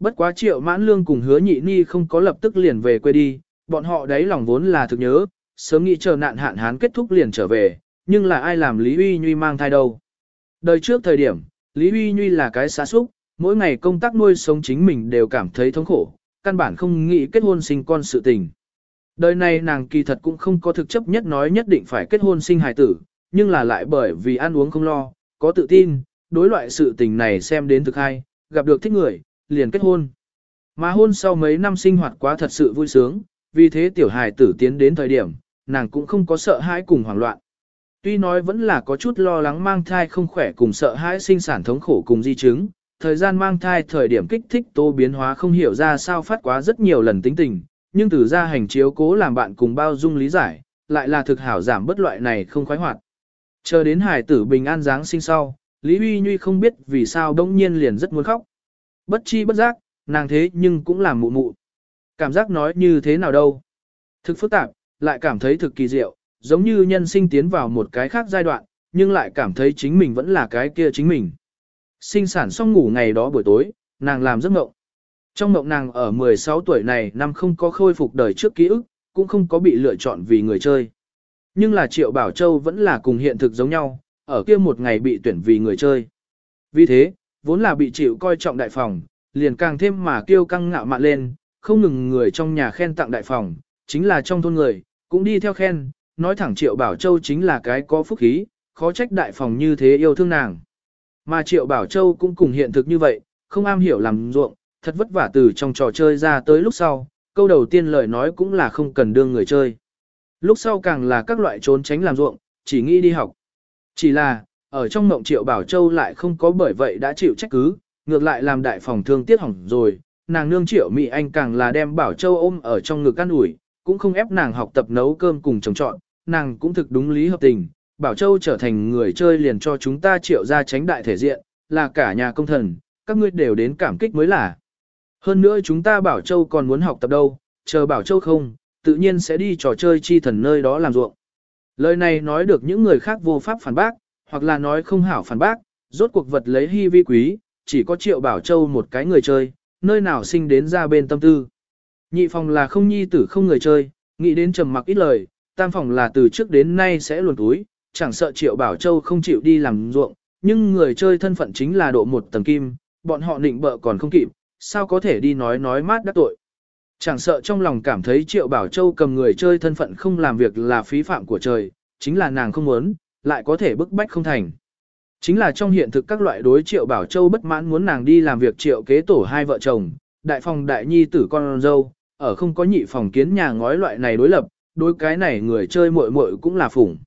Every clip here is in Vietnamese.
Bất quá triệu mãn lương cùng hứa nhị ni không có lập tức liền về quê đi, bọn họ đấy lòng vốn là thực nhớ, sớm nghĩ chờ nạn hạn hán kết thúc liền trở về, nhưng là ai làm Lý Uy Nhuy mang thai đâu. Đời trước thời điểm, Lý Uy Nhuy là cái xá xúc, mỗi ngày công tác nuôi sống chính mình đều cảm thấy thống khổ, căn bản không nghĩ kết hôn sinh con sự tình. Đời này nàng kỳ thật cũng không có thực chấp nhất nói nhất định phải kết hôn sinh hài tử, nhưng là lại bởi vì ăn uống không lo, có tự tin, đối loại sự tình này xem đến thực hay, gặp được thích người, liền kết hôn. Mà hôn sau mấy năm sinh hoạt quá thật sự vui sướng, vì thế tiểu hài tử tiến đến thời điểm, nàng cũng không có sợ hãi cùng hoảng loạn. Tuy nói vẫn là có chút lo lắng mang thai không khỏe cùng sợ hãi sinh sản thống khổ cùng di chứng, thời gian mang thai thời điểm kích thích tô biến hóa không hiểu ra sao phát quá rất nhiều lần tính tình, nhưng từ ra hành chiếu cố làm bạn cùng bao dung lý giải, lại là thực hảo giảm bất loại này không khoái hoạt. Chờ đến hải tử bình an dáng sinh sau, Lý Huy Nhuy không biết vì sao đông nhiên liền rất muốn khóc. Bất chi bất giác, nàng thế nhưng cũng làm mụ mụ. Cảm giác nói như thế nào đâu. Thực phức tạp, lại cảm thấy thực kỳ diệu, giống như nhân sinh tiến vào một cái khác giai đoạn, nhưng lại cảm thấy chính mình vẫn là cái kia chính mình. Sinh sản xong ngủ ngày đó buổi tối, nàng làm giấc mộng. Trong mộng nàng ở 16 tuổi này năm không có khôi phục đời trước ký ức, cũng không có bị lựa chọn vì người chơi. Nhưng là Triệu Bảo Châu vẫn là cùng hiện thực giống nhau, ở kia một ngày bị tuyển vì người chơi. Vì thế, vốn là bị chịu coi trọng đại phòng, liền càng thêm mà kêu căng ngạo mạn lên, không ngừng người trong nhà khen tặng đại phòng, chính là trong thôn người, cũng đi theo khen, nói thẳng Triệu Bảo Châu chính là cái có phúc khí, khó trách đại phòng như thế yêu thương nàng. Mà Triệu Bảo Châu cũng cùng hiện thực như vậy, không am hiểu làm ruộng, thật vất vả từ trong trò chơi ra tới lúc sau, câu đầu tiên lời nói cũng là không cần đương người chơi. Lúc sau càng là các loại trốn tránh làm ruộng, chỉ nghĩ đi học. Chỉ là, ở trong mộng Triệu Bảo Châu lại không có bởi vậy đã chịu trách cứ, ngược lại làm đại phòng thương tiết hỏng rồi, nàng nương Triệu Mỹ Anh càng là đem Bảo Châu ôm ở trong ngực ăn ủi, cũng không ép nàng học tập nấu cơm cùng chồng chọn, nàng cũng thực đúng lý hợp tình, Bảo Châu trở thành người chơi liền cho chúng ta triệu ra tránh đại thể diện, là cả nhà công thần, các ngươi đều đến cảm kích mới là. Hơn nữa chúng ta Bảo Châu còn muốn học tập đâu, chờ Bảo Châu không, tự nhiên sẽ đi trò chơi chi thần nơi đó làm ruộng. Lời này nói được những người khác vô pháp phản bác, hoặc là nói không hảo phản bác, rốt cuộc vật lấy hy vi quý, chỉ có triệu Bảo Châu một cái người chơi, nơi nào sinh đến ra bên tâm tư. Nhị phòng là không nhi tử không người chơi, nghĩ đến trầm mặc ít lời, tam phòng là từ trước đến nay sẽ luồn túi, chẳng sợ Triệu Bảo Châu không chịu đi làm ruộng, nhưng người chơi thân phận chính là độ một tầng kim, bọn họ định bợ còn không kịp, sao có thể đi nói nói mát đắc tội. Chẳng sợ trong lòng cảm thấy Triệu Bảo Châu cầm người chơi thân phận không làm việc là phí phạm của trời, chính là nàng không muốn, lại có thể bức bách không thành. Chính là trong hiện thực các loại đối Triệu Bảo Châu bất mãn muốn nàng đi làm việc Triệu kế tổ hai vợ chồng, đại phòng đại nhi tử con dâu, ở không có nhị phòng kiến nhà ngói loại này đối lập, đối cái này người chơi muội muội cũng là phủng.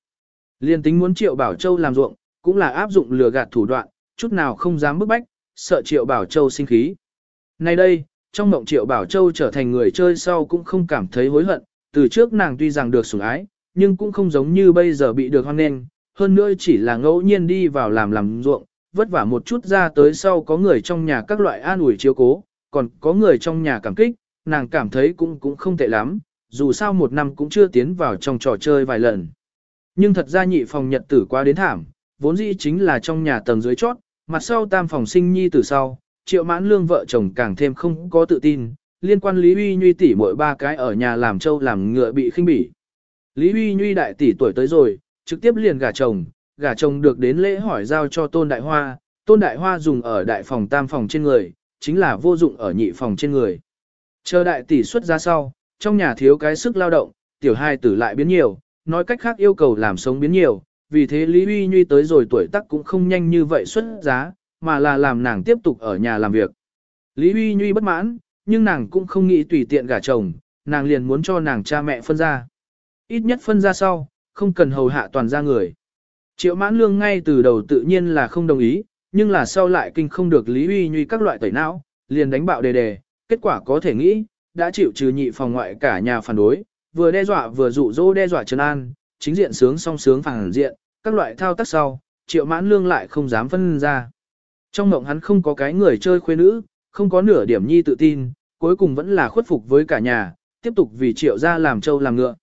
Liên tính muốn Triệu Bảo Châu làm ruộng, cũng là áp dụng lừa gạt thủ đoạn, chút nào không dám bức bách, sợ Triệu Bảo Châu sinh khí. Nay đây, trong mộng Triệu Bảo Châu trở thành người chơi sau cũng không cảm thấy hối hận, từ trước nàng tuy rằng được sủng ái, nhưng cũng không giống như bây giờ bị được hoan nghênh, hơn nữa chỉ là ngẫu nhiên đi vào làm làm ruộng, vất vả một chút ra tới sau có người trong nhà các loại an ủi chiếu cố, còn có người trong nhà cảm kích, nàng cảm thấy cũng cũng không tệ lắm, dù sao một năm cũng chưa tiến vào trong trò chơi vài lần. Nhưng thật ra nhị phòng nhật tử qua đến thảm, vốn dĩ chính là trong nhà tầng dưới chót, mặt sau tam phòng sinh nhi từ sau, triệu mãn lương vợ chồng càng thêm không có tự tin, liên quan Lý Uy Nhuy tỷ mỗi ba cái ở nhà làm trâu làm ngựa bị khinh bỉ. Lý Uy Nhuy đại tỷ tuổi tới rồi, trực tiếp liền gả chồng, gả chồng được đến lễ hỏi giao cho Tôn Đại Hoa, Tôn Đại Hoa dùng ở đại phòng tam phòng trên người, chính là vô dụng ở nhị phòng trên người. Chờ đại tỷ xuất ra sau, trong nhà thiếu cái sức lao động, tiểu hai tử lại biến nhiều, nói cách khác yêu cầu làm sống biến nhiều, vì thế Lý Uy Nhuy tới rồi tuổi tác cũng không nhanh như vậy xuất giá, mà là làm nàng tiếp tục ở nhà làm việc. Lý Uy Nhuy bất mãn, nhưng nàng cũng không nghĩ tùy tiện gả chồng, nàng liền muốn cho nàng cha mẹ phân ra. Ít nhất phân ra sau, không cần hầu hạ toàn gia người. Triệu mãn lương ngay từ đầu tự nhiên là không đồng ý, nhưng là sau lại kinh không được Lý Uy Nhuy các loại tẩy não, liền đánh bạo đề đề, kết quả có thể nghĩ, đã chịu trừ nhị phòng ngoại cả nhà phản đối, vừa đe dọa vừa dụ dỗ đe dọa trấn an, chính diện sướng song sướng phản diện, các loại thao tác sau, triệu mãn lương lại không dám phân ra. Trong mộng hắn không có cái người chơi khuê nữ, không có nửa điểm nhi tự tin, cuối cùng vẫn là khuất phục với cả nhà, tiếp tục vì triệu ra làm trâu làm ngựa.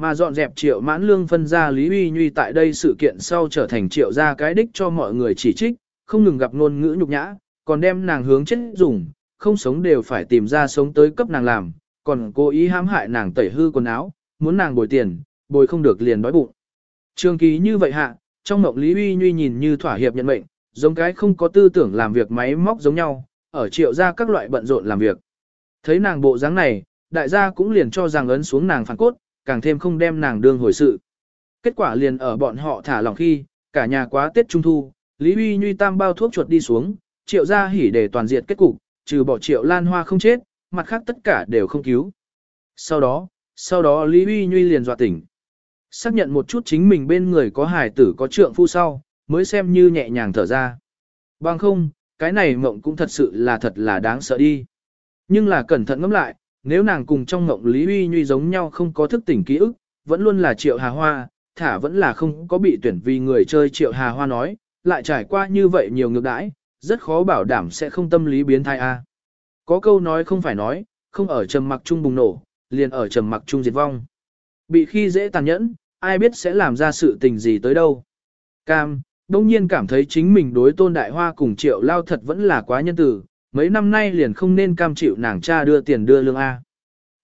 Mà dọn dẹp triệu mãn lương phân ra Lý Uy Nhuy tại đây sự kiện sau trở thành triệu ra cái đích cho mọi người chỉ trích, không ngừng gặp ngôn ngữ nhục nhã, còn đem nàng hướng chết dùng, không sống đều phải tìm ra sống tới cấp nàng làm, còn cố ý hãm hại nàng tẩy hư quần áo, muốn nàng bồi tiền, bồi không được liền đói bụng. Trường kỳ như vậy hạ, trong mộng Lý Uy Nhuy nhìn như thỏa hiệp nhận mệnh, giống cái không có tư tưởng làm việc máy móc giống nhau, ở triệu ra các loại bận rộn làm việc. Thấy nàng bộ dáng này, đại gia cũng liền cho rằng ấn xuống nàng phản cốt, càng thêm không đem nàng đương hồi sự. Kết quả liền ở bọn họ thả lòng khi, cả nhà quá Tết Trung Thu, Lý Uy Nhuy tam bao thuốc chuột đi xuống, triệu ra hỉ để toàn diệt kết cục, trừ bỏ triệu lan hoa không chết, mặt khác tất cả đều không cứu. Sau đó, sau đó Lý Uy Nhuy liền dọa tỉnh. Xác nhận một chút chính mình bên người có hài tử có trượng phu sau, mới xem như nhẹ nhàng thở ra. Bằng không, cái này mộng cũng thật sự là thật là đáng sợ đi. Nhưng là cẩn thận ngẫm lại, nếu nàng cùng trong ngộng Lý Uy Nhuy giống nhau không có thức tỉnh ký ức, vẫn luôn là triệu hà hoa, thả vẫn là không có bị tuyển vì người chơi triệu hà hoa nói, lại trải qua như vậy nhiều ngược đãi, rất khó bảo đảm sẽ không tâm lý biến thai a. Có câu nói không phải nói, không ở trầm mặc chung bùng nổ, liền ở trầm mặc chung diệt vong. Bị khi dễ tàn nhẫn, ai biết sẽ làm ra sự tình gì tới đâu. Cam, đông nhiên cảm thấy chính mình đối tôn đại hoa cùng triệu lao thật vẫn là quá nhân tử, mấy năm nay liền không nên cam chịu nàng cha đưa tiền đưa lương A.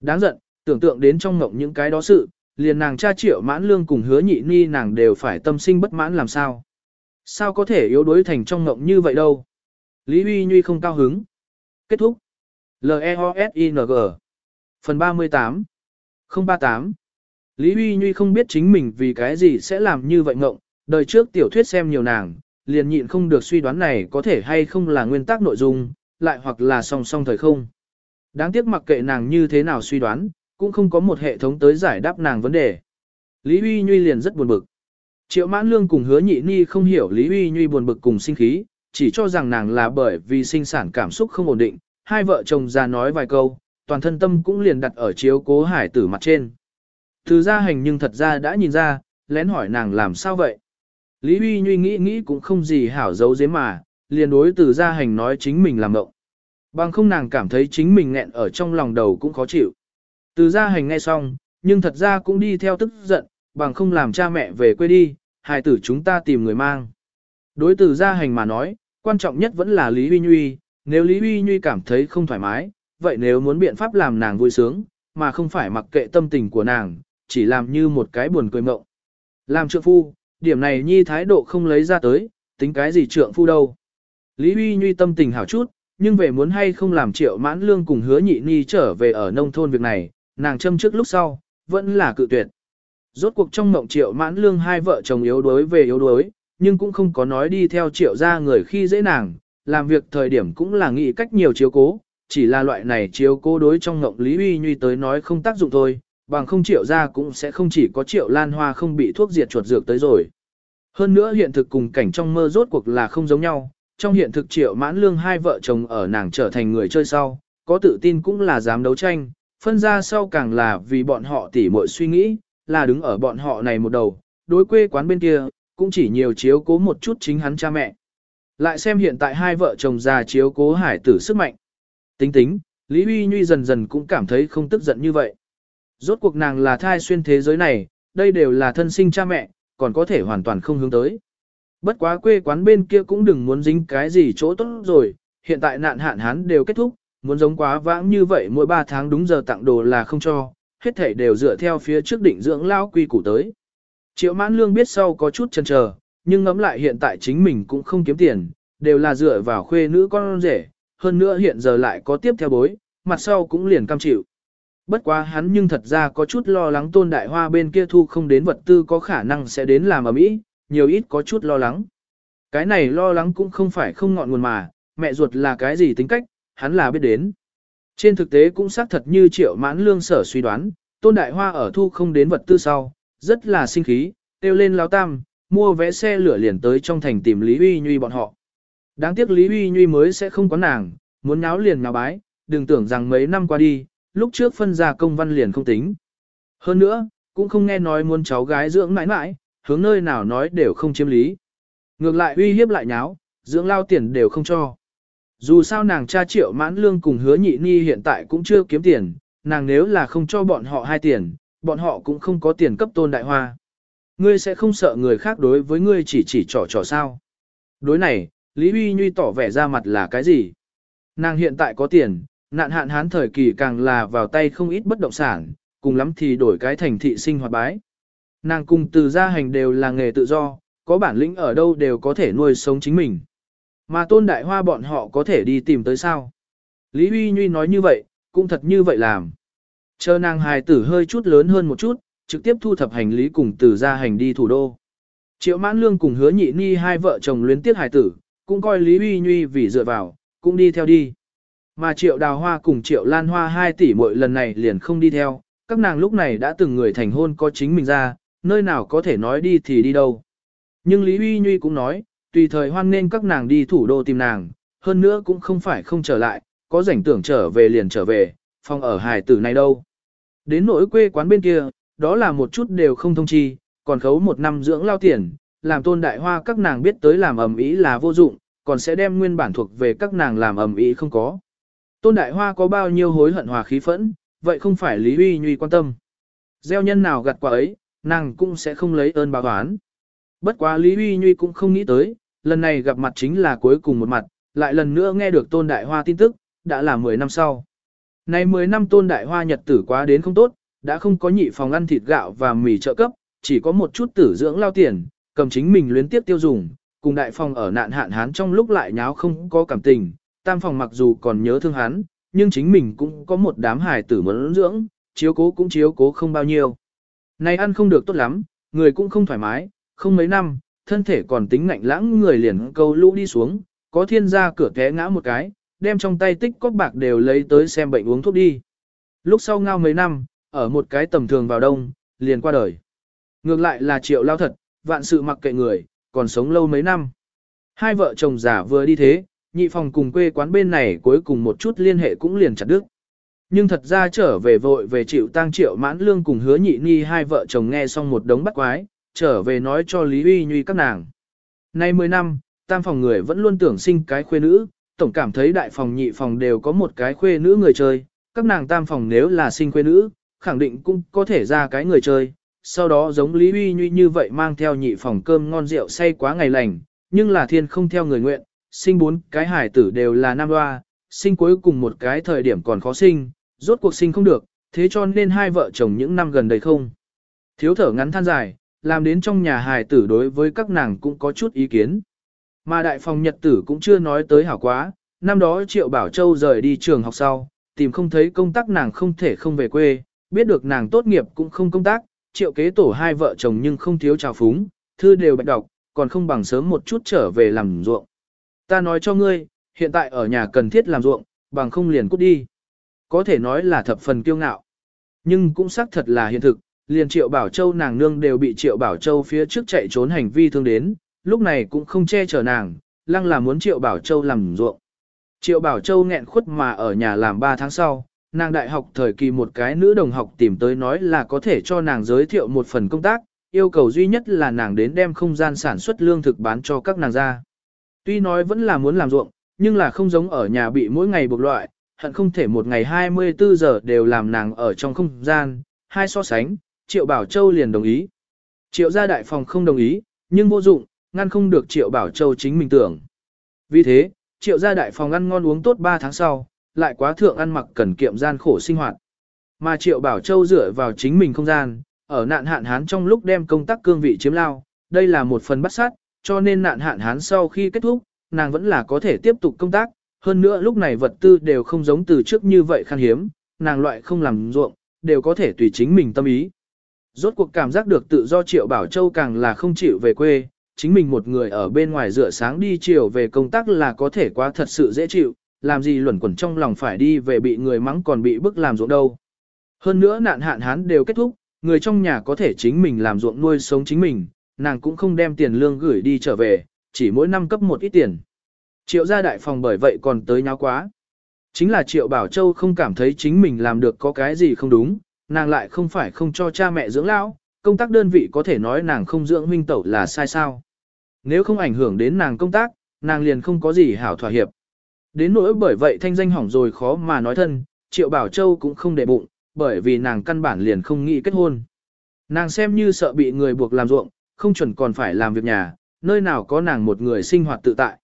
Đáng giận, tưởng tượng đến trong ngộng những cái đó sự, liền nàng cha triệu mãn lương cùng hứa nhị ni nàng đều phải tâm sinh bất mãn làm sao. Sao có thể yếu đuối thành trong ngộng như vậy đâu. Lý Huy Nhuy không cao hứng. Kết thúc. L-E-O-S-I-N-G Phần 38 038 Lý Huy Nhuy không biết chính mình vì cái gì sẽ làm như vậy ngộng, đời trước tiểu thuyết xem nhiều nàng, liền nhịn không được suy đoán này có thể hay không là nguyên tắc nội dung, lại hoặc là song song thời không. Đáng tiếc mặc kệ nàng như thế nào suy đoán, cũng không có một hệ thống tới giải đáp nàng vấn đề. Lý Huy Nhuy liền rất buồn bực. Triệu mãn lương cùng hứa nhị ni không hiểu Lý Huy Nhuy buồn bực cùng sinh khí, chỉ cho rằng nàng là bởi vì sinh sản cảm xúc không ổn định, hai vợ chồng già nói vài câu, toàn thân tâm cũng liền đặt ở chiếu cố hải tử mặt trên. Từ ra hành nhưng thật ra đã nhìn ra, lén hỏi nàng làm sao vậy. Lý Huy Nhuy nghĩ nghĩ cũng không gì hảo giấu dế mà, liền đối từ gia hành nói chính mình làm mộng. Bằng không nàng cảm thấy chính mình nghẹn ở trong lòng đầu cũng khó chịu. Từ gia hành nghe xong, nhưng thật ra cũng đi theo tức giận, bằng không làm cha mẹ về quê đi, hài tử chúng ta tìm người mang. Đối từ gia hành mà nói, quan trọng nhất vẫn là Lý Huy Nhuy, nếu Lý Huy Nhuy cảm thấy không thoải mái, vậy nếu muốn biện pháp làm nàng vui sướng, mà không phải mặc kệ tâm tình của nàng, chỉ làm như một cái buồn cười mộng. Làm trượng phu, điểm này nhi thái độ không lấy ra tới, tính cái gì trượng phu đâu. Lý Huy Nhuy tâm tình hảo chút, nhưng về muốn hay không làm triệu mãn lương cùng hứa nhị ni trở về ở nông thôn việc này, nàng châm trước lúc sau, vẫn là cự tuyệt. Rốt cuộc trong mộng triệu mãn lương hai vợ chồng yếu đuối về yếu đuối, nhưng cũng không có nói đi theo triệu ra người khi dễ nàng, làm việc thời điểm cũng là nghĩ cách nhiều chiếu cố, chỉ là loại này chiếu cố đối trong mộng Lý Huy Nhuy tới nói không tác dụng thôi, bằng không triệu ra cũng sẽ không chỉ có triệu lan hoa không bị thuốc diệt chuột dược tới rồi. Hơn nữa hiện thực cùng cảnh trong mơ rốt cuộc là không giống nhau, trong hiện thực triệu mãn lương hai vợ chồng ở nàng trở thành người chơi sau, có tự tin cũng là dám đấu tranh, phân ra sau càng là vì bọn họ tỉ muội suy nghĩ, là đứng ở bọn họ này một đầu, đối quê quán bên kia, cũng chỉ nhiều chiếu cố một chút chính hắn cha mẹ. Lại xem hiện tại hai vợ chồng già chiếu cố hải tử sức mạnh. Tính tính, Lý Huy Nhuy dần dần cũng cảm thấy không tức giận như vậy. Rốt cuộc nàng là thai xuyên thế giới này, đây đều là thân sinh cha mẹ, còn có thể hoàn toàn không hướng tới. Bất quá quê quán bên kia cũng đừng muốn dính cái gì chỗ tốt rồi, hiện tại nạn hạn hán đều kết thúc, muốn giống quá vãng như vậy mỗi 3 tháng đúng giờ tặng đồ là không cho, hết thảy đều dựa theo phía trước định dưỡng lao quy củ tới. Triệu mãn lương biết sau có chút chần chờ, nhưng ngẫm lại hiện tại chính mình cũng không kiếm tiền, đều là dựa vào khuê nữ con rể, hơn nữa hiện giờ lại có tiếp theo bối, mặt sau cũng liền cam chịu. Bất quá hắn nhưng thật ra có chút lo lắng tôn đại hoa bên kia thu không đến vật tư có khả năng sẽ đến làm ở mỹ, nhiều ít có chút lo lắng. Cái này lo lắng cũng không phải không ngọn nguồn mà, mẹ ruột là cái gì tính cách, hắn là biết đến. Trên thực tế cũng xác thật như triệu mãn lương sở suy đoán, tôn đại hoa ở thu không đến vật tư sau, rất là sinh khí, kêu lên lao tam, mua vé xe lửa liền tới trong thành tìm Lý Uy Nhuy bọn họ. Đáng tiếc Lý Uy Nhuy mới sẽ không có nàng, muốn nháo liền nháo bái, đừng tưởng rằng mấy năm qua đi, lúc trước phân ra công văn liền không tính. Hơn nữa, cũng không nghe nói muốn cháu gái dưỡng mãi mãi, hướng nơi nào nói đều không chiếm lý. Ngược lại uy hiếp lại nháo, dưỡng lao tiền đều không cho. Dù sao nàng cha triệu mãn lương cùng hứa nhị ni hiện tại cũng chưa kiếm tiền, nàng nếu là không cho bọn họ hai tiền, bọn họ cũng không có tiền cấp tôn đại hoa. Ngươi sẽ không sợ người khác đối với ngươi chỉ chỉ trò trò sao. Đối này, Lý Huy Nhuy tỏ vẻ ra mặt là cái gì? Nàng hiện tại có tiền, nạn hạn hán thời kỳ càng là vào tay không ít bất động sản, cùng lắm thì đổi cái thành thị sinh hoạt bái. Nàng cùng từ gia hành đều là nghề tự do, có bản lĩnh ở đâu đều có thể nuôi sống chính mình. Mà tôn đại hoa bọn họ có thể đi tìm tới sao. Lý Huy Nhuy nói như vậy, cũng thật như vậy làm. Chờ nàng hài tử hơi chút lớn hơn một chút, trực tiếp thu thập hành lý cùng từ gia hành đi thủ đô. Triệu mãn lương cùng hứa nhị ni hai vợ chồng luyến tiếc hài tử, cũng coi Lý Huy Nhuy vì dựa vào, cũng đi theo đi. Mà triệu đào hoa cùng triệu lan hoa hai tỷ mỗi lần này liền không đi theo, các nàng lúc này đã từng người thành hôn có chính mình ra, nơi nào có thể nói đi thì đi đâu. Nhưng Lý Huy Nhuy cũng nói, tùy thời hoan nên các nàng đi thủ đô tìm nàng, hơn nữa cũng không phải không trở lại, có rảnh tưởng trở về liền trở về, phòng ở hài tử này đâu. Đến nỗi quê quán bên kia, đó là một chút đều không thông chi, còn khấu một năm dưỡng lao tiền, làm tôn đại hoa các nàng biết tới làm ẩm ý là vô dụng, còn sẽ đem nguyên bản thuộc về các nàng làm ẩm ý không có. Tôn đại hoa có bao nhiêu hối hận hòa khí phẫn, vậy không phải Lý Huy Nhuy quan tâm. Gieo nhân nào gặt quả ấy, nàng cũng sẽ không lấy ơn báo oán. Bất quá Lý Huy Nhuy cũng không nghĩ tới, lần này gặp mặt chính là cuối cùng một mặt, lại lần nữa nghe được Tôn Đại Hoa tin tức, đã là 10 năm sau. Này 10 năm Tôn Đại Hoa nhật tử quá đến không tốt, đã không có nhị phòng ăn thịt gạo và mì trợ cấp, chỉ có một chút tử dưỡng lao tiền, cầm chính mình luyến tiếp tiêu dùng, cùng đại phòng ở nạn hạn hán trong lúc lại nháo không có cảm tình, tam phòng mặc dù còn nhớ thương hắn, nhưng chính mình cũng có một đám hài tử muốn dưỡng, chiếu cố cũng chiếu cố không bao nhiêu. Này ăn không được tốt lắm, người cũng không thoải mái, không mấy năm, thân thể còn tính ngạnh lãng người liền câu lũ đi xuống, có thiên gia cửa té ngã một cái, đem trong tay tích cóc bạc đều lấy tới xem bệnh uống thuốc đi. Lúc sau ngao mấy năm, ở một cái tầm thường vào đông, liền qua đời. Ngược lại là triệu lao thật, vạn sự mặc kệ người, còn sống lâu mấy năm. Hai vợ chồng già vừa đi thế, nhị phòng cùng quê quán bên này cuối cùng một chút liên hệ cũng liền chặt đứt. Nhưng thật ra trở về vội về chịu tang triệu mãn lương cùng hứa nhị ni hai vợ chồng nghe xong một đống bắt quái, trở về nói cho Lý Uy Nhuy các nàng. Nay 10 năm, tam phòng người vẫn luôn tưởng sinh cái khuê nữ, tổng cảm thấy đại phòng nhị phòng đều có một cái khuê nữ người chơi, các nàng tam phòng nếu là sinh khuê nữ, khẳng định cũng có thể ra cái người chơi. Sau đó giống Lý Uy Nhuy như vậy mang theo nhị phòng cơm ngon rượu say quá ngày lành, nhưng là thiên không theo người nguyện, sinh bốn cái hải tử đều là nam hoa, sinh cuối cùng một cái thời điểm còn khó sinh, rốt cuộc sinh không được, thế cho nên hai vợ chồng những năm gần đây không. Thiếu thở ngắn than dài, làm đến trong nhà hài tử đối với các nàng cũng có chút ý kiến. Mà đại phòng nhật tử cũng chưa nói tới hảo quá, năm đó Triệu Bảo Châu rời đi trường học sau, tìm không thấy công tác nàng không thể không về quê, biết được nàng tốt nghiệp cũng không công tác, Triệu kế tổ hai vợ chồng nhưng không thiếu trào phúng, thư đều bạch đọc, còn không bằng sớm một chút trở về làm ruộng. Ta nói cho ngươi, hiện tại ở nhà cần thiết làm ruộng, bằng không liền cút đi. Có thể nói là thập phần kiêu ngạo. Nhưng cũng xác thật là hiện thực, liền Triệu Bảo Châu nàng nương đều bị Triệu Bảo Châu phía trước chạy trốn hành vi thương đến, lúc này cũng không che chở nàng, lăng là muốn Triệu Bảo Châu làm ruộng. Triệu Bảo Châu nghẹn khuất mà ở nhà làm 3 tháng sau, nàng đại học thời kỳ một cái nữ đồng học tìm tới nói là có thể cho nàng giới thiệu một phần công tác, yêu cầu duy nhất là nàng đến đem không gian sản xuất lương thực bán cho các nàng ra. Tuy nói vẫn là muốn làm ruộng, nhưng là không giống ở nhà bị mỗi ngày buộc loại, hận không thể một ngày 24 giờ đều làm nàng ở trong không gian, hai so sánh, Triệu Bảo Châu liền đồng ý. Triệu gia đại phòng không đồng ý, nhưng vô dụng, ngăn không được Triệu Bảo Châu chính mình tưởng. Vì thế, Triệu gia đại phòng ăn ngon uống tốt 3 tháng sau, lại quá thượng ăn mặc cần kiệm gian khổ sinh hoạt. Mà Triệu Bảo Châu dựa vào chính mình không gian, ở nạn hạn hán trong lúc đem công tác cương vị chiếm lao, đây là một phần bắt sát, cho nên nạn hạn hán sau khi kết thúc, nàng vẫn là có thể tiếp tục công tác, hơn nữa lúc này vật tư đều không giống từ trước như vậy khan hiếm, nàng loại không làm ruộng, đều có thể tùy chính mình tâm ý. Rốt cuộc cảm giác được tự do Triệu Bảo Châu càng là không chịu về quê, chính mình một người ở bên ngoài rửa sáng đi chiều về công tác là có thể quá thật sự dễ chịu, làm gì luẩn quẩn trong lòng phải đi về bị người mắng còn bị bức làm ruộng đâu. Hơn nữa nạn hạn hán đều kết thúc, người trong nhà có thể chính mình làm ruộng nuôi sống chính mình, nàng cũng không đem tiền lương gửi đi trở về, chỉ mỗi năm cấp một ít tiền. Triệu gia đại phòng bởi vậy còn tới nháo quá. Chính là Triệu Bảo Châu không cảm thấy chính mình làm được có cái gì không đúng, nàng lại không phải không cho cha mẹ dưỡng lão, công tác đơn vị có thể nói nàng không dưỡng huynh tẩu là sai sao. Nếu không ảnh hưởng đến nàng công tác, nàng liền không có gì hảo thỏa hiệp. Đến nỗi bởi vậy thanh danh hỏng rồi khó mà nói thân, Triệu Bảo Châu cũng không để bụng, bởi vì nàng căn bản liền không nghĩ kết hôn. Nàng xem như sợ bị người buộc làm ruộng, không chuẩn còn phải làm việc nhà, nơi nào có nàng một người sinh hoạt tự tại.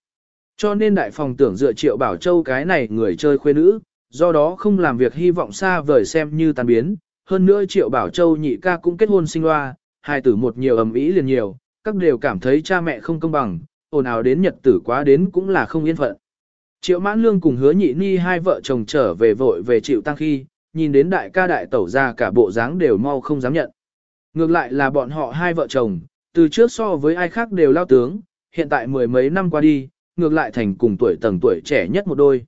Cho nên đại phòng tưởng dựa triệu bảo châu cái này người chơi khuê nữ, do đó không làm việc hy vọng xa vời xem như tàn biến. Hơn nữa triệu bảo châu nhị ca cũng kết hôn sinh loa, hai tử một nhiều ầm ĩ liền nhiều, các đều cảm thấy cha mẹ không công bằng, ồn ào đến nhật tử quá đến cũng là không yên phận. Triệu mãn lương cùng hứa nhị ni hai vợ chồng trở về vội về chịu tăng khi, nhìn đến đại ca đại tẩu ra cả bộ dáng đều mau không dám nhận. Ngược lại là bọn họ hai vợ chồng, từ trước so với ai khác đều lao tướng, hiện tại mười mấy năm qua đi, ngược lại thành cùng tuổi tầng tuổi trẻ nhất một đôi.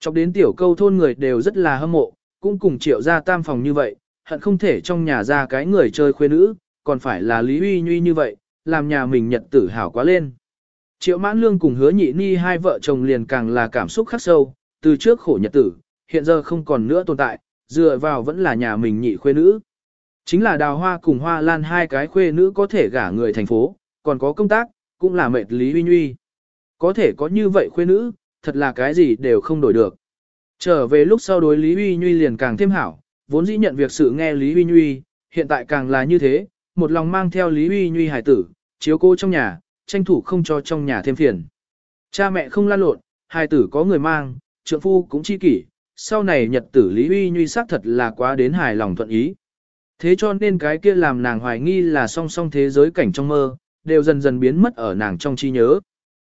Chọc đến tiểu câu thôn người đều rất là hâm mộ, cũng cùng triệu ra tam phòng như vậy, hận không thể trong nhà ra cái người chơi khuê nữ, còn phải là Lý Uy Nhuy như vậy, làm nhà mình nhật tử hào quá lên. Triệu mãn lương cùng hứa nhị ni hai vợ chồng liền càng là cảm xúc khắc sâu, từ trước khổ nhật tử, hiện giờ không còn nữa tồn tại, dựa vào vẫn là nhà mình nhị khuê nữ. Chính là đào hoa cùng hoa lan hai cái khuê nữ có thể gả người thành phố, còn có công tác, cũng là mệt Lý Huy Nhuy. Có thể có như vậy khuê nữ, thật là cái gì đều không đổi được. Trở về lúc sau đối Lý Huy Nhuy liền càng thêm hảo, vốn dĩ nhận việc sự nghe Lý Huy Nhuy, hiện tại càng là như thế, một lòng mang theo Lý Huy Nhuy hải tử, chiếu cô trong nhà, tranh thủ không cho trong nhà thêm phiền. Cha mẹ không lan lộn, hải tử có người mang, trượng phu cũng chi kỷ, sau này nhật tử Lý Huy Nhuy xác thật là quá đến hài lòng thuận ý. Thế cho nên cái kia làm nàng hoài nghi là song song thế giới cảnh trong mơ, đều dần dần biến mất ở nàng trong trí nhớ.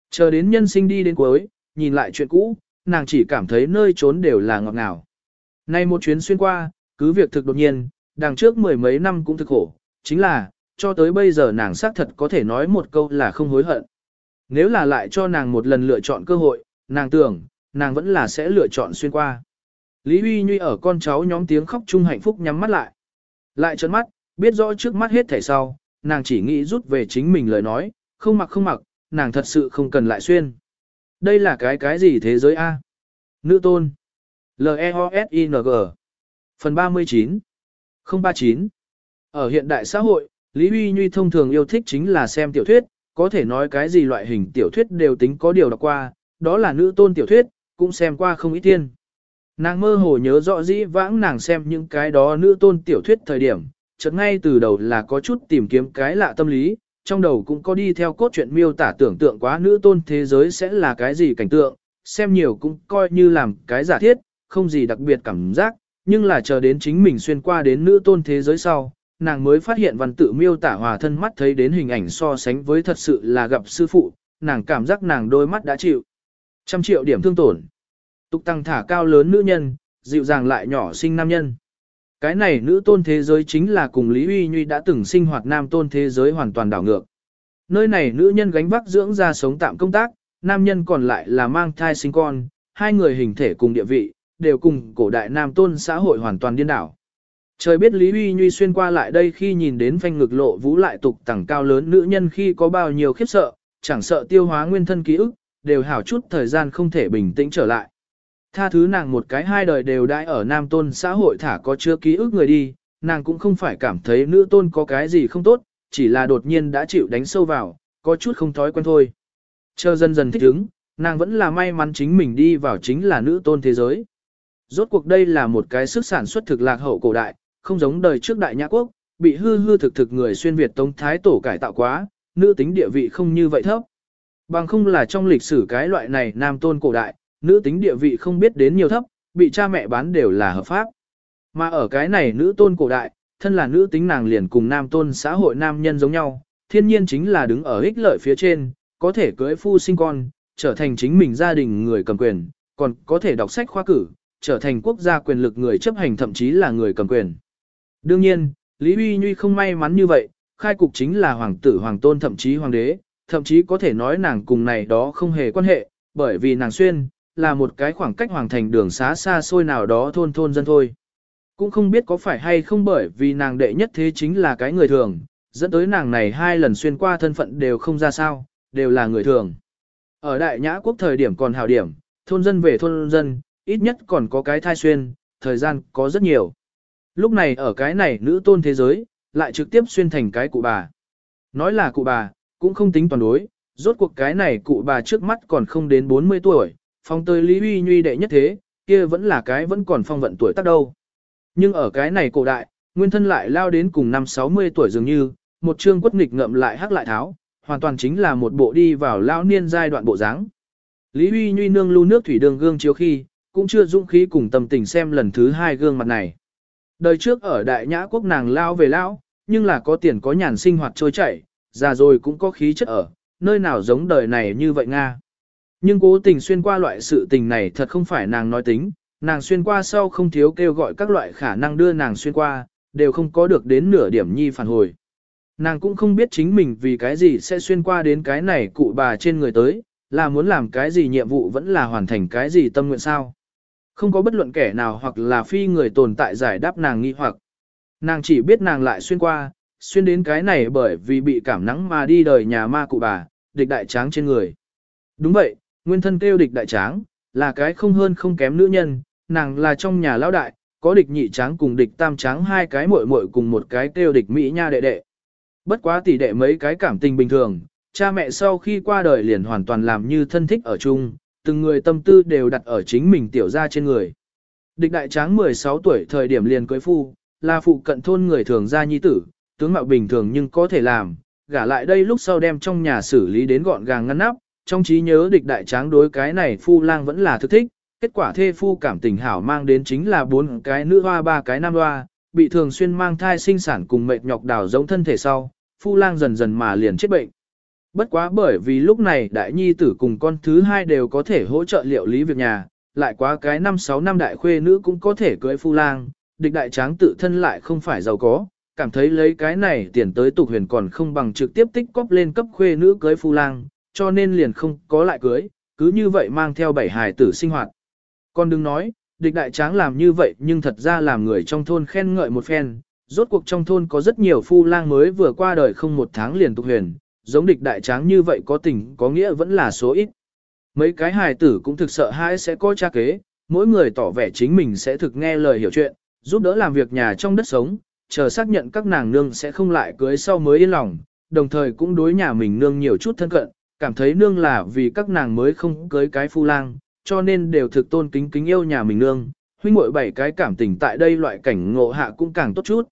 Chờ đến nhân sinh đi đến cuối, nhìn lại chuyện cũ, nàng chỉ cảm thấy nơi trốn đều là ngọt ngào. Nay một chuyến xuyên qua, cứ việc thực đột nhiên, đằng trước mười mấy năm cũng thực khổ, chính là, cho tới bây giờ nàng xác thật có thể nói một câu là không hối hận. Nếu là lại cho nàng một lần lựa chọn cơ hội, nàng tưởng, nàng vẫn là sẽ lựa chọn xuyên qua. Lý Huy Nhuy ở con cháu nhóm tiếng khóc chung hạnh phúc nhắm mắt lại. Lại trấn mắt, biết rõ trước mắt hết thảy sau, nàng chỉ nghĩ rút về chính mình lời nói, không mặc không mặc, nàng thật sự không cần lại xuyên. Đây là cái cái gì thế giới A? Nữ tôn. L-E-O-S-I-N-G Phần 39 039 Ở hiện đại xã hội, Lý Huy Nhuy thông thường yêu thích chính là xem tiểu thuyết, có thể nói cái gì loại hình tiểu thuyết đều tính có điều đọc qua, đó là nữ tôn tiểu thuyết, cũng xem qua không ít tiên. Nàng mơ hồ nhớ rõ dĩ vãng nàng xem những cái đó nữ tôn tiểu thuyết thời điểm, chợt ngay từ đầu là có chút tìm kiếm cái lạ tâm lý, trong đầu cũng có đi theo cốt truyện miêu tả tưởng tượng quá nữ tôn thế giới sẽ là cái gì cảnh tượng, xem nhiều cũng coi như làm cái giả thiết, không gì đặc biệt cảm giác, nhưng là chờ đến chính mình xuyên qua đến nữ tôn thế giới sau, nàng mới phát hiện văn tự miêu tả hòa thân mắt thấy đến hình ảnh so sánh với thật sự là gặp sư phụ, nàng cảm giác nàng đôi mắt đã chịu. Trăm triệu điểm thương tổn. Tục tăng thả cao lớn nữ nhân, dịu dàng lại nhỏ sinh nam nhân. Cái này nữ tôn thế giới chính là cùng Lý Uy Nhuy đã từng sinh hoạt nam tôn thế giới hoàn toàn đảo ngược. Nơi này nữ nhân gánh vác dưỡng ra sống tạm công tác, nam nhân còn lại là mang thai sinh con, hai người hình thể cùng địa vị, đều cùng cổ đại nam tôn xã hội hoàn toàn điên đảo. Trời biết Lý Uy Nhuy xuyên qua lại đây khi nhìn đến phanh ngực lộ vũ lại tục tẳng cao lớn nữ nhân khi có bao nhiêu khiếp sợ, chẳng sợ tiêu hóa nguyên thân ký ức, đều hảo chút thời gian không thể bình tĩnh trở lại. Tha thứ nàng một cái hai đời đều đãi ở nam tôn xã hội thả có chưa ký ức người đi, nàng cũng không phải cảm thấy nữ tôn có cái gì không tốt, chỉ là đột nhiên đã chịu đánh sâu vào, có chút không thói quen thôi. Chờ dần dần thích ứng, nàng vẫn là may mắn chính mình đi vào chính là nữ tôn thế giới. Rốt cuộc đây là một cái sức sản xuất thực lạc hậu cổ đại, không giống đời trước đại nhã quốc, bị hư hư thực thực người xuyên Việt tông thái tổ cải tạo quá, nữ tính địa vị không như vậy thấp. Bằng không là trong lịch sử cái loại này nam tôn cổ đại, nữ tính địa vị không biết đến nhiều thấp, bị cha mẹ bán đều là hợp pháp. Mà ở cái này nữ tôn cổ đại, thân là nữ tính nàng liền cùng nam tôn xã hội nam nhân giống nhau, thiên nhiên chính là đứng ở ích lợi phía trên, có thể cưới phu sinh con, trở thành chính mình gia đình người cầm quyền, còn có thể đọc sách khoa cử, trở thành quốc gia quyền lực người chấp hành thậm chí là người cầm quyền. Đương nhiên, Lý Uy Nhuy không may mắn như vậy, khai cục chính là hoàng tử hoàng tôn thậm chí hoàng đế, thậm chí có thể nói nàng cùng này đó không hề quan hệ, bởi vì nàng xuyên, là một cái khoảng cách hoàng thành đường xá xa xôi nào đó thôn thôn dân thôi. Cũng không biết có phải hay không bởi vì nàng đệ nhất thế chính là cái người thường, dẫn tới nàng này hai lần xuyên qua thân phận đều không ra sao, đều là người thường. Ở đại nhã quốc thời điểm còn hào điểm, thôn dân về thôn dân, ít nhất còn có cái thai xuyên, thời gian có rất nhiều. Lúc này ở cái này nữ tôn thế giới, lại trực tiếp xuyên thành cái cụ bà. Nói là cụ bà, cũng không tính toàn đối, rốt cuộc cái này cụ bà trước mắt còn không đến 40 tuổi, phong tới Lý Uy Nhuy đệ nhất thế, kia vẫn là cái vẫn còn phong vận tuổi tác đâu. Nhưng ở cái này cổ đại, nguyên thân lại lao đến cùng năm 60 tuổi dường như, một chương quất nghịch ngậm lại hắc lại tháo, hoàn toàn chính là một bộ đi vào lao niên giai đoạn bộ dáng. Lý Huy Nhuy nương lưu nước thủy đường gương chiếu khi, cũng chưa dũng khí cùng tâm tình xem lần thứ hai gương mặt này. Đời trước ở đại nhã quốc nàng lao về lao, nhưng là có tiền có nhàn sinh hoạt trôi chảy, già rồi cũng có khí chất ở, nơi nào giống đời này như vậy Nga. Nhưng cố tình xuyên qua loại sự tình này thật không phải nàng nói tính, nàng xuyên qua sau không thiếu kêu gọi các loại khả năng đưa nàng xuyên qua, đều không có được đến nửa điểm nhi phản hồi. Nàng cũng không biết chính mình vì cái gì sẽ xuyên qua đến cái này cụ bà trên người tới, là muốn làm cái gì nhiệm vụ vẫn là hoàn thành cái gì tâm nguyện sao. Không có bất luận kẻ nào hoặc là phi người tồn tại giải đáp nàng nghi hoặc. Nàng chỉ biết nàng lại xuyên qua, xuyên đến cái này bởi vì bị cảm nắng mà đi đời nhà ma cụ bà, địch đại tráng trên người. Đúng vậy, nguyên thân kêu địch đại tráng, là cái không hơn không kém nữ nhân, nàng là trong nhà lão đại, có địch nhị tráng cùng địch tam tráng hai cái muội muội cùng một cái kêu địch mỹ nha đệ đệ. Bất quá tỷ đệ mấy cái cảm tình bình thường, cha mẹ sau khi qua đời liền hoàn toàn làm như thân thích ở chung, từng người tâm tư đều đặt ở chính mình tiểu gia trên người. Địch đại tráng 16 tuổi thời điểm liền cưới phu, là phụ cận thôn người thường gia nhi tử, tướng mạo bình thường nhưng có thể làm, gả lại đây lúc sau đem trong nhà xử lý đến gọn gàng ngăn nắp, trong trí nhớ địch đại tráng đối cái này phu lang vẫn là thức thích, kết quả thê phu cảm tình hảo mang đến chính là bốn cái nữ hoa ba cái nam hoa, bị thường xuyên mang thai sinh sản cùng mệt nhọc đào giống thân thể sau, phu lang dần dần mà liền chết bệnh. Bất quá bởi vì lúc này đại nhi tử cùng con thứ hai đều có thể hỗ trợ liệu lý việc nhà, lại quá cái năm sáu năm đại khuê nữ cũng có thể cưới phu lang, địch đại tráng tự thân lại không phải giàu có, cảm thấy lấy cái này tiền tới tục huyền còn không bằng trực tiếp tích cóp lên cấp khuê nữ cưới phu lang, cho nên liền không có lại cưới, cứ như vậy mang theo bảy hài tử sinh hoạt. Con đừng nói, địch đại tráng làm như vậy nhưng thật ra làm người trong thôn khen ngợi một phen, rốt cuộc trong thôn có rất nhiều phu lang mới vừa qua đời không một tháng liền tục huyền, giống địch đại tráng như vậy có tình có nghĩa vẫn là số ít. Mấy cái hài tử cũng thực sợ hãi sẽ có cha kế, mỗi người tỏ vẻ chính mình sẽ thực nghe lời hiểu chuyện, giúp đỡ làm việc nhà trong đất sống, chờ xác nhận các nàng nương sẽ không lại cưới sau mới yên lòng, đồng thời cũng đối nhà mình nương nhiều chút thân cận, cảm thấy nương là vì các nàng mới không cưới cái phu lang, cho nên đều thực tôn kính kính yêu nhà mình nương, huynh muội bảy cái cảm tình tại đây loại cảnh ngộ hạ cũng càng tốt chút.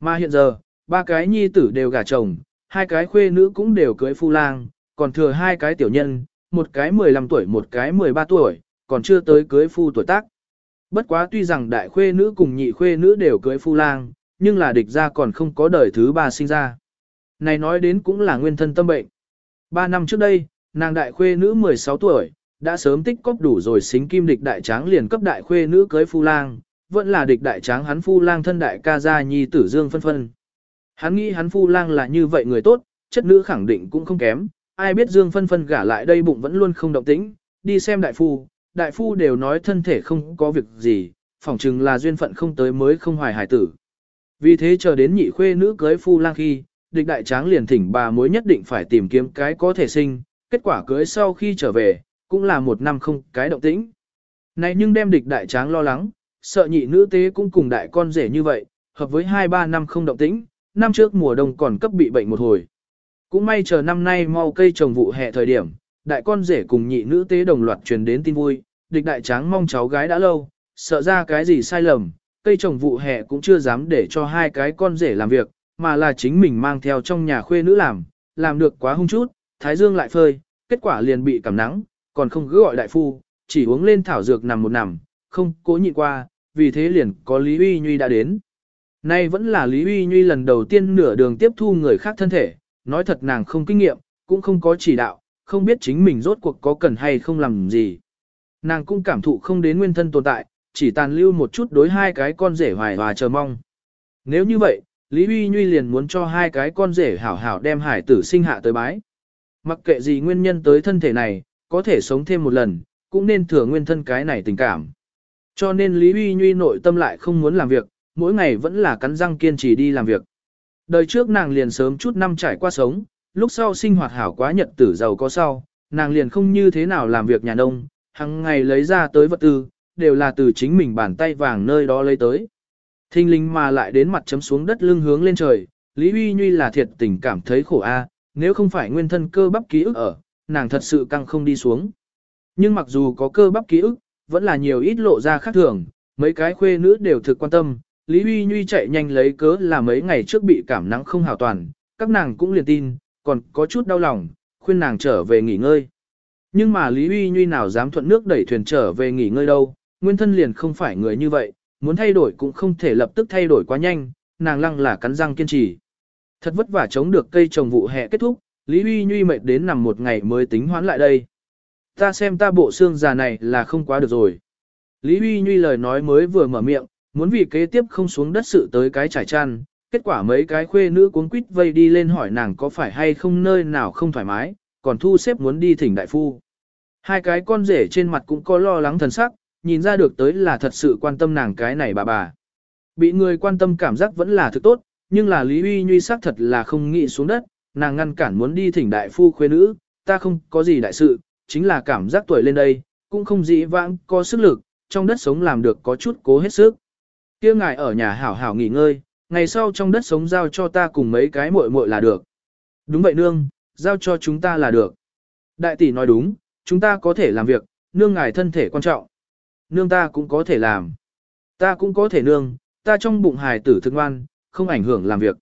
Mà hiện giờ, ba cái nhi tử đều gả chồng, hai cái khuê nữ cũng đều cưới phu lang, còn thừa hai cái tiểu nhân, một cái 15 tuổi một cái 13 tuổi, còn chưa tới cưới phu tuổi tác. Bất quá tuy rằng đại khuê nữ cùng nhị khuê nữ đều cưới phu lang, nhưng là địch ra còn không có đời thứ ba sinh ra. Này nói đến cũng là nguyên thân tâm bệnh. Ba năm trước đây, nàng đại khuê nữ 16 tuổi, đã sớm tích cóp đủ rồi xính kim địch đại tráng liền cấp đại khuê nữ cưới phu lang, vẫn là địch đại tráng hắn phu lang thân đại ca gia nhi tử dương phân phân. Hắn nghĩ hắn phu lang là như vậy người tốt, chất nữ khẳng định cũng không kém, ai biết dương phân phân gả lại đây bụng vẫn luôn không động tĩnh, đi xem đại phu, đại phu đều nói thân thể không có việc gì, phỏng chừng là duyên phận không tới mới không hoài hải tử. Vì thế chờ đến nhị khuê nữ cưới phu lang khi, địch đại tráng liền thỉnh bà mối nhất định phải tìm kiếm cái có thể sinh, kết quả cưới sau khi trở về, cũng là một năm không cái động tĩnh. Này nhưng đem địch đại tráng lo lắng, sợ nhị nữ tế cũng cùng đại con rể như vậy, hợp với 2-3 năm không động tĩnh, năm trước mùa đông còn cấp bị bệnh một hồi. Cũng may chờ năm nay mau cây trồng vụ hè thời điểm, đại con rể cùng nhị nữ tế đồng loạt truyền đến tin vui, địch đại tráng mong cháu gái đã lâu, sợ ra cái gì sai lầm, cây trồng vụ hè cũng chưa dám để cho hai cái con rể làm việc, mà là chính mình mang theo trong nhà khuê nữ làm, làm được quá hung chút, thái dương lại phơi, kết quả liền bị cảm nắng, còn không cứ gọi đại phu, chỉ uống lên thảo dược nằm một nằm, không cố nhịn qua, vì thế liền có Lý Uy Nhuy đã đến. Nay vẫn là Lý Uy Nhuy lần đầu tiên nửa đường tiếp thu người khác thân thể, nói thật nàng không kinh nghiệm, cũng không có chỉ đạo, không biết chính mình rốt cuộc có cần hay không làm gì. Nàng cũng cảm thụ không đến nguyên thân tồn tại, chỉ tàn lưu một chút đối hai cái con rể hoài hòa chờ mong. Nếu như vậy, Lý Huy Nhuy liền muốn cho hai cái con rể hảo hảo đem hải tử sinh hạ tới bái. Mặc kệ gì nguyên nhân tới thân thể này, có thể sống thêm một lần, cũng nên thừa nguyên thân cái này tình cảm. Cho nên Lý Huy Nhuy nội tâm lại không muốn làm việc, mỗi ngày vẫn là cắn răng kiên trì đi làm việc. Đời trước nàng liền sớm chút năm trải qua sống, lúc sau sinh hoạt hảo quá nhật tử giàu có sau, nàng liền không như thế nào làm việc nhà nông, hàng ngày lấy ra tới vật tư, đều là từ chính mình bàn tay vàng nơi đó lấy tới. Thinh linh mà lại đến mặt chấm xuống đất lưng hướng lên trời, Lý Uy Nhuy là thiệt tình cảm thấy khổ a, nếu không phải nguyên thân cơ bắp ký ức ở, nàng thật sự căng không đi xuống. Nhưng mặc dù có cơ bắp ký ức, vẫn là nhiều ít lộ ra khác thường, mấy cái khuê nữ đều thực quan tâm, Lý Uy Nhuy chạy nhanh lấy cớ là mấy ngày trước bị cảm nắng không hào toàn, các nàng cũng liền tin, còn có chút đau lòng, khuyên nàng trở về nghỉ ngơi. Nhưng mà Lý Uy Nhuy nào dám thuận nước đẩy thuyền trở về nghỉ ngơi đâu, nguyên thân liền không phải người như vậy, muốn thay đổi cũng không thể lập tức thay đổi quá nhanh, nàng lăng là cắn răng kiên trì. Thật vất vả chống được cây trồng vụ hè kết thúc, Lý Uy Nhuy mệt đến nằm một ngày mới tính hoãn lại đây. Ta xem ta bộ xương già này là không quá được rồi. Lý Uy Nhuy lời nói mới vừa mở miệng, muốn vì kế tiếp không xuống đất sự tới cái trải chăn, kết quả mấy cái khuê nữ cuốn quýt vây đi lên hỏi nàng có phải hay không nơi nào không thoải mái, còn thu xếp muốn đi thỉnh đại phu. Hai cái con rể trên mặt cũng có lo lắng thần sắc, nhìn ra được tới là thật sự quan tâm nàng cái này bà bà. Bị người quan tâm cảm giác vẫn là thứ tốt, nhưng là Lý Uy Nhuy xác thật là không nghĩ xuống đất, nàng ngăn cản muốn đi thỉnh đại phu khuê nữ, ta không có gì đại sự, chính là cảm giác tuổi lên đây, cũng không dĩ vãng, có sức lực, trong đất sống làm được có chút cố hết sức. kia ngài ở nhà hảo hảo nghỉ ngơi, ngày sau trong đất sống giao cho ta cùng mấy cái muội muội là được. Đúng vậy nương, giao cho chúng ta là được. Đại tỷ nói đúng, chúng ta có thể làm việc, nương ngài thân thể quan trọng. Nương ta cũng có thể làm. Ta cũng có thể nương, ta trong bụng hài tử thương ngoan, không ảnh hưởng làm việc.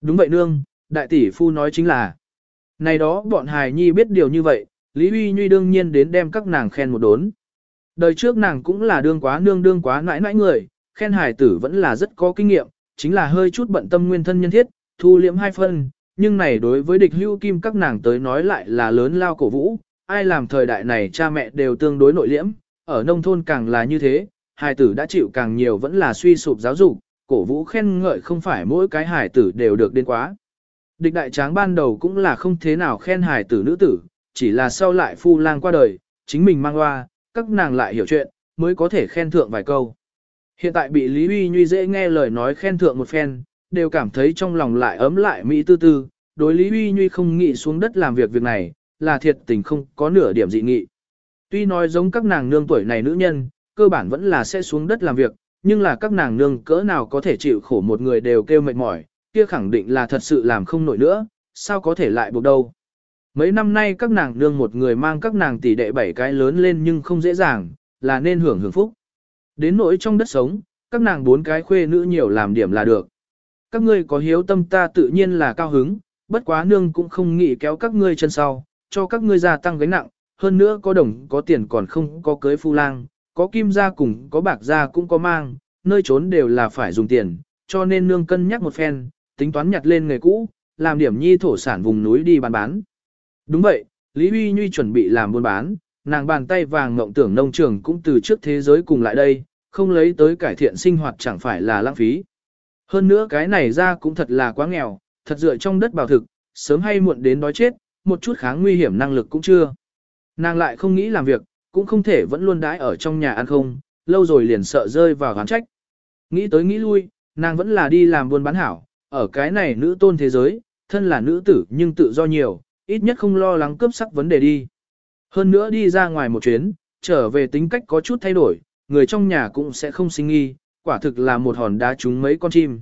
Đúng vậy nương, đại tỷ phu nói chính là. Này đó bọn hài nhi biết điều như vậy, Lý Huy Nhuy đương nhiên đến đem các nàng khen một đốn. Đời trước nàng cũng là đương quá nương đương quá nãi nãi người, khen hài tử vẫn là rất có kinh nghiệm, chính là hơi chút bận tâm nguyên thân nhân thiết, thu liễm hai phân, nhưng này đối với địch hưu kim các nàng tới nói lại là lớn lao cổ vũ, ai làm thời đại này cha mẹ đều tương đối nội liễm, ở nông thôn càng là như thế, hài tử đã chịu càng nhiều vẫn là suy sụp giáo dục, cổ vũ khen ngợi không phải mỗi cái hài tử đều được đến quá. Địch đại tráng ban đầu cũng là không thế nào khen hài tử nữ tử, chỉ là sau lại phu lang qua đời, chính mình mang hoa, các nàng lại hiểu chuyện, mới có thể khen thượng vài câu. Hiện tại bị Lý Huy Nhuy dễ nghe lời nói khen thượng một phen, đều cảm thấy trong lòng lại ấm lại mỹ tư tư, đối Lý Huy Nhuy không nghĩ xuống đất làm việc việc này, là thiệt tình không có nửa điểm dị nghị. Tuy nói giống các nàng nương tuổi này nữ nhân, cơ bản vẫn là sẽ xuống đất làm việc, nhưng là các nàng nương cỡ nào có thể chịu khổ một người đều kêu mệt mỏi, kia khẳng định là thật sự làm không nổi nữa, sao có thể lại buộc đâu. Mấy năm nay các nàng nương một người mang các nàng tỷ đệ bảy cái lớn lên nhưng không dễ dàng, là nên hưởng hưởng phúc. Đến nỗi trong đất sống, các nàng bốn cái khuê nữ nhiều làm điểm là được. Các ngươi có hiếu tâm ta tự nhiên là cao hứng, bất quá nương cũng không nghĩ kéo các ngươi chân sau, cho các ngươi gia tăng gánh nặng, hơn nữa có đồng có tiền còn không có cưới phu lang, có kim gia cùng có bạc gia cũng có mang, nơi trốn đều là phải dùng tiền, cho nên nương cân nhắc một phen, tính toán nhặt lên nghề cũ, làm điểm nhi thổ sản vùng núi đi bán bán. Đúng vậy, Lý Huy Nhuy chuẩn bị làm buôn bán, nàng bàn tay vàng ngộng tưởng nông trường cũng từ trước thế giới cùng lại đây, không lấy tới cải thiện sinh hoạt chẳng phải là lãng phí. Hơn nữa cái này ra cũng thật là quá nghèo, thật dựa trong đất bảo thực, sớm hay muộn đến đói chết, một chút kháng nguy hiểm năng lực cũng chưa. Nàng lại không nghĩ làm việc, cũng không thể vẫn luôn đãi ở trong nhà ăn không, lâu rồi liền sợ rơi vào gán trách. Nghĩ tới nghĩ lui, nàng vẫn là đi làm buôn bán hảo, ở cái này nữ tôn thế giới, thân là nữ tử nhưng tự do nhiều, ít nhất không lo lắng cướp sắc vấn đề đi. Hơn nữa đi ra ngoài một chuyến, trở về tính cách có chút thay đổi, người trong nhà cũng sẽ không sinh nghi, quả thực là một hòn đá trúng mấy con chim.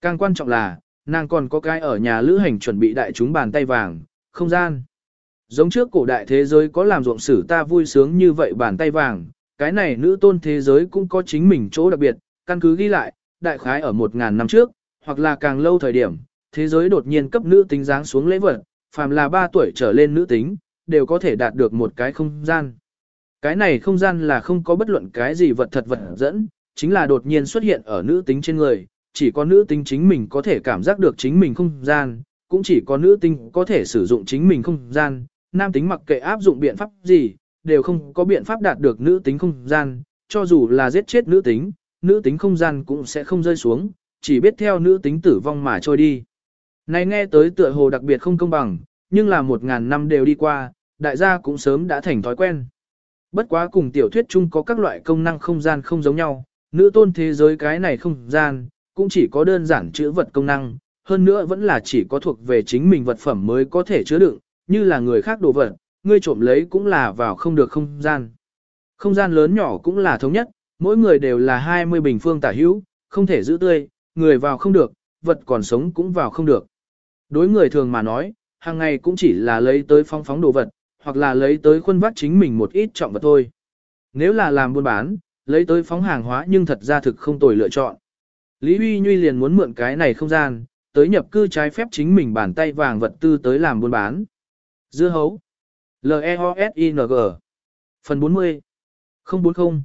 Càng quan trọng là, nàng còn có cái ở nhà lữ hành chuẩn bị đại chúng bàn tay vàng, không gian. Giống trước cổ đại thế giới có làm ruộng sử ta vui sướng như vậy bàn tay vàng, cái này nữ tôn thế giới cũng có chính mình chỗ đặc biệt, căn cứ ghi lại, đại khái ở một ngàn năm trước, hoặc là càng lâu thời điểm, thế giới đột nhiên cấp nữ tính dáng xuống lễ vật, phàm là 3 tuổi trở lên nữ tính, đều có thể đạt được một cái không gian. Cái này không gian là không có bất luận cái gì vật thật vật dẫn, chính là đột nhiên xuất hiện ở nữ tính trên người, chỉ có nữ tính chính mình có thể cảm giác được chính mình không gian, cũng chỉ có nữ tính có thể sử dụng chính mình không gian, nam tính mặc kệ áp dụng biện pháp gì, đều không có biện pháp đạt được nữ tính không gian, cho dù là giết chết nữ tính, nữ tính không gian cũng sẽ không rơi xuống, chỉ biết theo nữ tính tử vong mà trôi đi. Này nghe tới tựa hồ đặc biệt không công bằng, nhưng là một ngàn năm đều đi qua, đại gia cũng sớm đã thành thói quen. Bất quá cùng tiểu thuyết chung có các loại công năng không gian không giống nhau, nữ tôn thế giới cái này không gian, cũng chỉ có đơn giản chữ vật công năng, hơn nữa vẫn là chỉ có thuộc về chính mình vật phẩm mới có thể chứa đựng, như là người khác đồ vật, ngươi trộm lấy cũng là vào không được không gian. Không gian lớn nhỏ cũng là thống nhất, mỗi người đều là 20 bình phương tả hữu, không thể giữ tươi, người vào không được, vật còn sống cũng vào không được. Đối người thường mà nói, hàng ngày cũng chỉ là lấy tới phong phóng đồ vật, hoặc là lấy tới khuôn vắt chính mình một ít trọng vật thôi. Nếu là làm buôn bán, lấy tới phóng hàng hóa nhưng thật ra thực không tồi lựa chọn. Lý Huy Nhuy liền muốn mượn cái này không gian, tới nhập cư trái phép chính mình bàn tay vàng vật tư tới làm buôn bán. Dưa hấu. L-E-O-S-I-N-G Phần 40 040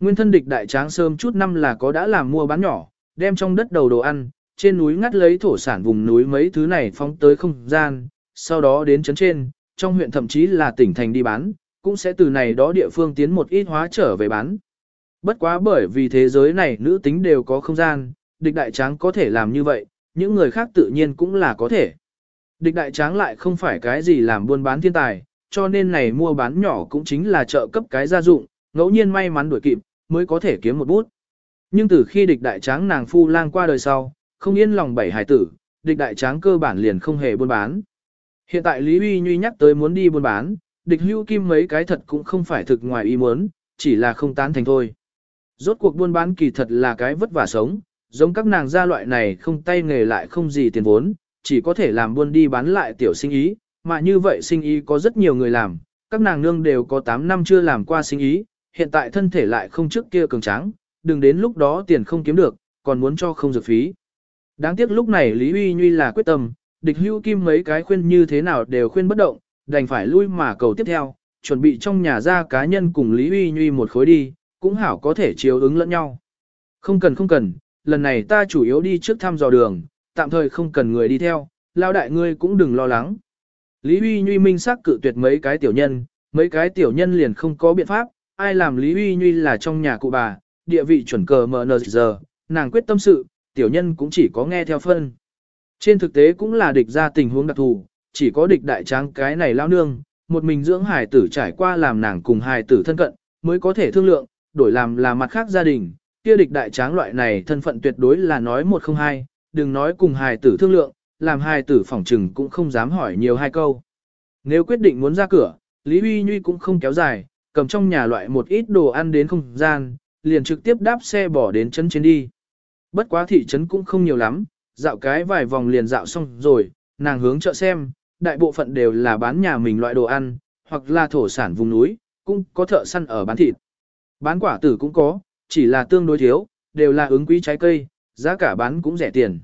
Nguyên thân địch đại tráng sớm chút năm là có đã làm mua bán nhỏ, đem trong đất đầu đồ ăn, trên núi ngắt lấy thổ sản vùng núi mấy thứ này phóng tới không gian, sau đó đến chấn trên, trong huyện thậm chí là tỉnh thành đi bán, cũng sẽ từ này đó địa phương tiến một ít hóa trở về bán. Bất quá bởi vì thế giới này nữ tính đều có không gian, địch đại tráng có thể làm như vậy, những người khác tự nhiên cũng là có thể. Địch đại tráng lại không phải cái gì làm buôn bán thiên tài, cho nên này mua bán nhỏ cũng chính là trợ cấp cái gia dụng, ngẫu nhiên may mắn đuổi kịp, mới có thể kiếm một bút. Nhưng từ khi địch đại tráng nàng phu lang qua đời sau, không yên lòng bảy hải tử, địch đại tráng cơ bản liền không hề buôn bán. Hiện tại Lý Uy Nhuy nhắc tới muốn đi buôn bán, địch hưu kim mấy cái thật cũng không phải thực ngoài ý muốn, chỉ là không tán thành thôi. Rốt cuộc buôn bán kỳ thật là cái vất vả sống, giống các nàng gia loại này không tay nghề lại không gì tiền vốn, chỉ có thể làm buôn đi bán lại tiểu sinh ý, mà như vậy sinh ý có rất nhiều người làm, các nàng nương đều có 8 năm chưa làm qua sinh ý, hiện tại thân thể lại không trước kia cường tráng, đừng đến lúc đó tiền không kiếm được, còn muốn cho không dược phí. Đáng tiếc lúc này Lý Uy Nhuy là quyết tâm, địch hưu kim mấy cái khuyên như thế nào đều khuyên bất động, đành phải lui mà cầu tiếp theo, chuẩn bị trong nhà ra cá nhân cùng Lý Uy Nhuy một khối đi, cũng hảo có thể chiếu ứng lẫn nhau. Không cần không cần, lần này ta chủ yếu đi trước thăm dò đường, tạm thời không cần người đi theo, lao đại ngươi cũng đừng lo lắng. Lý Huy Nhuy minh xác cự tuyệt mấy cái tiểu nhân, mấy cái tiểu nhân liền không có biện pháp, ai làm Lý Huy Nhuy là trong nhà cụ bà, địa vị chuẩn cờ mờ giờ, nàng quyết tâm sự, tiểu nhân cũng chỉ có nghe theo phân. Trên thực tế cũng là địch ra tình huống đặc thù, chỉ có địch đại tráng cái này lao nương, một mình dưỡng hài tử trải qua làm nàng cùng hài tử thân cận, mới có thể thương lượng, đổi làm là mặt khác gia đình, kia địch đại tráng loại này thân phận tuyệt đối là nói một không hai, đừng nói cùng hài tử thương lượng, làm hài tử phỏng trừng cũng không dám hỏi nhiều hai câu. Nếu quyết định muốn ra cửa, Lý Huy Nhuy cũng không kéo dài, cầm trong nhà loại một ít đồ ăn đến không gian, liền trực tiếp đáp xe bỏ đến chân trên đi. Bất quá thị trấn cũng không nhiều lắm, dạo cái vài vòng liền dạo xong rồi, nàng hướng chợ xem, đại bộ phận đều là bán nhà mình loại đồ ăn, hoặc là thổ sản vùng núi, cũng có thợ săn ở bán thịt. Bán quả tử cũng có, chỉ là tương đối thiếu, đều là ứng quý trái cây, giá cả bán cũng rẻ tiền.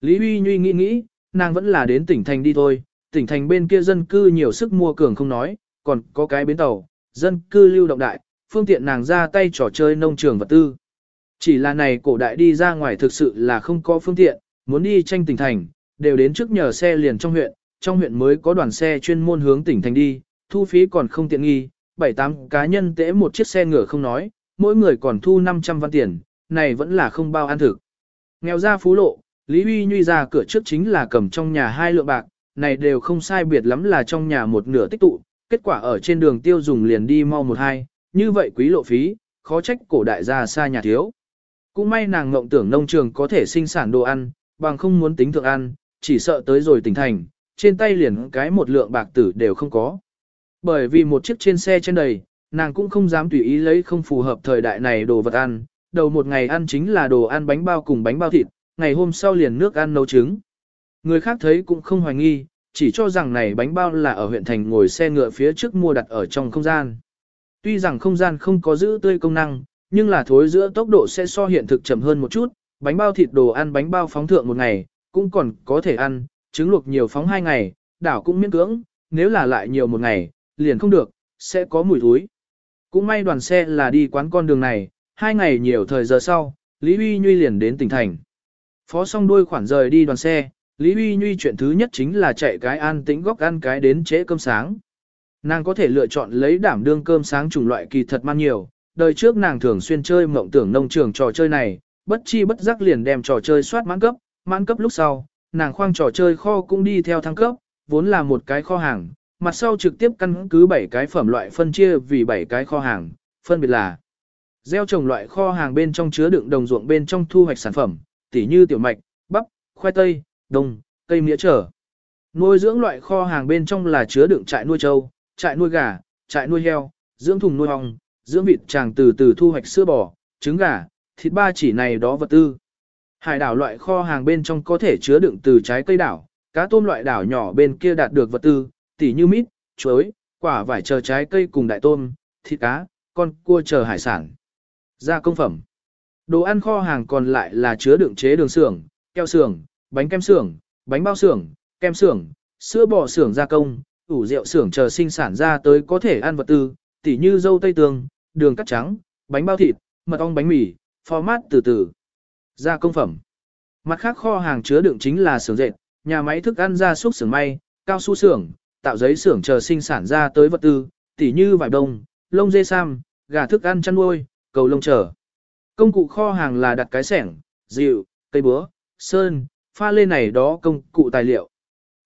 Lý Huy Nhuy nghĩ nghĩ, nàng vẫn là đến tỉnh thành đi thôi, tỉnh thành bên kia dân cư nhiều sức mua cường không nói, còn có cái bến tàu, dân cư lưu động đại, phương tiện nàng ra tay trò chơi nông trường vật tư. Chỉ là này cổ đại đi ra ngoài thực sự là không có phương tiện, muốn đi tranh tỉnh thành, đều đến trước nhờ xe liền trong huyện, trong huyện mới có đoàn xe chuyên môn hướng tỉnh thành đi, thu phí còn không tiện nghi, 7-8 cá nhân tễ một chiếc xe ngựa không nói, mỗi người còn thu 500 văn tiền, này vẫn là không bao ăn thực. Nghèo ra phú lộ, Lý Huy Nhuy ra cửa trước chính là cầm trong nhà hai lượng bạc, này đều không sai biệt lắm là trong nhà một nửa tích tụ, kết quả ở trên đường tiêu dùng liền đi mau một hai, như vậy quý lộ phí, khó trách cổ đại gia xa nhà thiếu. Cũng may nàng ngộng tưởng nông trường có thể sinh sản đồ ăn, bằng không muốn tính thượng ăn, chỉ sợ tới rồi tỉnh thành, trên tay liền cái một lượng bạc tử đều không có. Bởi vì một chiếc trên xe trên đầy, nàng cũng không dám tùy ý lấy không phù hợp thời đại này đồ vật ăn, đầu một ngày ăn chính là đồ ăn bánh bao cùng bánh bao thịt, ngày hôm sau liền nước ăn nấu trứng. Người khác thấy cũng không hoài nghi, chỉ cho rằng này bánh bao là ở huyện thành ngồi xe ngựa phía trước mua đặt ở trong không gian. Tuy rằng không gian không có giữ tươi công năng, nhưng là thối giữa tốc độ sẽ so hiện thực chậm hơn một chút, bánh bao thịt đồ ăn bánh bao phóng thượng một ngày, cũng còn có thể ăn, trứng luộc nhiều phóng hai ngày, đảo cũng miễn cưỡng, nếu là lại nhiều một ngày, liền không được, sẽ có mùi thối. Cũng may đoàn xe là đi quán con đường này, hai ngày nhiều thời giờ sau, Lý Huy Nhuy liền đến tỉnh thành. Phó xong đuôi khoản rời đi đoàn xe, Lý Huy Nhuy chuyện thứ nhất chính là chạy cái an tĩnh góc ăn cái đến trễ cơm sáng. Nàng có thể lựa chọn lấy đảm đương cơm sáng chủng loại kỳ thật man nhiều, đời trước nàng thường xuyên chơi mộng tưởng nông trường trò chơi này, bất chi bất giác liền đem trò chơi soát mãn cấp, mãn cấp lúc sau, nàng khoang trò chơi kho cũng đi theo thăng cấp, vốn là một cái kho hàng, mặt sau trực tiếp căn cứ 7 cái phẩm loại phân chia vì 7 cái kho hàng, phân biệt là gieo trồng loại kho hàng bên trong chứa đựng đồng ruộng bên trong thu hoạch sản phẩm, tỉ như tiểu mạch, bắp, khoai tây, đồng, cây mía trở. Nuôi dưỡng loại kho hàng bên trong là chứa đựng trại nuôi trâu, trại nuôi gà, trại nuôi heo, dưỡng thùng nuôi ong, dưỡng vịt tràng từ từ thu hoạch sữa bò, trứng gà, thịt ba chỉ này đó vật tư. Hải đảo loại kho hàng bên trong có thể chứa đựng từ trái cây đảo, cá tôm loại đảo nhỏ bên kia đạt được vật tư, tỉ như mít, chuối, quả vải chờ trái cây cùng đại tôm, thịt cá, con cua chờ hải sản. Gia công phẩm. Đồ ăn kho hàng còn lại là chứa đựng chế đường xưởng, keo xưởng, bánh kem xưởng, bánh bao xưởng, kem xưởng, sữa bò xưởng gia công, ủ rượu xưởng chờ sinh sản ra tới có thể ăn vật tư, tỉ như dâu tây tường, đường cắt trắng, bánh bao thịt, mật ong bánh mì, format từ từ. Gia công phẩm. Mặt khác kho hàng chứa đựng chính là xưởng dệt, nhà máy thức ăn gia súc xưởng may, cao su xưởng, tạo giấy xưởng chờ sinh sản ra tới vật tư, tỉ như vải đông, lông dê sam, gà thức ăn chăn nuôi, cầu lông chờ. Công cụ kho hàng là đặt cái sẻng, dịu, cây búa, sơn, pha lê này đó công cụ tài liệu.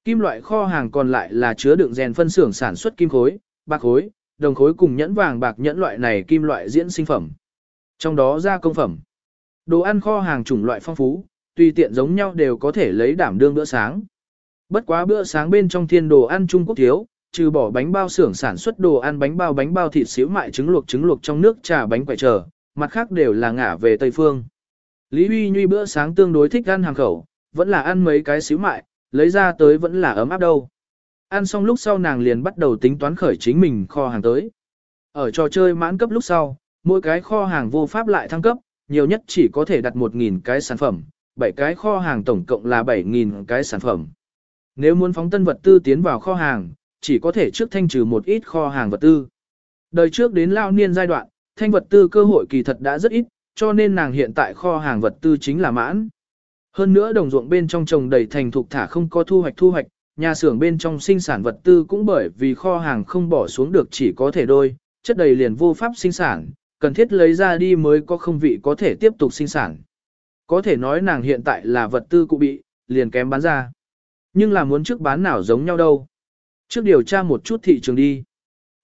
Kim loại kho hàng còn lại là chứa đựng rèn phân xưởng sản xuất kim khối, bạc khối, đồng khối cùng nhẫn vàng bạc nhẫn loại này kim loại diễn sinh phẩm. Trong đó ra công phẩm. Đồ ăn kho hàng chủng loại phong phú, tùy tiện giống nhau đều có thể lấy đảm đương bữa sáng. Bất quá bữa sáng bên trong thiên đồ ăn Trung Quốc thiếu, trừ bỏ bánh bao xưởng sản xuất đồ ăn bánh bao bánh bao thịt xíu mại trứng luộc trứng luộc trong nước trà bánh quậy chờ, mặt khác đều là ngả về Tây Phương. Lý Huy Nhuy bữa sáng tương đối thích ăn hàng khẩu, vẫn là ăn mấy cái xíu mại, lấy ra tới vẫn là ấm áp đâu. Ăn xong lúc sau nàng liền bắt đầu tính toán khởi chính mình kho hàng tới. Ở trò chơi mãn cấp lúc sau, mỗi cái kho hàng vô pháp lại thăng cấp, nhiều nhất chỉ có thể đặt 1.000 cái sản phẩm, 7 cái kho hàng tổng cộng là 7.000 cái sản phẩm. Nếu muốn phóng tân vật tư tiến vào kho hàng, chỉ có thể trước thanh trừ một ít kho hàng vật tư. Đời trước đến lao niên giai đoạn, thanh vật tư cơ hội kỳ thật đã rất ít, cho nên nàng hiện tại kho hàng vật tư chính là mãn. Hơn nữa đồng ruộng bên trong trồng đầy thành thục thả không có thu hoạch thu hoạch, nhà xưởng bên trong sinh sản vật tư cũng bởi vì kho hàng không bỏ xuống được chỉ có thể đôi, chất đầy liền vô pháp sinh sản, cần thiết lấy ra đi mới có không vị có thể tiếp tục sinh sản. Có thể nói nàng hiện tại là vật tư cụ bị, liền kém bán ra. Nhưng là muốn trước bán nào giống nhau đâu. Trước điều tra một chút thị trường đi.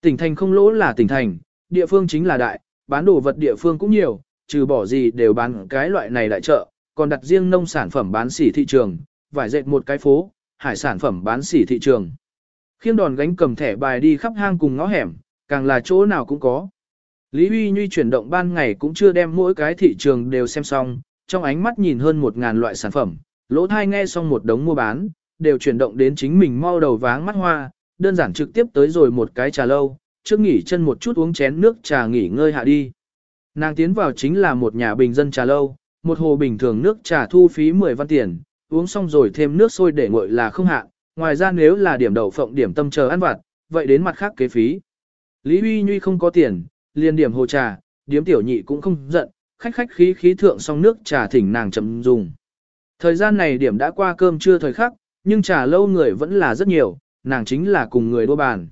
Tỉnh thành không lỗ là tỉnh thành, địa phương chính là đại, bán đồ vật địa phương cũng nhiều, trừ bỏ gì đều bán cái loại này đại chợ, còn đặt riêng nông sản phẩm bán sỉ thị trường, vải dệt một cái phố, hải sản phẩm bán sỉ thị trường. Khiêng đòn gánh cầm thẻ bài đi khắp hang cùng ngõ hẻm, càng là chỗ nào cũng có. Lý Huy Nhuy chuyển động ban ngày cũng chưa đem mỗi cái thị trường đều xem xong, trong ánh mắt nhìn hơn một ngàn loại sản phẩm, lỗ thai nghe xong một đống mua bán, đều chuyển động đến chính mình mau đầu váng mắt hoa, đơn giản trực tiếp tới rồi một cái trà lâu, trước nghỉ chân một chút uống chén nước trà nghỉ ngơi hạ đi. Nàng tiến vào chính là một nhà bình dân trà lâu, một hồ bình thường nước trà thu phí 10 văn tiền, uống xong rồi thêm nước sôi để nguội là không hạ, ngoài ra nếu là điểm đậu phộng điểm tâm chờ ăn vặt, vậy đến mặt khác kế phí. Lý Huy Nhuy không có tiền, liền điểm hồ trà, điếm tiểu nhị cũng không giận, khách khách khí khí thượng xong nước trà thỉnh nàng chậm dùng. Thời gian này điểm đã qua cơm trưa thời khắc, nhưng trà lâu người vẫn là rất nhiều, nàng chính là cùng người đua bàn.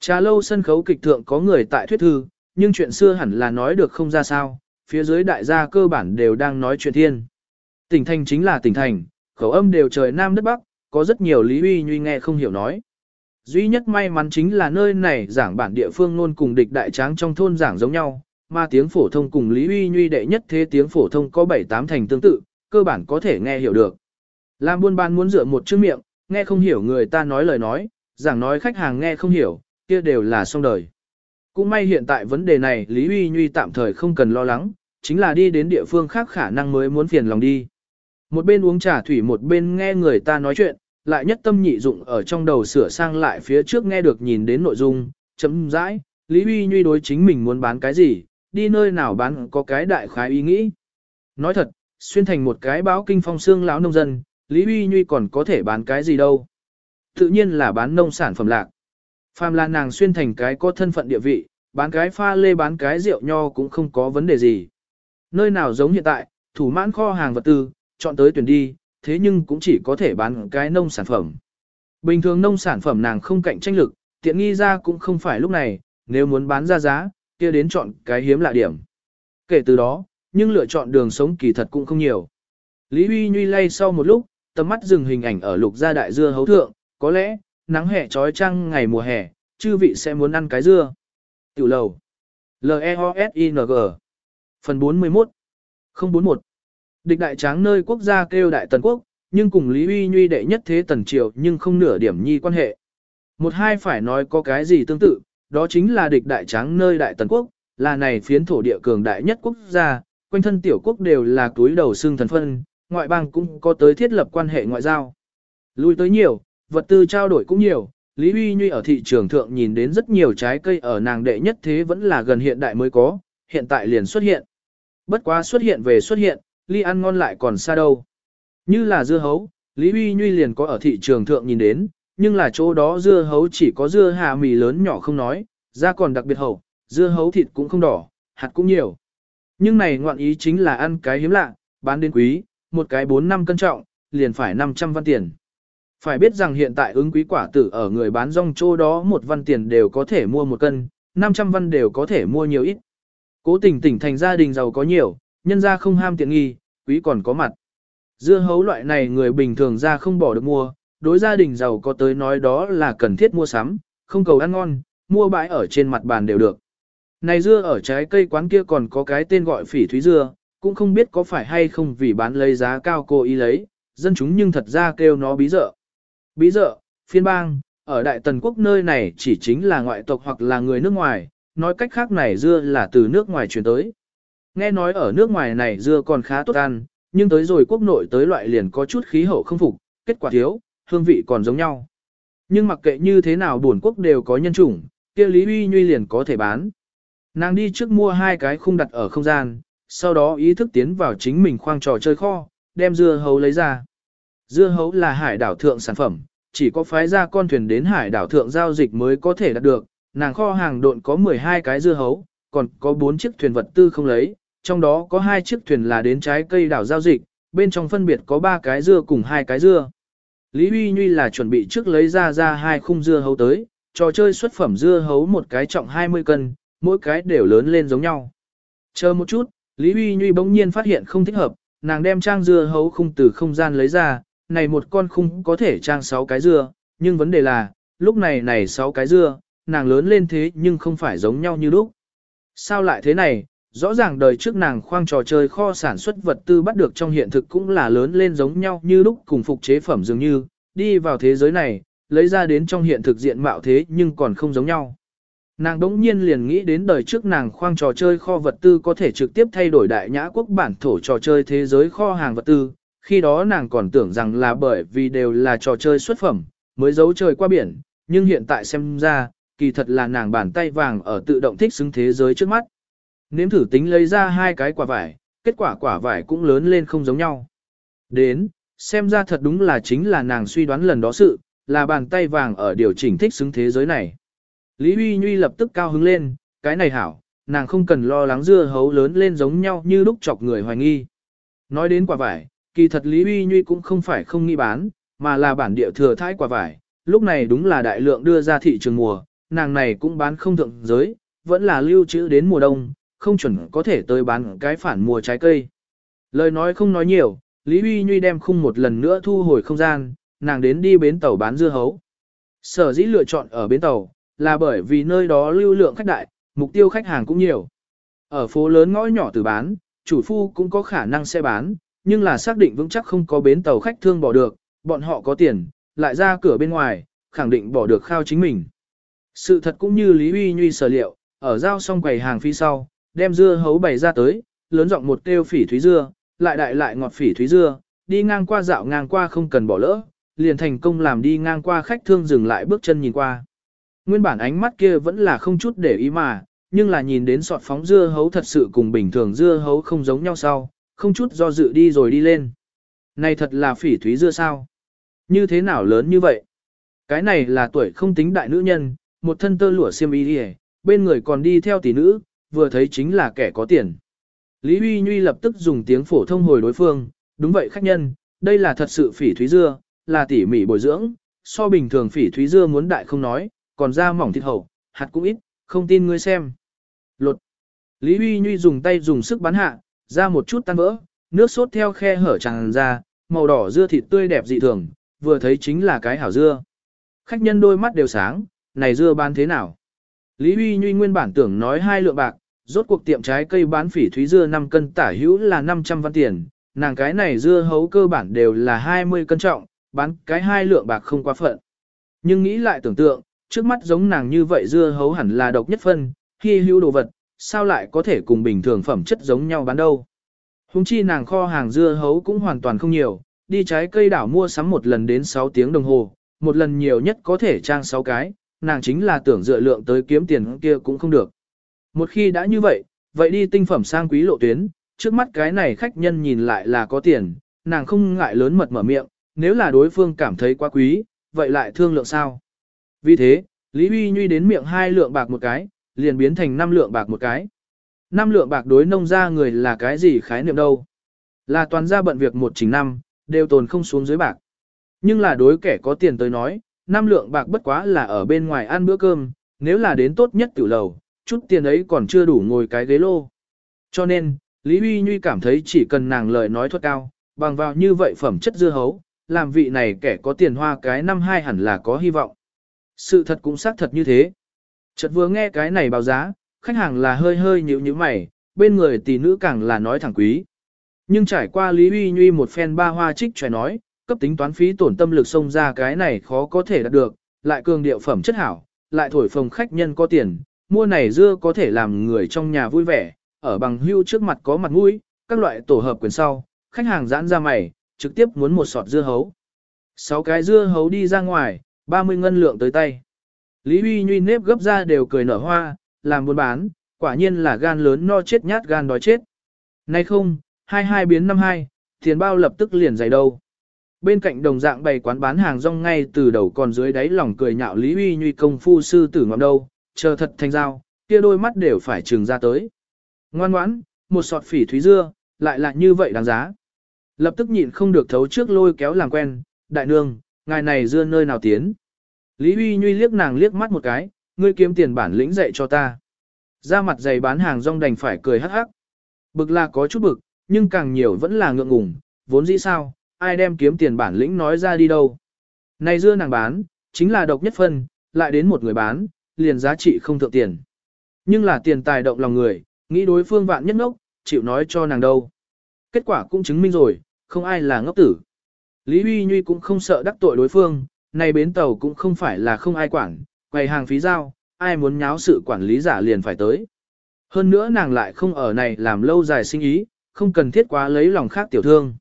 Trà lâu sân khấu kịch thượng có người tại thuyết thư, nhưng chuyện xưa hẳn là nói được không ra sao, phía dưới đại gia cơ bản đều đang nói chuyện thiên. Tỉnh thành chính là tỉnh thành, khẩu âm đều trời nam đất bắc, có rất nhiều lý uy nhuy nghe không hiểu nói. Duy nhất may mắn chính là nơi này giảng bản địa phương luôn cùng địch đại tráng trong thôn giảng giống nhau, mà tiếng phổ thông cùng lý uy nhuy đệ nhất thế tiếng phổ thông có 7-8 thành tương tự, cơ bản có thể nghe hiểu được. Làm buôn bán muốn dựa một chữ miệng, nghe không hiểu người ta nói lời nói, giảng nói khách hàng nghe không hiểu, kia đều là xong đời. Cũng may hiện tại vấn đề này Lý Uy Nhuy tạm thời không cần lo lắng, chính là đi đến địa phương khác khả năng mới muốn phiền lòng đi. Một bên uống trà thủy một bên nghe người ta nói chuyện, lại nhất tâm nhị dụng ở trong đầu sửa sang lại phía trước nghe được nhìn đến nội dung, chấm dãi, Lý Uy Nhuy đối chính mình muốn bán cái gì, đi nơi nào bán có cái đại khái ý nghĩ. Nói thật, xuyên thành một cái báo kinh phong xương lão nông dân, Lý Uy Nhuy còn có thể bán cái gì đâu. Tự nhiên là bán nông sản phẩm lạc. Phàm là nàng xuyên thành cái có thân phận địa vị, bán cái pha lê bán cái rượu nho cũng không có vấn đề gì. Nơi nào giống hiện tại, thủ mãn kho hàng vật tư, chọn tới tuyển đi, thế nhưng cũng chỉ có thể bán cái nông sản phẩm. Bình thường nông sản phẩm nàng không cạnh tranh lực, tiện nghi ra cũng không phải lúc này, nếu muốn bán ra giá, kia đến chọn cái hiếm lạ điểm. Kể từ đó, nhưng lựa chọn đường sống kỳ thật cũng không nhiều. Lý Huy Nhuy lay sau một lúc, tầm mắt dừng hình ảnh ở lục gia đại dưa hấu thượng, có lẽ, nắng hè trói trăng ngày mùa hè, chư vị sẽ muốn ăn cái dưa. Tiểu lầu. L-E-O-S-I-N-G Phần 41 041 Địch đại tráng nơi quốc gia kêu đại tần quốc, nhưng cùng Lý Uy Nhuy đệ nhất thế tần triều nhưng không nửa điểm nhi quan hệ. Một hai phải nói có cái gì tương tự, đó chính là địch đại tráng nơi đại tần quốc, là này phiến thổ địa cường đại nhất quốc gia, quanh thân tiểu quốc đều là túi đầu xương thần phân, ngoại bang cũng có tới thiết lập quan hệ ngoại giao. Lui tới nhiều, vật tư trao đổi cũng nhiều, Lý Huy Nhuy ở thị trường thượng nhìn đến rất nhiều trái cây ở nàng đệ nhất thế vẫn là gần hiện đại mới có, hiện tại liền xuất hiện. Bất quá xuất hiện về xuất hiện, ly ăn ngon lại còn xa đâu. Như là dưa hấu, Lý Huy Nhuy liền có ở thị trường thượng nhìn đến, nhưng là chỗ đó dưa hấu chỉ có dưa hà mì lớn nhỏ không nói, da còn đặc biệt hậu, dưa hấu thịt cũng không đỏ, hạt cũng nhiều. Nhưng này ngoạn ý chính là ăn cái hiếm lạ, bán đến quý, một cái 4 năm cân trọng, liền phải 500 văn tiền. Phải biết rằng hiện tại ứng quý quả tử ở người bán rong chỗ đó một văn tiền đều có thể mua một cân, 500 văn đều có thể mua nhiều ít. Cố tình tỉnh thành gia đình giàu có nhiều, nhân ra không ham tiện nghi, quý còn có mặt. Dưa hấu loại này người bình thường ra không bỏ được mua, đối gia đình giàu có tới nói đó là cần thiết mua sắm, không cầu ăn ngon, mua bãi ở trên mặt bàn đều được. Này dưa ở trái cây quán kia còn có cái tên gọi phỉ thúy dưa, cũng không biết có phải hay không vì bán lấy giá cao cô ý lấy, dân chúng nhưng thật ra kêu nó bí dợ. Bí dợ, phiên bang, ở Đại Tần Quốc nơi này chỉ chính là ngoại tộc hoặc là người nước ngoài, nói cách khác này dưa là từ nước ngoài chuyển tới. Nghe nói ở nước ngoài này dưa còn khá tốt ăn, nhưng tới rồi quốc nội tới loại liền có chút khí hậu không phục, kết quả thiếu, hương vị còn giống nhau. Nhưng mặc kệ như thế nào buồn quốc đều có nhân chủng, kia Lý Uy Nhuy liền có thể bán. Nàng đi trước mua hai cái khung đặt ở không gian, sau đó ý thức tiến vào chính mình khoang trò chơi kho, đem dưa hấu lấy ra. Dưa hấu là hải đảo thượng sản phẩm, chỉ có phái ra con thuyền đến hải đảo thượng giao dịch mới có thể đạt được, nàng kho hàng độn có 12 cái dưa hấu, còn có 4 chiếc thuyền vật tư không lấy, trong đó có hai chiếc thuyền là đến trái cây đảo giao dịch, bên trong phân biệt có 3 cái dưa cùng hai cái dưa. Lý Huy Nhuy là chuẩn bị trước lấy ra ra hai khung dưa hấu tới, trò chơi xuất phẩm dưa hấu một cái trọng 20 cân, mỗi cái đều lớn lên giống nhau. Chờ một chút, Lý Huy Nhuy bỗng nhiên phát hiện không thích hợp, nàng đem trang dưa hấu khung từ không gian lấy ra, này một con khung có thể trang 6 cái dưa, nhưng vấn đề là, lúc này này 6 cái dưa, nàng lớn lên thế nhưng không phải giống nhau như lúc. Sao lại thế này, rõ ràng đời trước nàng khoang trò chơi kho sản xuất vật tư bắt được trong hiện thực cũng là lớn lên giống nhau như lúc cùng phục chế phẩm dường như, đi vào thế giới này, lấy ra đến trong hiện thực diện mạo thế nhưng còn không giống nhau. Nàng đống nhiên liền nghĩ đến đời trước nàng khoang trò chơi kho vật tư có thể trực tiếp thay đổi đại nhã quốc bản thổ trò chơi thế giới kho hàng vật tư, khi đó nàng còn tưởng rằng là bởi vì đều là trò chơi xuất phẩm, mới giấu trời qua biển, nhưng hiện tại xem ra, kỳ thật là nàng bàn tay vàng ở tự động thích xứng thế giới trước mắt. Nếm thử tính lấy ra hai cái quả vải, kết quả quả vải cũng lớn lên không giống nhau. Đến, xem ra thật đúng là chính là nàng suy đoán lần đó sự, là bàn tay vàng ở điều chỉnh thích xứng thế giới này. Lý Huy Nhuy lập tức cao hứng lên, cái này hảo, nàng không cần lo lắng dưa hấu lớn lên giống nhau như lúc chọc người hoài nghi. Nói đến quả vải, kỳ thật Lý Huy Nhuy cũng không phải không nghi bán, mà là bản địa thừa thái quả vải, lúc này đúng là đại lượng đưa ra thị trường mùa, nàng này cũng bán không thượng giới, vẫn là lưu trữ đến mùa đông, không chuẩn có thể tới bán cái phản mùa trái cây. Lời nói không nói nhiều, Lý Huy Nhuy đem khung một lần nữa thu hồi không gian, nàng đến đi bến tàu bán dưa hấu. Sở dĩ lựa chọn ở bến tàu, là bởi vì nơi đó lưu lượng khách đại, mục tiêu khách hàng cũng nhiều. Ở phố lớn ngõ nhỏ từ bán, chủ phu cũng có khả năng sẽ bán, nhưng là xác định vững chắc không có bến tàu khách thương bỏ được, bọn họ có tiền, lại ra cửa bên ngoài, khẳng định bỏ được khao chính mình. Sự thật cũng như Lý Huy Nhuy sở liệu, ở giao xong quầy hàng phía sau, đem dưa hấu bày ra tới, lớn giọng một kêu phỉ thúy dưa, lại đại lại ngọt phỉ thúy dưa, đi ngang qua dạo ngang qua không cần bỏ lỡ, liền thành công làm đi ngang qua khách thương dừng lại bước chân nhìn qua. Nguyên bản ánh mắt kia vẫn là không chút để ý mà, nhưng là nhìn đến sọt phóng dưa hấu thật sự cùng bình thường dưa hấu không giống nhau sau, không chút do dự đi rồi đi lên. Này thật là phỉ thúy dưa sao? Như thế nào lớn như vậy? Cái này là tuổi không tính đại nữ nhân, một thân tơ lụa xiêm y đi bên người còn đi theo tỷ nữ, vừa thấy chính là kẻ có tiền. Lý Huy Nhuy lập tức dùng tiếng phổ thông hồi đối phương, đúng vậy khách nhân, đây là thật sự phỉ thúy dưa, là tỉ mỉ bồi dưỡng, so bình thường phỉ thúy dưa muốn đại không nói, còn da mỏng thịt hậu, hạt cũng ít, không tin ngươi xem. Lột. Lý Huy Nhuy dùng tay dùng sức bắn hạ, ra một chút tan vỡ, nước sốt theo khe hở tràn ra, màu đỏ dưa thịt tươi đẹp dị thường, vừa thấy chính là cái hảo dưa. Khách nhân đôi mắt đều sáng, này dưa bán thế nào? Lý Huy Nhuy nguyên bản tưởng nói hai lượng bạc, rốt cuộc tiệm trái cây bán phỉ thúy dưa 5 cân tả hữu là 500 văn tiền, nàng cái này dưa hấu cơ bản đều là 20 cân trọng, bán cái hai lượng bạc không quá phận. Nhưng nghĩ lại tưởng tượng, trước mắt giống nàng như vậy dưa hấu hẳn là độc nhất phân, khi hữu đồ vật, sao lại có thể cùng bình thường phẩm chất giống nhau bán đâu. Hùng chi nàng kho hàng dưa hấu cũng hoàn toàn không nhiều, đi trái cây đảo mua sắm một lần đến 6 tiếng đồng hồ, một lần nhiều nhất có thể trang 6 cái, nàng chính là tưởng dựa lượng tới kiếm tiền kia cũng không được. Một khi đã như vậy, vậy đi tinh phẩm sang quý lộ tuyến, trước mắt cái này khách nhân nhìn lại là có tiền, nàng không ngại lớn mật mở miệng, nếu là đối phương cảm thấy quá quý, vậy lại thương lượng sao? Vì thế, Lý Huy Nhuy đến miệng hai lượng bạc một cái, liền biến thành năm lượng bạc một cái. Năm lượng bạc đối nông gia người là cái gì khái niệm đâu? Là toàn gia bận việc một chính năm, đều tồn không xuống dưới bạc. Nhưng là đối kẻ có tiền tới nói, năm lượng bạc bất quá là ở bên ngoài ăn bữa cơm, nếu là đến tốt nhất tiểu lầu, chút tiền ấy còn chưa đủ ngồi cái ghế lô. Cho nên, Lý Huy Nhuy cảm thấy chỉ cần nàng lời nói thuật cao, bằng vào như vậy phẩm chất dưa hấu, làm vị này kẻ có tiền hoa cái năm hai hẳn là có hy vọng. Sự thật cũng xác thật như thế. Chợt vừa nghe cái này báo giá, khách hàng là hơi hơi nhíu nhíu mày, bên người tỷ nữ càng là nói thẳng quý. Nhưng trải qua Lý Uy Nhuy một phen ba hoa trích chòe nói, cấp tính toán phí tổn tâm lực xông ra cái này khó có thể đạt được, lại cường điệu phẩm chất hảo, lại thổi phồng khách nhân có tiền, mua này dưa có thể làm người trong nhà vui vẻ, ở bằng hưu trước mặt có mặt mũi, các loại tổ hợp quyền sau, khách hàng giãn ra mày, trực tiếp muốn một sọt dưa hấu. Sáu cái dưa hấu đi ra ngoài, 30 ngân lượng tới tay. Lý Huy Nhuy nếp gấp ra đều cười nở hoa, làm buôn bán, quả nhiên là gan lớn no chết nhát gan đói chết. Nay không, 22 biến 52, tiền bao lập tức liền dày đâu. Bên cạnh đồng dạng bày quán bán hàng rong ngay từ đầu còn dưới đáy lòng cười nhạo Lý Huy Nhuy công phu sư tử ngọm đâu, chờ thật thành dao, kia đôi mắt đều phải trừng ra tới. Ngoan ngoãn, một sọt phỉ thúy dưa, lại là như vậy đáng giá. Lập tức nhịn không được thấu trước lôi kéo làm quen, đại nương, ngài này dưa nơi nào tiến. Lý Huy Nhuy liếc nàng liếc mắt một cái, ngươi kiếm tiền bản lĩnh dạy cho ta. Ra mặt dày bán hàng rong đành phải cười hắc hắc. Bực là có chút bực, nhưng càng nhiều vẫn là ngượng ngùng, vốn dĩ sao, ai đem kiếm tiền bản lĩnh nói ra đi đâu. Này dưa nàng bán, chính là độc nhất phân, lại đến một người bán, liền giá trị không thượng tiền. Nhưng là tiền tài động lòng người, nghĩ đối phương vạn nhất ngốc, chịu nói cho nàng đâu. Kết quả cũng chứng minh rồi, không ai là ngốc tử. Lý Huy Nhuy cũng không sợ đắc tội đối phương, này bến tàu cũng không phải là không ai quản, quầy hàng phí giao, ai muốn nháo sự quản lý giả liền phải tới. Hơn nữa nàng lại không ở này làm lâu dài sinh ý, không cần thiết quá lấy lòng khác tiểu thương.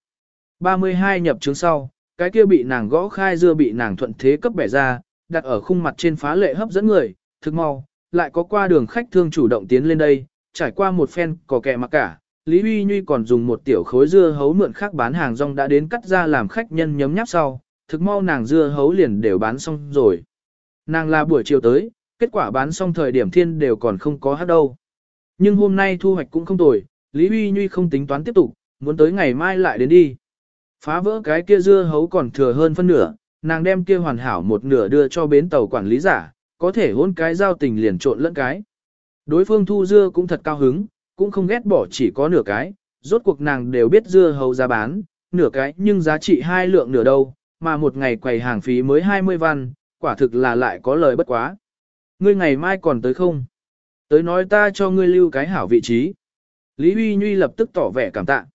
32 nhập chứng sau, cái kia bị nàng gõ khai dưa bị nàng thuận thế cấp bẻ ra, đặt ở khung mặt trên phá lệ hấp dẫn người, thực mau, lại có qua đường khách thương chủ động tiến lên đây, trải qua một phen có kẹ mặc cả, Lý Huy Nhuy còn dùng một tiểu khối dưa hấu mượn khác bán hàng rong đã đến cắt ra làm khách nhân nhấm nháp sau, thực mau nàng dưa hấu liền đều bán xong rồi. Nàng là buổi chiều tới, kết quả bán xong thời điểm thiên đều còn không có hát đâu. Nhưng hôm nay thu hoạch cũng không tồi, Lý Huy Nhuy không tính toán tiếp tục, muốn tới ngày mai lại đến đi. Phá vỡ cái kia dưa hấu còn thừa hơn phân nửa, nàng đem kia hoàn hảo một nửa đưa cho bến tàu quản lý giả, có thể hôn cái giao tình liền trộn lẫn cái. Đối phương thu dưa cũng thật cao hứng, cũng không ghét bỏ chỉ có nửa cái, rốt cuộc nàng đều biết dưa hấu giá bán, nửa cái nhưng giá trị hai lượng nửa đâu, mà một ngày quầy hàng phí mới 20 văn, quả thực là lại có lời bất quá. Ngươi ngày mai còn tới không? Tới nói ta cho ngươi lưu cái hảo vị trí. Lý Huy Nhuy lập tức tỏ vẻ cảm tạ.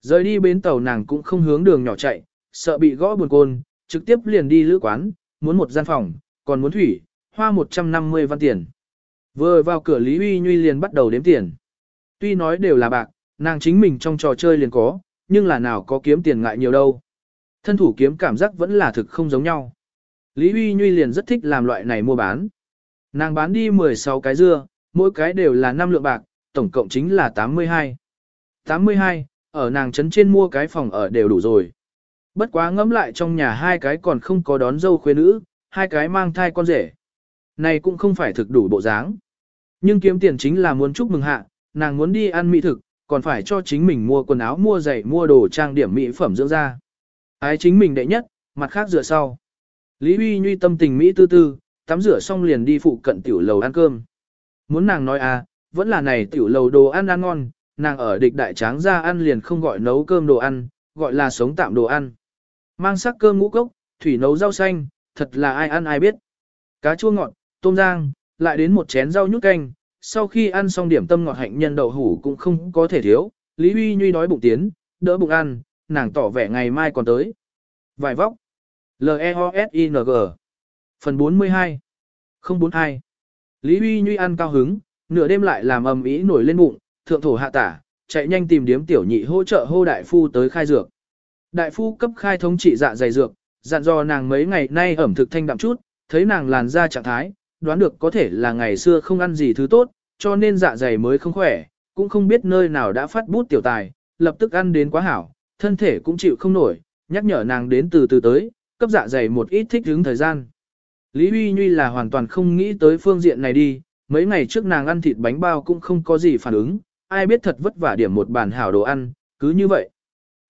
Rời đi bến tàu nàng cũng không hướng đường nhỏ chạy, sợ bị gõ buồn côn, trực tiếp liền đi lữ quán, muốn một gian phòng, còn muốn thủy, hoa 150 văn tiền. Vừa vào cửa Lý Huy Nhuy liền bắt đầu đếm tiền. Tuy nói đều là bạc, nàng chính mình trong trò chơi liền có, nhưng là nào có kiếm tiền ngại nhiều đâu. Thân thủ kiếm cảm giác vẫn là thực không giống nhau. Lý Huy Nhuy liền rất thích làm loại này mua bán. Nàng bán đi 16 cái dưa, mỗi cái đều là 5 lượng bạc, tổng cộng chính là 82. 82, ở nàng trấn trên mua cái phòng ở đều đủ rồi. Bất quá ngẫm lại trong nhà hai cái còn không có đón dâu khuê nữ, hai cái mang thai con rể. Này cũng không phải thực đủ bộ dáng. Nhưng kiếm tiền chính là muốn chúc mừng hạ, nàng muốn đi ăn mỹ thực, còn phải cho chính mình mua quần áo mua giày mua đồ trang điểm mỹ phẩm dưỡng da. Ái chính mình đệ nhất, mặt khác rửa sau. Lý Huy Nhuy tâm tình Mỹ tư tư, tắm rửa xong liền đi phụ cận tiểu lầu ăn cơm. Muốn nàng nói à, vẫn là này tiểu lầu đồ ăn ăn ngon, nàng ở địch đại tráng ra ăn liền không gọi nấu cơm đồ ăn, gọi là sống tạm đồ ăn. Mang sắc cơm ngũ cốc, thủy nấu rau xanh, thật là ai ăn ai biết. Cá chua ngọt, tôm rang, lại đến một chén rau nhút canh, sau khi ăn xong điểm tâm ngọt hạnh nhân đậu hủ cũng không có thể thiếu, Lý Huy Nhuy đói bụng tiến, đỡ bụng ăn, nàng tỏ vẻ ngày mai còn tới. Vài vóc. L-E-O-S-I-N-G Phần 42 042 Lý Huy Nhuy ăn cao hứng, nửa đêm lại làm ầm ĩ nổi lên bụng, thượng thổ hạ tả, chạy nhanh tìm điếm tiểu nhị hỗ trợ hô đại phu tới khai dược. Đại phu cấp khai thống trị dạ dày dược, dặn dò nàng mấy ngày nay ẩm thực thanh đậm chút, thấy nàng làn da trạng thái, đoán được có thể là ngày xưa không ăn gì thứ tốt, cho nên dạ dày mới không khỏe, cũng không biết nơi nào đã phát bút tiểu tài, lập tức ăn đến quá hảo, thân thể cũng chịu không nổi, nhắc nhở nàng đến từ từ tới, cấp dạ dày một ít thích ứng thời gian. Lý Huy Nhuy là hoàn toàn không nghĩ tới phương diện này đi, mấy ngày trước nàng ăn thịt bánh bao cũng không có gì phản ứng, ai biết thật vất vả điểm một bàn hảo đồ ăn, cứ như vậy.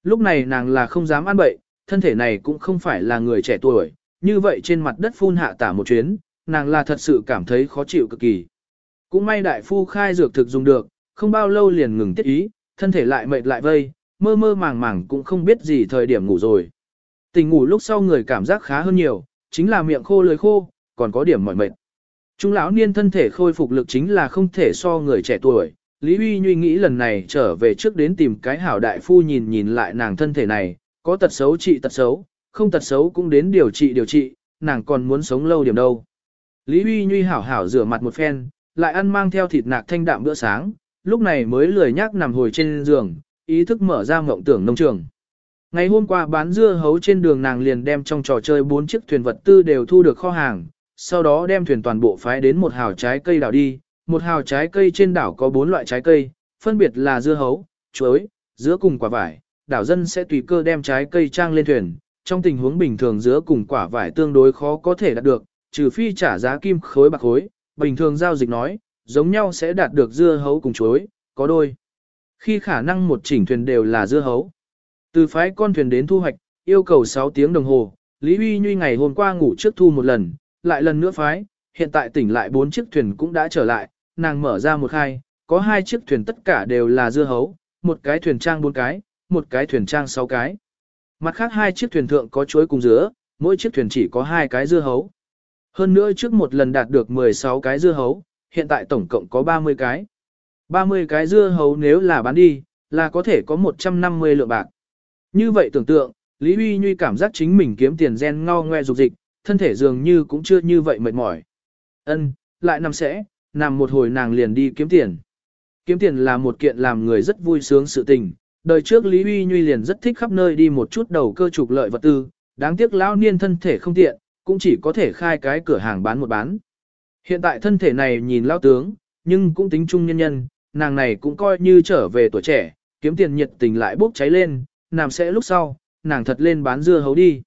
Lúc này nàng là không dám ăn bậy, thân thể này cũng không phải là người trẻ tuổi, như vậy trên mặt đất phun hạ tả một chuyến, nàng là thật sự cảm thấy khó chịu cực kỳ. Cũng may đại phu khai dược thực dùng được, không bao lâu liền ngừng tiết ý, thân thể lại mệt lại vây, mơ mơ màng màng cũng không biết gì thời điểm ngủ rồi. Tình ngủ lúc sau người cảm giác khá hơn nhiều, chính là miệng khô lưỡi khô, còn có điểm mỏi mệt. Trung lão niên thân thể khôi phục lực chính là không thể so người trẻ tuổi. Lý Huy Nhuy nghĩ lần này trở về trước đến tìm cái hảo đại phu nhìn nhìn lại nàng thân thể này, có tật xấu trị tật xấu, không tật xấu cũng đến điều trị điều trị, nàng còn muốn sống lâu điểm đâu. Lý Huy Nhuy hảo hảo rửa mặt một phen, lại ăn mang theo thịt nạc thanh đạm bữa sáng, lúc này mới lười nhác nằm hồi trên giường, ý thức mở ra mộng tưởng nông trường. Ngày hôm qua bán dưa hấu trên đường nàng liền đem trong trò chơi bốn chiếc thuyền vật tư đều thu được kho hàng, sau đó đem thuyền toàn bộ phái đến một hào trái cây đảo đi. Một hào trái cây trên đảo có bốn loại trái cây, phân biệt là dưa hấu, chuối, dứa cùng quả vải. Đảo dân sẽ tùy cơ đem trái cây trang lên thuyền, trong tình huống bình thường dứa cùng quả vải tương đối khó có thể đạt được, trừ phi trả giá kim khối bạc khối, bình thường giao dịch nói, giống nhau sẽ đạt được dưa hấu cùng chuối, có đôi. Khi khả năng một chỉnh thuyền đều là dưa hấu. Từ phái con thuyền đến thu hoạch, yêu cầu 6 tiếng đồng hồ, Lý Huy Nhuy ngày hôm qua ngủ trước thu một lần, lại lần nữa phái, hiện tại tỉnh lại bốn chiếc thuyền cũng đã trở lại, nàng mở ra một khai, có hai chiếc thuyền tất cả đều là dưa hấu, một cái thuyền trang bốn cái, một cái thuyền trang sáu cái. Mặt khác hai chiếc thuyền thượng có chuối cùng dứa, mỗi chiếc thuyền chỉ có hai cái dưa hấu. Hơn nữa trước một lần đạt được 16 cái dưa hấu, hiện tại tổng cộng có 30 cái. 30 cái dưa hấu nếu là bán đi, là có thể có 150 lượng bạc. Như vậy tưởng tượng, Lý Huy Nhuy cảm giác chính mình kiếm tiền gen ngao ngoe dục dịch, thân thể dường như cũng chưa như vậy mệt mỏi. Ân, lại nằm sẽ, nằm một hồi nàng liền đi kiếm tiền. Kiếm tiền là một kiện làm người rất vui sướng sự tình. Đời trước Lý Huy Nhuy liền rất thích khắp nơi đi một chút đầu cơ trục lợi vật tư, đáng tiếc lão niên thân thể không tiện, cũng chỉ có thể khai cái cửa hàng bán một bán. Hiện tại thân thể này nhìn lao tướng, nhưng cũng tính trung nhân nhân, nàng này cũng coi như trở về tuổi trẻ, kiếm tiền nhiệt tình lại bốc cháy lên, nàng sẽ lúc sau, nàng thật lên bán dưa hấu đi.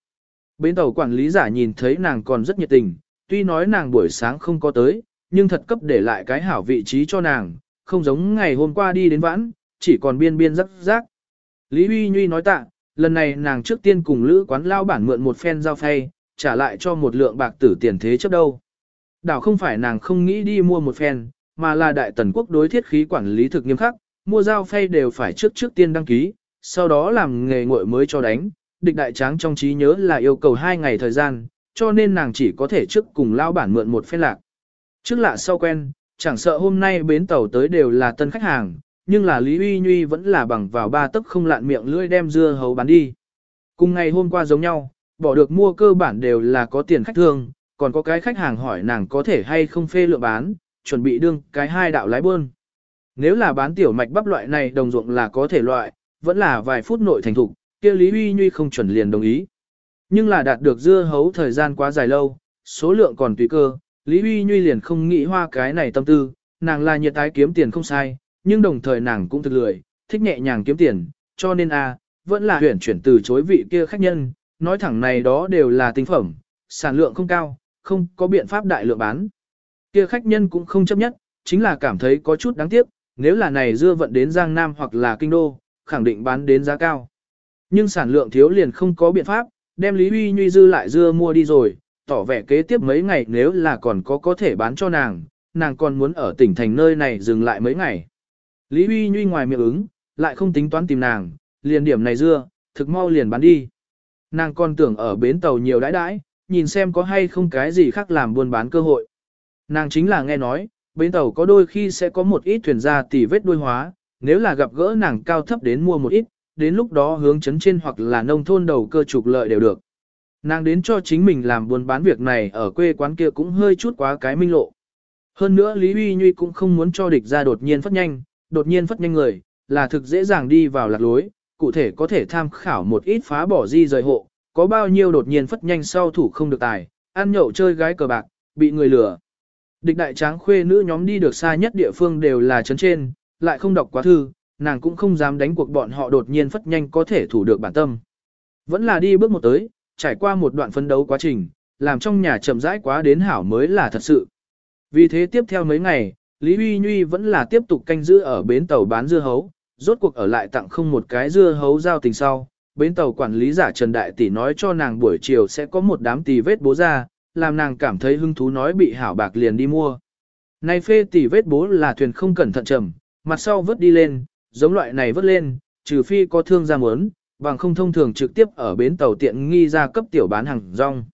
Bến tàu quản lý giả nhìn thấy nàng còn rất nhiệt tình, tuy nói nàng buổi sáng không có tới, nhưng thật cấp để lại cái hảo vị trí cho nàng, không giống ngày hôm qua đi đến vãn, chỉ còn biên biên rắc rác. Lý Huy Nhuy nói tạ, lần này nàng trước tiên cùng lữ quán lao bản mượn một phen giao phay, trả lại cho một lượng bạc tử tiền thế chấp đâu. Đảo không phải nàng không nghĩ đi mua một phen, mà là đại tần quốc đối thiết khí quản lý thực nghiêm khắc, mua dao phay đều phải trước trước tiên đăng ký, sau đó làm nghề ngội mới cho đánh. Địch đại tráng trong trí nhớ là yêu cầu 2 ngày thời gian, cho nên nàng chỉ có thể trước cùng lao bản mượn một phen lạc. Trước lạ sau quen, chẳng sợ hôm nay bến tàu tới đều là tân khách hàng, nhưng là Lý Uy Nhuy vẫn là bằng vào ba tấc không lạn miệng lưỡi đem dưa hấu bán đi. Cùng ngày hôm qua giống nhau, bỏ được mua cơ bản đều là có tiền khách thương, còn có cái khách hàng hỏi nàng có thể hay không phê lượng bán, chuẩn bị đương cái hai đạo lái buôn. Nếu là bán tiểu mạch bắp loại này đồng ruộng là có thể loại, vẫn là vài phút nội thành thục, kia Lý Huy Nhuy không chuẩn liền đồng ý. Nhưng là đạt được dưa hấu thời gian quá dài lâu, số lượng còn tùy cơ, Lý Huy Nhuy liền không nghĩ hoa cái này tâm tư, nàng là nhiệt tái kiếm tiền không sai, nhưng đồng thời nàng cũng thực lười, thích nhẹ nhàng kiếm tiền, cho nên a vẫn là huyển chuyển từ chối vị kia khách nhân, nói thẳng này đó đều là tinh phẩm, sản lượng không cao, không có biện pháp đại lượng bán. Kia khách nhân cũng không chấp nhất, chính là cảm thấy có chút đáng tiếc, nếu là này dưa vận đến Giang Nam hoặc là Kinh Đô, khẳng định bán đến giá cao. Nhưng sản lượng thiếu liền không có biện pháp, đem Lý Huy Nhuy dư lại dưa mua đi rồi, tỏ vẻ kế tiếp mấy ngày nếu là còn có có thể bán cho nàng, nàng còn muốn ở tỉnh thành nơi này dừng lại mấy ngày. Lý Huy Nhuy ngoài miệng ứng, lại không tính toán tìm nàng, liền điểm này dưa, thực mau liền bán đi. Nàng còn tưởng ở bến tàu nhiều đãi đãi, nhìn xem có hay không cái gì khác làm buôn bán cơ hội. Nàng chính là nghe nói, bến tàu có đôi khi sẽ có một ít thuyền ra tỉ vết đuôi hóa, nếu là gặp gỡ nàng cao thấp đến mua một ít, đến lúc đó hướng chấn trên hoặc là nông thôn đầu cơ trục lợi đều được. Nàng đến cho chính mình làm buôn bán việc này ở quê quán kia cũng hơi chút quá cái minh lộ. Hơn nữa Lý Uy Nhuy cũng không muốn cho địch ra đột nhiên phát nhanh, đột nhiên phát nhanh người, là thực dễ dàng đi vào lạc lối, cụ thể có thể tham khảo một ít phá bỏ di rời hộ, có bao nhiêu đột nhiên phát nhanh sau thủ không được tài, ăn nhậu chơi gái cờ bạc, bị người lừa. Địch đại tráng khuê nữ nhóm đi được xa nhất địa phương đều là chấn trên, lại không đọc quá thư, nàng cũng không dám đánh cuộc bọn họ đột nhiên phất nhanh có thể thủ được bản tâm. Vẫn là đi bước một tới, trải qua một đoạn phấn đấu quá trình, làm trong nhà chậm rãi quá đến hảo mới là thật sự. Vì thế tiếp theo mấy ngày, Lý Huy Nhuy vẫn là tiếp tục canh giữ ở bến tàu bán dưa hấu, rốt cuộc ở lại tặng không một cái dưa hấu giao tình sau. Bến tàu quản lý giả Trần Đại Tỷ nói cho nàng buổi chiều sẽ có một đám tì vết bố ra, làm nàng cảm thấy hứng thú nói bị hảo bạc liền đi mua. Này phê tỉ vết bố là thuyền không cẩn thận trầm, mặt sau vớt đi lên, giống loại này vớt lên, trừ phi có thương ra muốn, bằng không thông thường trực tiếp ở bến tàu tiện nghi ra cấp tiểu bán hàng rong.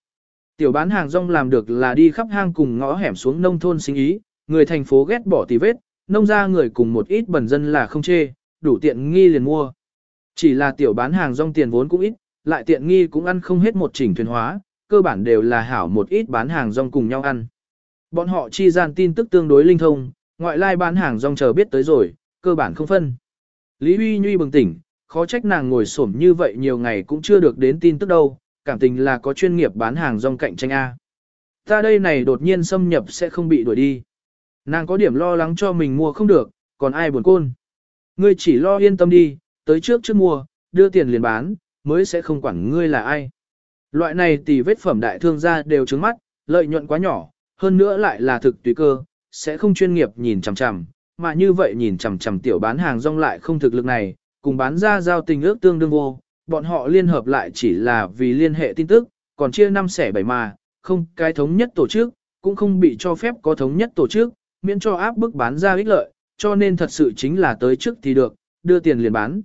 Tiểu bán hàng rong làm được là đi khắp hang cùng ngõ hẻm xuống nông thôn sinh ý, người thành phố ghét bỏ tỉ vết, nông ra người cùng một ít bẩn dân là không chê, đủ tiện nghi liền mua. Chỉ là tiểu bán hàng rong tiền vốn cũng ít, lại tiện nghi cũng ăn không hết một chỉnh thuyền hóa, cơ bản đều là hảo một ít bán hàng rong cùng nhau ăn. Bọn họ chi gian tin tức tương đối linh thông, ngoại lai bán hàng rong chờ biết tới rồi, cơ bản không phân. Lý Huy Nhuy bừng tỉnh, khó trách nàng ngồi xổm như vậy nhiều ngày cũng chưa được đến tin tức đâu, cảm tình là có chuyên nghiệp bán hàng rong cạnh tranh A. Ta đây này đột nhiên xâm nhập sẽ không bị đuổi đi. Nàng có điểm lo lắng cho mình mua không được, còn ai buồn côn. Ngươi chỉ lo yên tâm đi, tới trước trước mua, đưa tiền liền bán, mới sẽ không quản ngươi là ai. Loại này tỷ vết phẩm đại thương gia đều trứng mắt, lợi nhuận quá nhỏ, hơn nữa lại là thực tùy cơ, sẽ không chuyên nghiệp nhìn chằm chằm, mà như vậy nhìn chằm chằm tiểu bán hàng rong lại không thực lực này, cùng bán ra giao tình ước tương đương vô, bọn họ liên hợp lại chỉ là vì liên hệ tin tức, còn chia năm xẻ bảy mà, không cái thống nhất tổ chức, cũng không bị cho phép có thống nhất tổ chức, miễn cho áp bức bán ra ích lợi, cho nên thật sự chính là tới trước thì được, đưa tiền liền bán.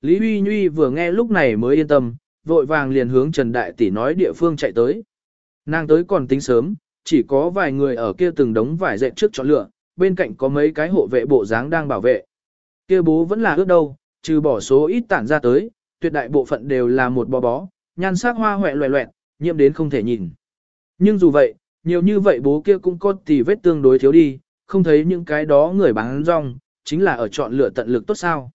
Lý Huy Nhuy vừa nghe lúc này mới yên tâm, vội vàng liền hướng Trần Đại Tỷ nói địa phương chạy tới. Nàng tới còn tính sớm, chỉ có vài người ở kia từng đống vải dệt trước chọn lựa, bên cạnh có mấy cái hộ vệ bộ dáng đang bảo vệ. Kia bố vẫn là ước đâu, trừ bỏ số ít tản ra tới, tuyệt đại bộ phận đều là một bó bó, nhan sắc hoa hoẹ loẹ loẹt, nhiễm đến không thể nhìn. Nhưng dù vậy, nhiều như vậy bố kia cũng có tỷ vết tương đối thiếu đi, không thấy những cái đó người bán rong, chính là ở chọn lựa tận lực tốt sao.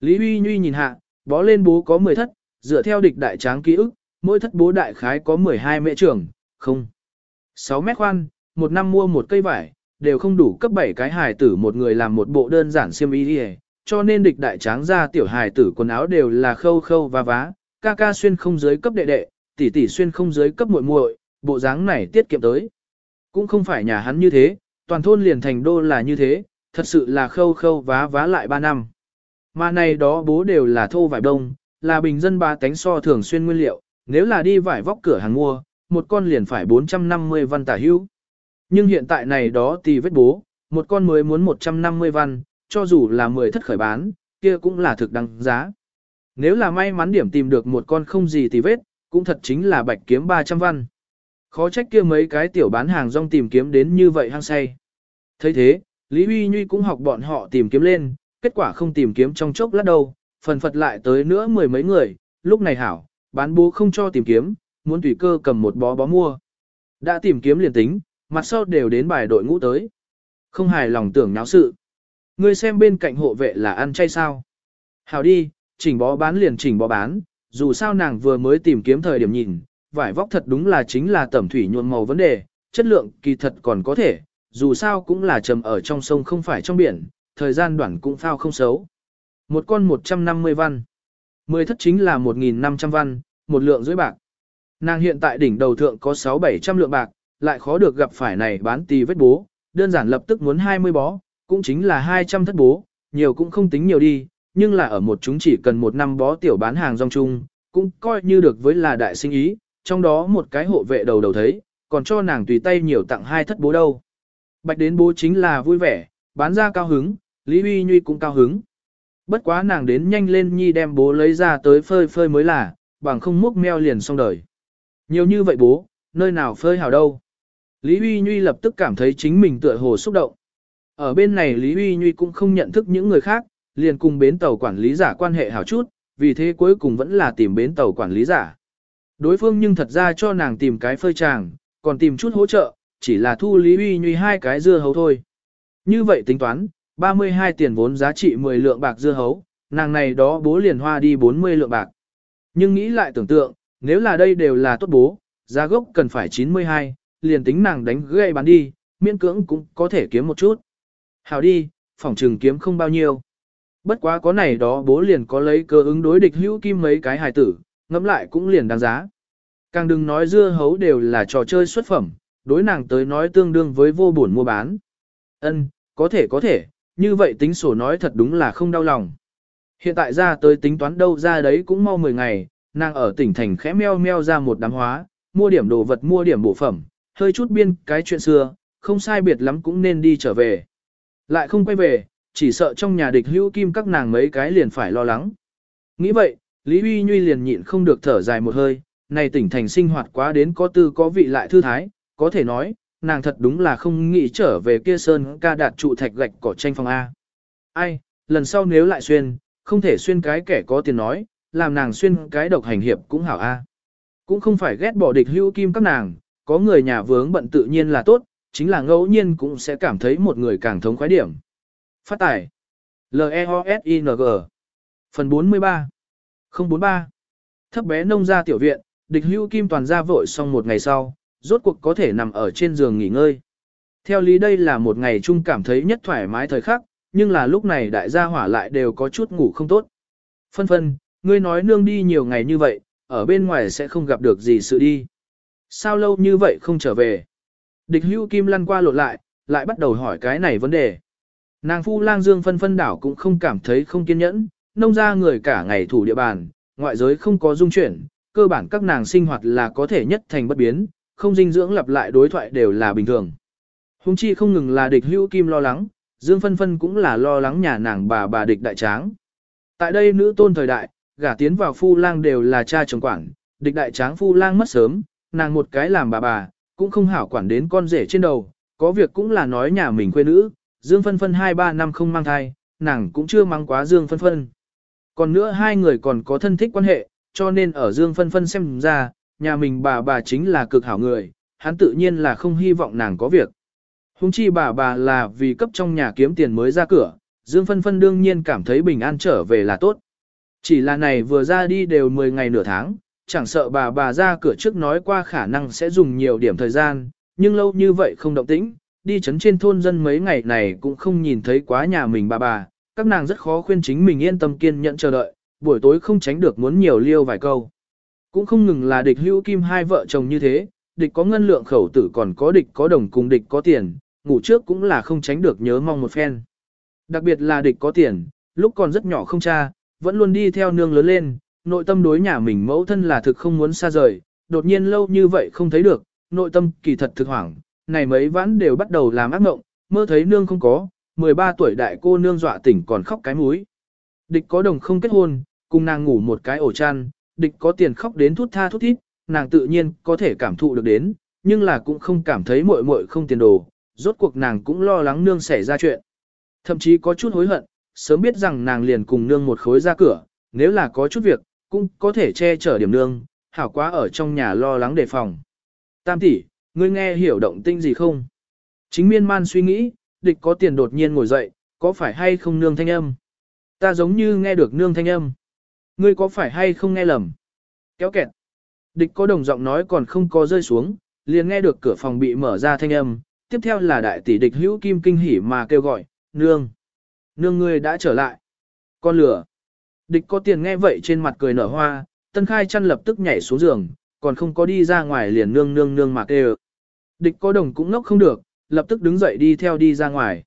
Lý Huy Nhuy nhìn hạ, bó lên bố có 10 thất, dựa theo địch đại tráng ký ức, mỗi thất bố đại khái có 12 mẹ trưởng, không. 6 mét khoan, một năm mua một cây vải, đều không đủ cấp 7 cái hài tử một người làm một bộ đơn giản xiêm y đi cho nên địch đại tráng ra tiểu hài tử quần áo đều là khâu khâu và vá, ca ca xuyên không dưới cấp đệ đệ, tỷ tỷ xuyên không dưới cấp muội muội, bộ dáng này tiết kiệm tới. Cũng không phải nhà hắn như thế, toàn thôn liền thành đô là như thế, thật sự là khâu khâu vá vá lại 3 năm. Mà này đó bố đều là thô vải đông, là bình dân ba tánh so thường xuyên nguyên liệu, nếu là đi vải vóc cửa hàng mua, một con liền phải 450 văn tả hữu. Nhưng hiện tại này đó thì vết bố, một con mới muốn 150 văn, cho dù là 10 thất khởi bán, kia cũng là thực đăng giá. Nếu là may mắn điểm tìm được một con không gì thì vết, cũng thật chính là bạch kiếm 300 văn. Khó trách kia mấy cái tiểu bán hàng rong tìm kiếm đến như vậy hăng say. thấy thế, Lý Huy Nhuy cũng học bọn họ tìm kiếm lên, kết quả không tìm kiếm trong chốc lát đâu, phần phật lại tới nữa mười mấy người, lúc này hảo, bán bố không cho tìm kiếm, muốn tùy cơ cầm một bó bó mua. Đã tìm kiếm liền tính, mặt sau đều đến bài đội ngũ tới. Không hài lòng tưởng náo sự. Ngươi xem bên cạnh hộ vệ là ăn chay sao. Hảo đi, chỉnh bó bán liền chỉnh bó bán, dù sao nàng vừa mới tìm kiếm thời điểm nhìn, vải vóc thật đúng là chính là tẩm thủy nhuộm màu vấn đề, chất lượng kỳ thật còn có thể, dù sao cũng là trầm ở trong sông không phải trong biển, thời gian đoạn cũng phao không xấu. Một con 150 văn. Mười thất chính là 1.500 văn, một lượng dưới bạc. Nàng hiện tại đỉnh đầu thượng có 6-700 lượng bạc, lại khó được gặp phải này bán tì vết bố, đơn giản lập tức muốn 20 bó, cũng chính là 200 thất bố, nhiều cũng không tính nhiều đi, nhưng là ở một chúng chỉ cần một năm bó tiểu bán hàng rong chung, cũng coi như được với là đại sinh ý, trong đó một cái hộ vệ đầu đầu thấy, còn cho nàng tùy tay nhiều tặng hai thất bố đâu. Bạch đến bố chính là vui vẻ, bán ra cao hứng, Lý Huy Nhuy cũng cao hứng. Bất quá nàng đến nhanh lên nhi đem bố lấy ra tới phơi phơi mới là, bằng không múc meo liền xong đời. Nhiều như vậy bố, nơi nào phơi hào đâu. Lý Huy Nhuy lập tức cảm thấy chính mình tựa hồ xúc động. Ở bên này Lý Huy Nhuy cũng không nhận thức những người khác, liền cùng bến tàu quản lý giả quan hệ hảo chút, vì thế cuối cùng vẫn là tìm bến tàu quản lý giả. Đối phương nhưng thật ra cho nàng tìm cái phơi tràng, còn tìm chút hỗ trợ, chỉ là thu Lý Huy Nhuy hai cái dưa hấu thôi. Như vậy tính toán, 32 tiền vốn giá trị 10 lượng bạc dưa hấu, nàng này đó bố liền hoa đi 40 lượng bạc. Nhưng nghĩ lại tưởng tượng, nếu là đây đều là tốt bố, giá gốc cần phải 92, liền tính nàng đánh gây bán đi, miễn cưỡng cũng có thể kiếm một chút. Hào đi, phòng trừng kiếm không bao nhiêu. Bất quá có này đó bố liền có lấy cơ ứng đối địch hữu kim mấy cái hài tử, ngẫm lại cũng liền đáng giá. Càng đừng nói dưa hấu đều là trò chơi xuất phẩm, đối nàng tới nói tương đương với vô buồn mua bán. Ân, có thể có thể, như vậy tính sổ nói thật đúng là không đau lòng. Hiện tại ra tới tính toán đâu ra đấy cũng mau 10 ngày, nàng ở tỉnh thành khẽ meo meo ra một đám hóa, mua điểm đồ vật mua điểm bộ phẩm, hơi chút biên cái chuyện xưa, không sai biệt lắm cũng nên đi trở về. Lại không quay về, chỉ sợ trong nhà địch hữu kim các nàng mấy cái liền phải lo lắng. Nghĩ vậy, Lý Huy Nhuy liền nhịn không được thở dài một hơi, này tỉnh thành sinh hoạt quá đến có tư có vị lại thư thái, có thể nói, nàng thật đúng là không nghĩ trở về kia sơn ca đạt trụ thạch gạch cỏ tranh phòng A. Ai, lần sau nếu lại xuyên, không thể xuyên cái kẻ có tiền nói, làm nàng xuyên cái độc hành hiệp cũng hảo A. Cũng không phải ghét bỏ địch hữu kim các nàng, có người nhà vướng bận tự nhiên là tốt, chính là ngẫu nhiên cũng sẽ cảm thấy một người càng thống khoái điểm. Phát tải. L-E-O-S-I-N-G Phần 43 043 Thấp bé nông gia tiểu viện, địch hữu kim toàn ra vội xong một ngày sau, rốt cuộc có thể nằm ở trên giường nghỉ ngơi. Theo lý đây là một ngày chung cảm thấy nhất thoải mái thời khắc, nhưng là lúc này đại gia hỏa lại đều có chút ngủ không tốt. Phân phân, ngươi nói nương đi nhiều ngày như vậy, ở bên ngoài sẽ không gặp được gì sự đi. Sao lâu như vậy không trở về? Địch hưu kim lăn qua lột lại, lại bắt đầu hỏi cái này vấn đề. Nàng phu lang dương phân phân đảo cũng không cảm thấy không kiên nhẫn, nông ra người cả ngày thủ địa bàn, ngoại giới không có dung chuyển, cơ bản các nàng sinh hoạt là có thể nhất thành bất biến, không dinh dưỡng lặp lại đối thoại đều là bình thường. Hùng chi không ngừng là địch hữu kim lo lắng, Dương Phân Phân cũng là lo lắng nhà nàng bà bà địch đại tráng. Tại đây nữ tôn thời đại, gả tiến vào phu lang đều là cha chồng quản, địch đại tráng phu lang mất sớm, nàng một cái làm bà bà, cũng không hảo quản đến con rể trên đầu, có việc cũng là nói nhà mình quê nữ, Dương Phân Phân 2-3 năm không mang thai, nàng cũng chưa mang quá Dương Phân Phân. Còn nữa hai người còn có thân thích quan hệ, cho nên ở Dương Phân Phân xem ra, nhà mình bà bà chính là cực hảo người, hắn tự nhiên là không hy vọng nàng có việc. Hùng chi bà bà là vì cấp trong nhà kiếm tiền mới ra cửa, Dương Phân Phân đương nhiên cảm thấy bình an trở về là tốt. Chỉ là này vừa ra đi đều 10 ngày nửa tháng, chẳng sợ bà bà ra cửa trước nói qua khả năng sẽ dùng nhiều điểm thời gian, nhưng lâu như vậy không động tĩnh, đi chấn trên thôn dân mấy ngày này cũng không nhìn thấy quá nhà mình bà bà, các nàng rất khó khuyên chính mình yên tâm kiên nhẫn chờ đợi, buổi tối không tránh được muốn nhiều liêu vài câu. Cũng không ngừng là địch hữu kim hai vợ chồng như thế, địch có ngân lượng khẩu tử còn có địch có đồng cùng địch có tiền, ngủ trước cũng là không tránh được nhớ mong một phen. Đặc biệt là địch có tiền, lúc còn rất nhỏ không cha, vẫn luôn đi theo nương lớn lên, nội tâm đối nhà mình mẫu thân là thực không muốn xa rời, đột nhiên lâu như vậy không thấy được, nội tâm kỳ thật thực hoảng, này mấy vãn đều bắt đầu làm ác mộng, mơ thấy nương không có, 13 tuổi đại cô nương dọa tỉnh còn khóc cái múi. Địch có đồng không kết hôn, cùng nàng ngủ một cái ổ chăn, địch có tiền khóc đến thút tha thút thít, nàng tự nhiên có thể cảm thụ được đến, nhưng là cũng không cảm thấy muội muội không tiền đồ, rốt cuộc nàng cũng lo lắng nương xảy ra chuyện. Thậm chí có chút hối hận, sớm biết rằng nàng liền cùng nương một khối ra cửa, nếu là có chút việc, cũng có thể che chở điểm nương, hảo quá ở trong nhà lo lắng đề phòng. Tam tỷ, ngươi nghe hiểu động tinh gì không? Chính miên man suy nghĩ, địch có tiền đột nhiên ngồi dậy, có phải hay không nương thanh âm? Ta giống như nghe được nương thanh âm. Ngươi có phải hay không nghe lầm? Kéo kẹt. Địch có đồng giọng nói còn không có rơi xuống, liền nghe được cửa phòng bị mở ra thanh âm, tiếp theo là đại tỷ địch hữu kim kinh hỉ mà kêu gọi, nương. Nương ngươi đã trở lại. Con lửa. Địch có tiền nghe vậy trên mặt cười nở hoa, tân khai chăn lập tức nhảy xuống giường, còn không có đi ra ngoài liền nương nương nương mà kêu. Địch có đồng cũng ngốc không được, lập tức đứng dậy đi theo đi ra ngoài.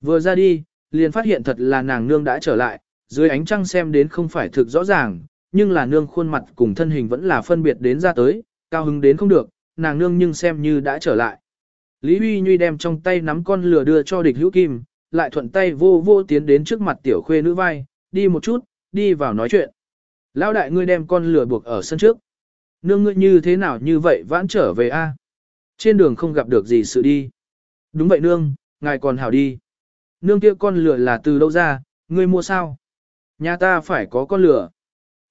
Vừa ra đi, liền phát hiện thật là nàng nương đã trở lại, dưới ánh trăng xem đến không phải thực rõ ràng, nhưng là nương khuôn mặt cùng thân hình vẫn là phân biệt đến ra tới, cao hứng đến không được, nàng nương nhưng xem như đã trở lại. Lý Huy Nhuy đem trong tay nắm con lửa đưa cho địch hữu kim, lại thuận tay vô vô tiến đến trước mặt tiểu khuê nữ vai, đi một chút, đi vào nói chuyện. Lão đại ngươi đem con lửa buộc ở sân trước. Nương ngươi như thế nào như vậy vãn trở về a? Trên đường không gặp được gì sự đi. Đúng vậy nương, ngài còn hảo đi. Nương kia con lửa là từ đâu ra, ngươi mua sao? Nhà ta phải có con lừa.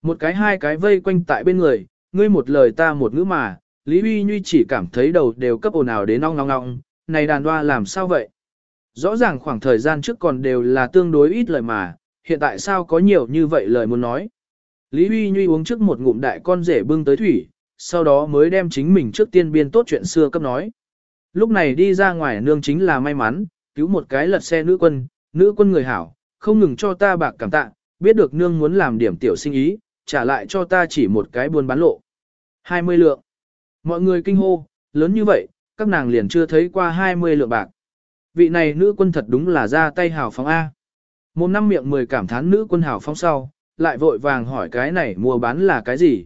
Một cái hai cái vây quanh tại bên người, ngươi một lời ta một ngữ mà, Lý Huy Nhuy chỉ cảm thấy đầu đều cấp ồn ào đến ong ong ong, này đàn hoa làm sao vậy? Rõ ràng khoảng thời gian trước còn đều là tương đối ít lời mà, hiện tại sao có nhiều như vậy lời muốn nói? Lý Huy Nhuy uống trước một ngụm đại con rể bưng tới thủy, sau đó mới đem chính mình trước tiên biên tốt chuyện xưa cấp nói. Lúc này đi ra ngoài nương chính là may mắn, cứu một cái lật xe nữ quân, nữ quân người hảo, không ngừng cho ta bạc cảm tạ, biết được nương muốn làm điểm tiểu sinh ý, trả lại cho ta chỉ một cái buôn bán lộ. 20 lượng. Mọi người kinh hô, lớn như vậy, các nàng liền chưa thấy qua 20 lượng bạc. Vị này nữ quân thật đúng là ra tay hào phóng A. Một năm miệng mười cảm thán nữ quân hào phóng sau, lại vội vàng hỏi cái này mua bán là cái gì.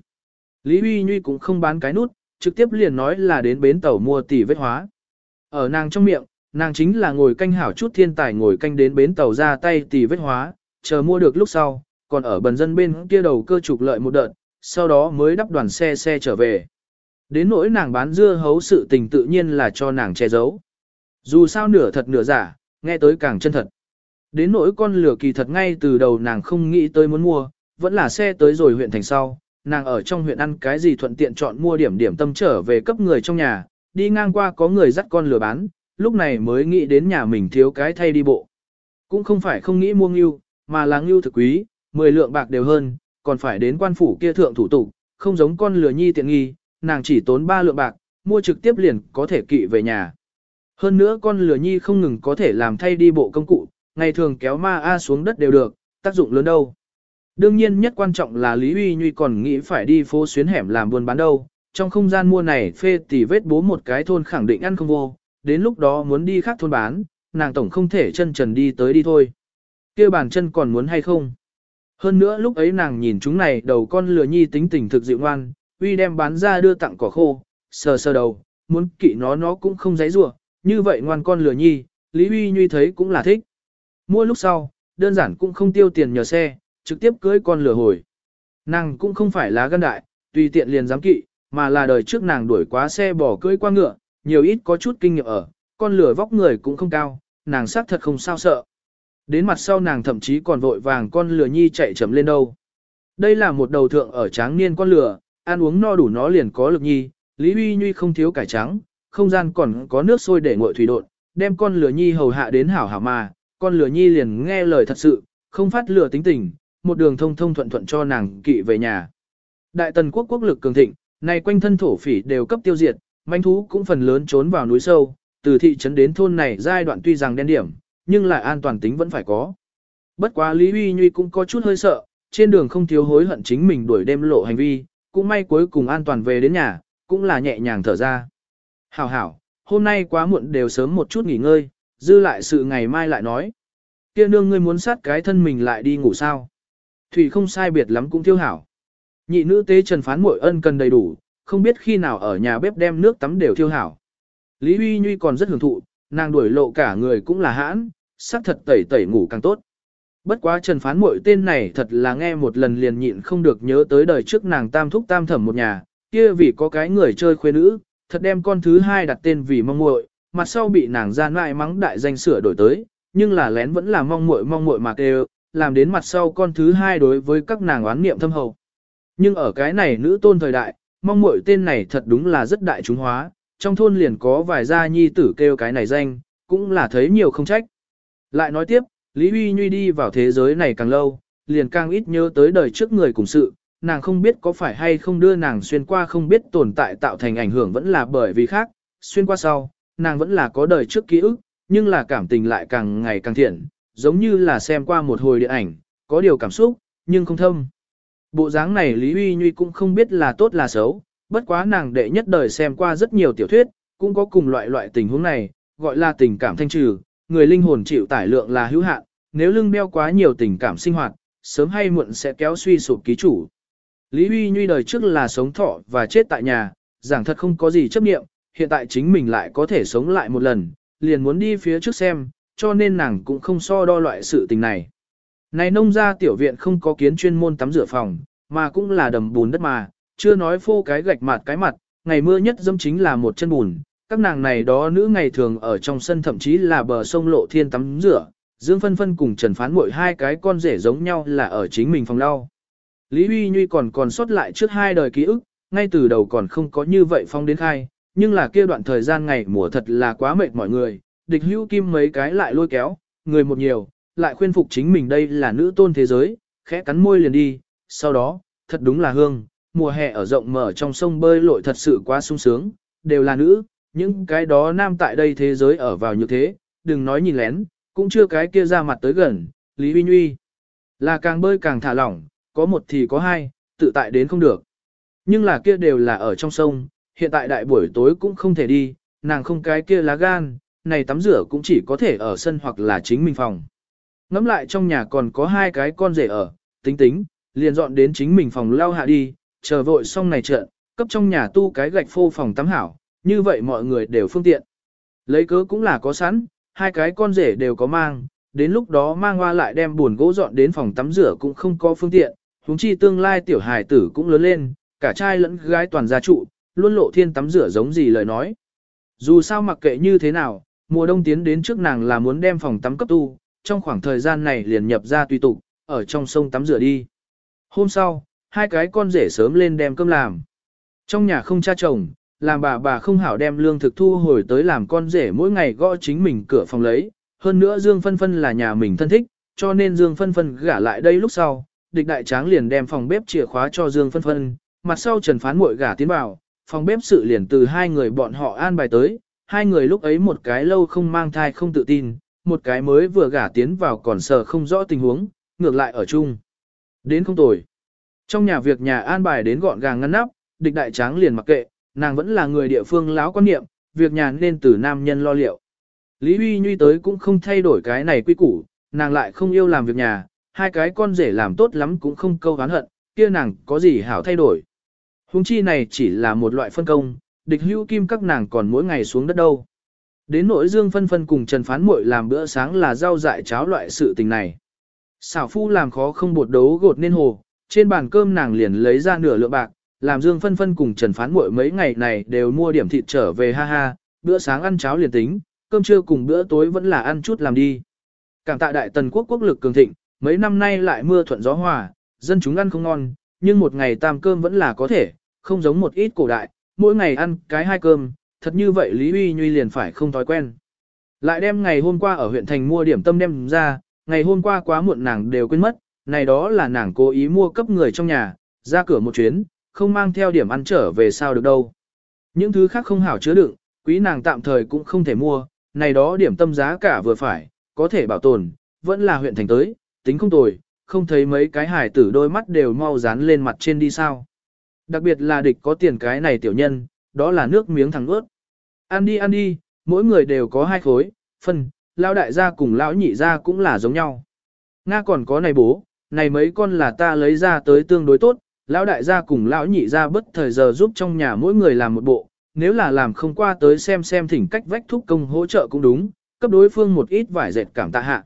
Lý Huy Nhuy cũng không bán cái nút, trực tiếp liền nói là đến bến tàu mua tỷ vết hóa. Ở nàng trong miệng, nàng chính là ngồi canh hảo chút thiên tài ngồi canh đến bến tàu ra tay tỷ vết hóa, chờ mua được lúc sau, còn ở bần dân bên kia đầu cơ trục lợi một đợt, sau đó mới đắp đoàn xe xe trở về. Đến nỗi nàng bán dưa hấu sự tình tự nhiên là cho nàng che giấu. Dù sao nửa thật nửa giả, nghe tới càng chân thật. Đến nỗi con lửa kỳ thật ngay từ đầu nàng không nghĩ tới muốn mua, vẫn là xe tới rồi huyện thành sau, nàng ở trong huyện ăn cái gì thuận tiện chọn mua điểm điểm tâm trở về cấp người trong nhà, đi ngang qua có người dắt con lửa bán, lúc này mới nghĩ đến nhà mình thiếu cái thay đi bộ. Cũng không phải không nghĩ mua ngưu, mà là ngưu thực quý, 10 lượng bạc đều hơn, còn phải đến quan phủ kia thượng thủ tục, không giống con lừa nhi tiện nghi, nàng chỉ tốn 3 lượng bạc, mua trực tiếp liền có thể kỵ về nhà. Hơn nữa con lừa nhi không ngừng có thể làm thay đi bộ công cụ, ngày thường kéo ma A xuống đất đều được, tác dụng lớn đâu. Đương nhiên nhất quan trọng là Lý Uy Nhuy còn nghĩ phải đi phố xuyến hẻm làm buôn bán đâu, trong không gian mua này phê tỷ vết bố một cái thôn khẳng định ăn không vô, đến lúc đó muốn đi khác thôn bán, nàng tổng không thể chân trần đi tới đi thôi kia bàn chân còn muốn hay không? Hơn nữa lúc ấy nàng nhìn chúng này đầu con lừa nhi tính tình thực dịu ngoan, uy đem bán ra đưa tặng cỏ khô, sờ sờ đầu, muốn kỵ nó nó cũng không dãy rủa như vậy ngoan con lừa nhi, Lý Uy Nhuy thấy cũng là thích. Mua lúc sau, đơn giản cũng không tiêu tiền nhờ xe, trực tiếp cưới con lừa hồi. Nàng cũng không phải lá gân đại, tùy tiện liền dám kỵ, mà là đời trước nàng đuổi quá xe bỏ cưới qua ngựa, nhiều ít có chút kinh nghiệm ở, con lửa vóc người cũng không cao, nàng xác thật không sao sợ. Đến mặt sau nàng thậm chí còn vội vàng con lừa nhi chạy chậm lên đâu. Đây là một đầu thượng ở tráng niên con lừa ăn uống no đủ nó liền có lực nhi, Lý Huy Nhuy không thiếu cải trắng, không gian còn có nước sôi để nguội thủy đột, đem con lừa nhi hầu hạ đến hảo hảo mà, con lừa nhi liền nghe lời thật sự, không phát lửa tính tình, một đường thông thông thuận thuận cho nàng kỵ về nhà. Đại tần quốc quốc lực cường thịnh, này quanh thân thổ phỉ đều cấp tiêu diệt, manh thú cũng phần lớn trốn vào núi sâu, từ thị trấn đến thôn này giai đoạn tuy rằng đen điểm, nhưng lại an toàn tính vẫn phải có. Bất quá Lý Huy Nhuy cũng có chút hơi sợ, trên đường không thiếu hối hận chính mình đuổi đêm lộ hành vi, cũng may cuối cùng an toàn về đến nhà, cũng là nhẹ nhàng thở ra. Hảo hảo, hôm nay quá muộn đều sớm một chút nghỉ ngơi, dư lại sự ngày mai lại nói. Kia nương ngươi muốn sát cái thân mình lại đi ngủ sao? Thủy không sai biệt lắm cũng thiêu hảo. Nhị nữ tế trần phán muội ân cần đầy đủ, không biết khi nào ở nhà bếp đem nước tắm đều thiêu hảo. Lý Huy Nhuy còn rất hưởng thụ, nàng đuổi lộ cả người cũng là hãn, xác thật tẩy tẩy ngủ càng tốt. Bất quá trần phán muội tên này thật là nghe một lần liền nhịn không được nhớ tới đời trước nàng tam thúc tam thẩm một nhà, kia vì có cái người chơi khuê nữ, thật đem con thứ hai đặt tên vì mong muội, mặt sau bị nàng gian lại mắng đại danh sửa đổi tới, nhưng là lén vẫn là mong muội mong muội mà kêu, làm đến mặt sau con thứ hai đối với các nàng oán niệm thâm hậu. Nhưng ở cái này nữ tôn thời đại, mong muội tên này thật đúng là rất đại chúng hóa, trong thôn liền có vài gia nhi tử kêu cái này danh, cũng là thấy nhiều không trách. Lại nói tiếp, Lý Huy Nhuy đi vào thế giới này càng lâu, liền càng ít nhớ tới đời trước người cùng sự, nàng không biết có phải hay không đưa nàng xuyên qua không biết tồn tại tạo thành ảnh hưởng vẫn là bởi vì khác, xuyên qua sau, nàng vẫn là có đời trước ký ức, nhưng là cảm tình lại càng ngày càng thiện, giống như là xem qua một hồi điện ảnh, có điều cảm xúc, nhưng không thâm. Bộ dáng này Lý Huy Nhuy cũng không biết là tốt là xấu, bất quá nàng đệ nhất đời xem qua rất nhiều tiểu thuyết, cũng có cùng loại loại tình huống này, gọi là tình cảm thanh trừ, người linh hồn chịu tải lượng là hữu hạn, nếu lưng đeo quá nhiều tình cảm sinh hoạt, sớm hay muộn sẽ kéo suy sụp ký chủ. Lý Huy Nhuy đời trước là sống thọ và chết tại nhà, giảng thật không có gì chấp nghiệm, hiện tại chính mình lại có thể sống lại một lần, liền muốn đi phía trước xem, cho nên nàng cũng không so đo loại sự tình này. Này nông gia tiểu viện không có kiến chuyên môn tắm rửa phòng, mà cũng là đầm bùn đất mà, chưa nói phô cái gạch mặt cái mặt, ngày mưa nhất dâm chính là một chân bùn. Các nàng này đó nữ ngày thường ở trong sân thậm chí là bờ sông lộ thiên tắm rửa, Dương Phân Phân cùng Trần Phán mỗi hai cái con rể giống nhau là ở chính mình phòng lau. Lý Huy Nhuy còn còn sót lại trước hai đời ký ức, ngay từ đầu còn không có như vậy phong đến khai, nhưng là kia đoạn thời gian ngày mùa thật là quá mệt mọi người, địch hữu kim mấy cái lại lôi kéo, người một nhiều, lại khuyên phục chính mình đây là nữ tôn thế giới, khẽ cắn môi liền đi, sau đó, thật đúng là hương, mùa hè ở rộng mở trong sông bơi lội thật sự quá sung sướng, đều là nữ, những cái đó nam tại đây thế giới ở vào như thế, đừng nói nhìn lén, cũng chưa cái kia ra mặt tới gần, Lý Huy Nhuy. Là càng bơi càng thả lỏng, có một thì có hai, tự tại đến không được. Nhưng là kia đều là ở trong sông, hiện tại đại buổi tối cũng không thể đi, nàng không cái kia lá gan, này tắm rửa cũng chỉ có thể ở sân hoặc là chính mình phòng. Ngắm lại trong nhà còn có hai cái con rể ở, tính tính, liền dọn đến chính mình phòng lao hạ đi, chờ vội xong này trợn, cấp trong nhà tu cái gạch phô phòng tắm hảo, như vậy mọi người đều phương tiện. Lấy cớ cũng là có sẵn, hai cái con rể đều có mang, đến lúc đó mang hoa lại đem buồn gỗ dọn đến phòng tắm rửa cũng không có phương tiện, huống chi tương lai tiểu hài tử cũng lớn lên, cả trai lẫn gái toàn gia trụ, luôn lộ thiên tắm rửa giống gì lời nói. Dù sao mặc kệ như thế nào, mùa đông tiến đến trước nàng là muốn đem phòng tắm cấp tu, trong khoảng thời gian này liền nhập ra tùy tục, ở trong sông tắm rửa đi. Hôm sau, hai cái con rể sớm lên đem cơm làm. Trong nhà không cha chồng, làm bà bà không hảo đem lương thực thu hồi tới làm con rể mỗi ngày gõ chính mình cửa phòng lấy. Hơn nữa Dương Phân Phân là nhà mình thân thích, cho nên Dương Phân Phân gả lại đây lúc sau, địch đại tráng liền đem phòng bếp chìa khóa cho Dương Phân Phân, mặt sau Trần Phán muội gả tiến vào, phòng bếp sự liền từ hai người bọn họ an bài tới, hai người lúc ấy một cái lâu không mang thai không tự tin, một cái mới vừa gả tiến vào còn sợ không rõ tình huống, ngược lại ở chung. Đến không tồi. Trong nhà việc nhà an bài đến gọn gàng ngăn nắp, địch đại tráng liền mặc kệ, nàng vẫn là người địa phương láo quan niệm, việc nhà nên từ nam nhân lo liệu. Lý Huy Nhuy tới cũng không thay đổi cái này quy củ, nàng lại không yêu làm việc nhà, hai cái con rể làm tốt lắm cũng không câu hán hận, kia nàng có gì hảo thay đổi. Hùng chi này chỉ là một loại phân công, địch hữu kim các nàng còn mỗi ngày xuống đất đâu. Đến nỗi dương phân phân cùng Trần Phán Muội làm bữa sáng là rau dại cháo loại sự tình này. Xảo phu làm khó không bột đấu gột nên hồ, trên bàn cơm nàng liền lấy ra nửa lượng bạc, làm Dương Phân Phân cùng Trần Phán Muội mấy ngày này đều mua điểm thịt trở về ha ha, bữa sáng ăn cháo liền tính, cơm trưa cùng bữa tối vẫn là ăn chút làm đi. Cảm tạ đại tần quốc quốc lực cường thịnh, mấy năm nay lại mưa thuận gió hòa, dân chúng ăn không ngon, nhưng một ngày tam cơm vẫn là có thể, không giống một ít cổ đại, mỗi ngày ăn cái hai cơm, thật như vậy Lý Uy Nhuy liền phải không thói quen. Lại đem ngày hôm qua ở huyện thành mua điểm tâm đem ra, ngày hôm qua quá muộn nàng đều quên mất, này đó là nàng cố ý mua cấp người trong nhà, ra cửa một chuyến, không mang theo điểm ăn trở về sao được đâu. Những thứ khác không hảo chứa đựng, quý nàng tạm thời cũng không thể mua, này đó điểm tâm giá cả vừa phải, có thể bảo tồn, vẫn là huyện thành tới, tính không tồi, không thấy mấy cái hải tử đôi mắt đều mau dán lên mặt trên đi sao. Đặc biệt là địch có tiền cái này tiểu nhân, đó là nước miếng thẳng ướt. Ăn đi ăn đi, mỗi người đều có hai khối, phân, lão đại gia cùng lão nhị gia cũng là giống nhau. Nga còn có này bố, này mấy con là ta lấy ra tới tương đối tốt, lão đại gia cùng lão nhị gia bất thời giờ giúp trong nhà mỗi người làm một bộ, nếu là làm không qua tới xem xem thỉnh cách vách thúc công hỗ trợ cũng đúng, cấp đối phương một ít vải dệt cảm tạ hạ.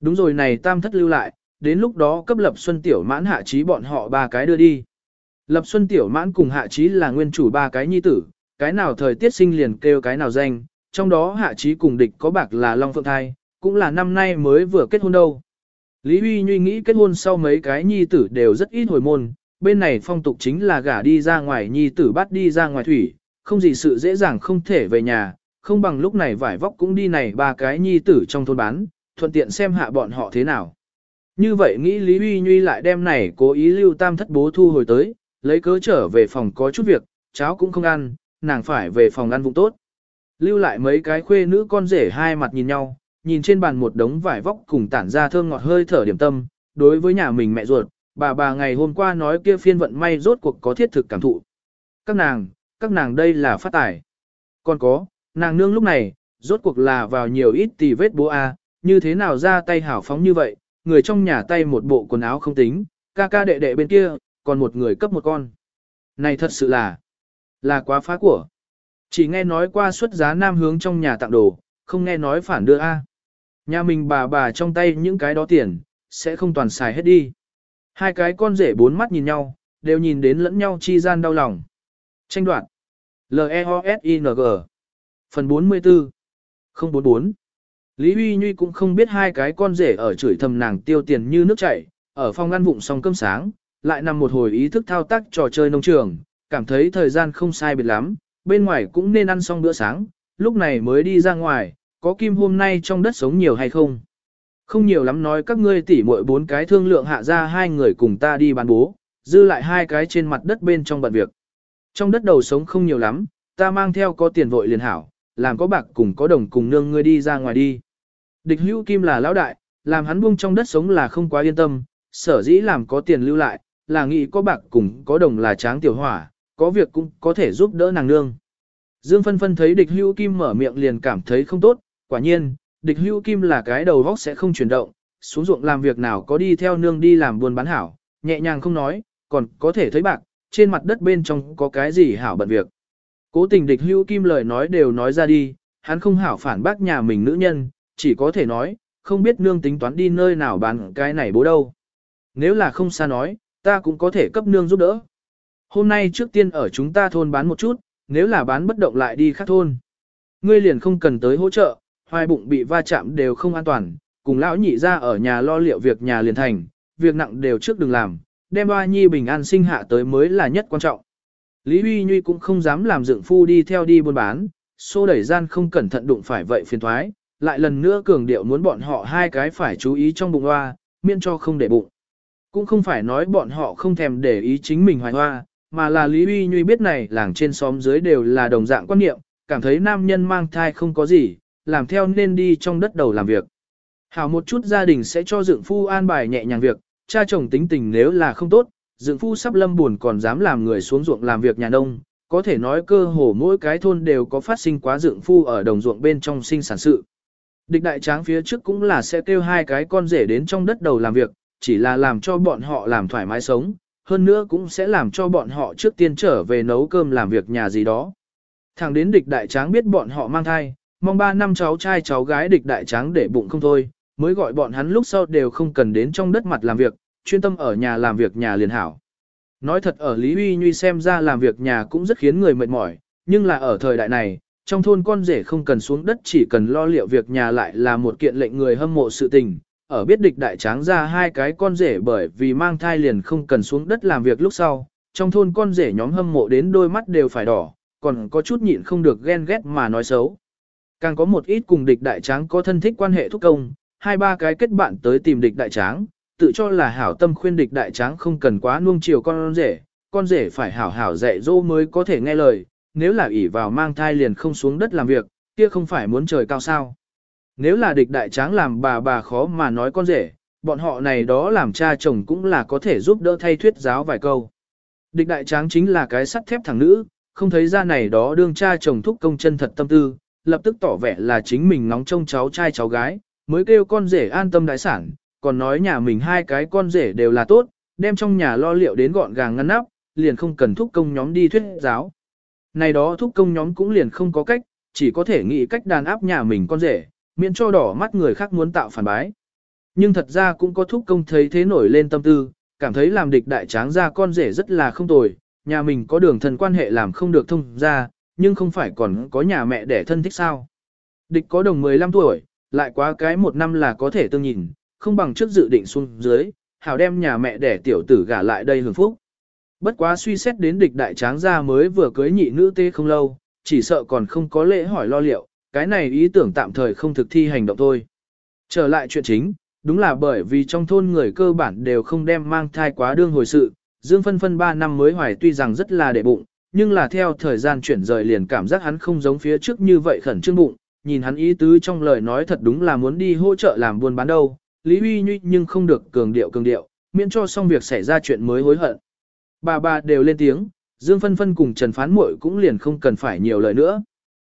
Đúng rồi này tam thất lưu lại, đến lúc đó cấp lập xuân tiểu mãn hạ trí bọn họ ba cái đưa đi. Lập xuân tiểu mãn cùng hạ trí là nguyên chủ ba cái nhi tử, cái nào thời tiết sinh liền kêu cái nào danh, trong đó hạ trí cùng địch có bạc là Long Phượng Thai, cũng là năm nay mới vừa kết hôn đâu. Lý Huy Nhuy nghĩ kết hôn sau mấy cái nhi tử đều rất ít hồi môn, bên này phong tục chính là gả đi ra ngoài nhi tử bắt đi ra ngoài thủy, không gì sự dễ dàng không thể về nhà, không bằng lúc này vải vóc cũng đi này ba cái nhi tử trong thôn bán, thuận tiện xem hạ bọn họ thế nào. Như vậy nghĩ Lý Huy Nhuy lại đem này cố ý lưu tam thất bố thu hồi tới, lấy cớ trở về phòng có chút việc, cháu cũng không ăn, nàng phải về phòng ăn vụng tốt. Lưu lại mấy cái khuê nữ con rể hai mặt nhìn nhau, nhìn trên bàn một đống vải vóc cùng tản ra thơm ngọt hơi thở điểm tâm, đối với nhà mình mẹ ruột, bà bà ngày hôm qua nói kia phiên vận may rốt cuộc có thiết thực cảm thụ. Các nàng, các nàng đây là phát tài. Còn có, nàng nương lúc này, rốt cuộc là vào nhiều ít tỷ vết bố A, như thế nào ra tay hảo phóng như vậy, người trong nhà tay một bộ quần áo không tính, ca ca đệ đệ bên kia, còn một người cấp một con. Này thật sự là, là quá phá của. Chỉ nghe nói qua xuất giá nam hướng trong nhà tặng đồ, không nghe nói phản đưa A. Nhà mình bà bà trong tay những cái đó tiền, sẽ không toàn xài hết đi. Hai cái con rể bốn mắt nhìn nhau, đều nhìn đến lẫn nhau chi gian đau lòng. Tranh đoạn. L-E-O-S-I-N-G Phần 44 044 Lý Huy Nhuy cũng không biết hai cái con rể ở chửi thầm nàng tiêu tiền như nước chảy, ở phòng ăn vụng xong cơm sáng, lại nằm một hồi ý thức thao tác trò chơi nông trường, cảm thấy thời gian không sai biệt lắm, bên ngoài cũng nên ăn xong bữa sáng, lúc này mới đi ra ngoài, có kim hôm nay trong đất sống nhiều hay không? Không nhiều lắm nói các ngươi tỉ muội bốn cái thương lượng hạ ra hai người cùng ta đi bán bố, dư lại hai cái trên mặt đất bên trong bận việc. Trong đất đầu sống không nhiều lắm, ta mang theo có tiền vội liền hảo, làm có bạc cùng có đồng cùng nương ngươi đi ra ngoài đi. Địch hữu kim là lão đại, làm hắn buông trong đất sống là không quá yên tâm, sở dĩ làm có tiền lưu lại, là nghĩ có bạc cùng có đồng là tráng tiểu hỏa, Có việc cũng có thể giúp đỡ nàng nương. Dương phân phân thấy địch hữu kim mở miệng liền cảm thấy không tốt, quả nhiên, địch hưu kim là cái đầu vóc sẽ không chuyển động, xuống ruộng làm việc nào có đi theo nương đi làm buôn bán hảo, nhẹ nhàng không nói, còn có thể thấy bạc, trên mặt đất bên trong có cái gì hảo bận việc. Cố tình địch hưu kim lời nói đều nói ra đi, hắn không hảo phản bác nhà mình nữ nhân, chỉ có thể nói, không biết nương tính toán đi nơi nào bán cái này bố đâu. Nếu là không xa nói, ta cũng có thể cấp nương giúp đỡ. Hôm nay trước tiên ở chúng ta thôn bán một chút, nếu là bán bất động lại đi khác thôn. Ngươi liền không cần tới hỗ trợ, hoài bụng bị va chạm đều không an toàn, cùng lão nhị ra ở nhà lo liệu việc nhà liền thành, việc nặng đều trước đừng làm, đem hoa nhi bình an sinh hạ tới mới là nhất quan trọng. Lý Huy Nhuy cũng không dám làm dựng phu đi theo đi buôn bán, xô đẩy gian không cẩn thận đụng phải vậy phiền thoái, lại lần nữa cường điệu muốn bọn họ hai cái phải chú ý trong bụng hoa, miễn cho không để bụng. Cũng không phải nói bọn họ không thèm để ý chính mình hoài hoa, mà là Lý Huy Nhuy biết này làng trên xóm dưới đều là đồng dạng quan niệm, cảm thấy nam nhân mang thai không có gì, làm theo nên đi trong đất đầu làm việc. Hảo một chút gia đình sẽ cho dựng phu an bài nhẹ nhàng việc, cha chồng tính tình nếu là không tốt, dựng phu sắp lâm buồn còn dám làm người xuống ruộng làm việc nhà nông, có thể nói cơ hồ mỗi cái thôn đều có phát sinh quá dựng phu ở đồng ruộng bên trong sinh sản sự. Địch đại tráng phía trước cũng là sẽ kêu hai cái con rể đến trong đất đầu làm việc, chỉ là làm cho bọn họ làm thoải mái sống, hơn nữa cũng sẽ làm cho bọn họ trước tiên trở về nấu cơm làm việc nhà gì đó. Thẳng đến địch đại tráng biết bọn họ mang thai, mong ba năm cháu trai cháu gái địch đại tráng để bụng không thôi, mới gọi bọn hắn lúc sau đều không cần đến trong đất mặt làm việc, chuyên tâm ở nhà làm việc nhà liền hảo. Nói thật ở Lý Uy Nhuy xem ra làm việc nhà cũng rất khiến người mệt mỏi, nhưng là ở thời đại này, trong thôn con rể không cần xuống đất chỉ cần lo liệu việc nhà lại là một kiện lệnh người hâm mộ sự tình. Ở biết địch đại tráng ra hai cái con rể bởi vì mang thai liền không cần xuống đất làm việc lúc sau, trong thôn con rể nhóm hâm mộ đến đôi mắt đều phải đỏ, còn có chút nhịn không được ghen ghét mà nói xấu. Càng có một ít cùng địch đại tráng có thân thích quan hệ thúc công, hai ba cái kết bạn tới tìm địch đại tráng, tự cho là hảo tâm khuyên địch đại tráng không cần quá nuông chiều con rể, con rể phải hảo hảo dạy dỗ mới có thể nghe lời, nếu là ỷ vào mang thai liền không xuống đất làm việc, kia không phải muốn trời cao sao. Nếu là địch đại tráng làm bà bà khó mà nói con rể, bọn họ này đó làm cha chồng cũng là có thể giúp đỡ thay thuyết giáo vài câu. Địch đại tráng chính là cái sắt thép thằng nữ, không thấy ra này đó đương cha chồng thúc công chân thật tâm tư, lập tức tỏ vẻ là chính mình ngóng trông cháu trai cháu gái, mới kêu con rể an tâm đại sản, còn nói nhà mình hai cái con rể đều là tốt, đem trong nhà lo liệu đến gọn gàng ngăn nắp, liền không cần thúc công nhóm đi thuyết giáo. Này đó thúc công nhóm cũng liền không có cách, chỉ có thể nghĩ cách đàn áp nhà mình con rể, miễn cho đỏ mắt người khác muốn tạo phản bái. Nhưng thật ra cũng có thúc công thấy thế nổi lên tâm tư, cảm thấy làm địch đại tráng ra con rể rất là không tồi, nhà mình có đường thần quan hệ làm không được thông ra, nhưng không phải còn có nhà mẹ để thân thích sao. Địch có đồng 15 tuổi, lại quá cái một năm là có thể tương nhìn, không bằng trước dự định xuống dưới, hảo đem nhà mẹ để tiểu tử gả lại đây hưởng phúc. Bất quá suy xét đến địch đại tráng gia mới vừa cưới nhị nữ tê không lâu, chỉ sợ còn không có lễ hỏi lo liệu, cái này ý tưởng tạm thời không thực thi hành động thôi. Trở lại chuyện chính, đúng là bởi vì trong thôn người cơ bản đều không đem mang thai quá đương hồi sự, Dương Phân Phân 3 năm mới hoài tuy rằng rất là để bụng, nhưng là theo thời gian chuyển rời liền cảm giác hắn không giống phía trước như vậy khẩn trương bụng, nhìn hắn ý tứ trong lời nói thật đúng là muốn đi hỗ trợ làm buôn bán đâu, Lý Huy Nhuy nhưng không được cường điệu cường điệu, miễn cho xong việc xảy ra chuyện mới hối hận. Bà bà đều lên tiếng, Dương Phân Phân cùng Trần Phán Muội cũng liền không cần phải nhiều lời nữa.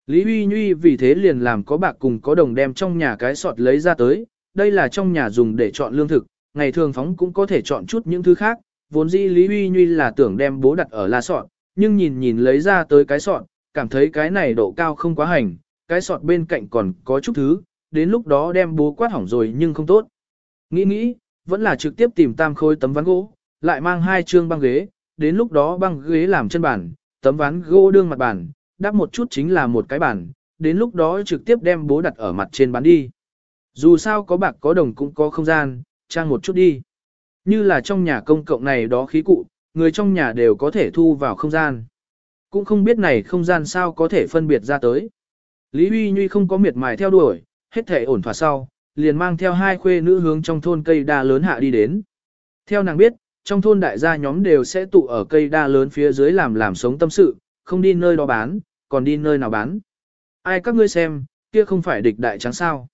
Lý Huy Nhuy vì thế liền làm có bạc cùng có đồng đem trong nhà cái sọt lấy ra tới, đây là trong nhà dùng để chọn lương thực, ngày thường phóng cũng có thể chọn chút những thứ khác, vốn dĩ Lý Huy Nhuy là tưởng đem bố đặt ở la sọt, nhưng nhìn nhìn lấy ra tới cái sọt, cảm thấy cái này độ cao không quá hành, cái sọt bên cạnh còn có chút thứ, đến lúc đó đem bố quát hỏng rồi nhưng không tốt. Nghĩ nghĩ, vẫn là trực tiếp tìm tam khối tấm ván gỗ, lại mang hai chương băng ghế, đến lúc đó băng ghế làm chân bàn, tấm ván gỗ đương mặt bàn, đắp một chút chính là một cái bàn, đến lúc đó trực tiếp đem bố đặt ở mặt trên bán đi. Dù sao có bạc có đồng cũng có không gian, trang một chút đi. Như là trong nhà công cộng này đó khí cụ, người trong nhà đều có thể thu vào không gian. Cũng không biết này không gian sao có thể phân biệt ra tới. Lý Huy Nhuy không có miệt mài theo đuổi, hết thể ổn thỏa sau, liền mang theo hai khuê nữ hướng trong thôn cây đa lớn hạ đi đến. Theo nàng biết, trong thôn đại gia nhóm đều sẽ tụ ở cây đa lớn phía dưới làm làm sống tâm sự, không đi nơi đó bán, còn đi nơi nào bán. Ai các ngươi xem, kia không phải địch đại trắng sao.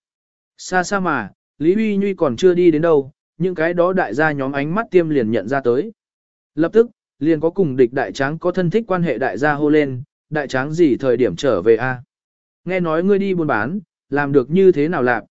Xa xa mà, Lý Huy Nhuy còn chưa đi đến đâu, những cái đó đại gia nhóm ánh mắt tiêm liền nhận ra tới. Lập tức, liền có cùng địch đại tráng có thân thích quan hệ đại gia hô lên, đại tráng gì thời điểm trở về a? Nghe nói ngươi đi buôn bán, làm được như thế nào lạc?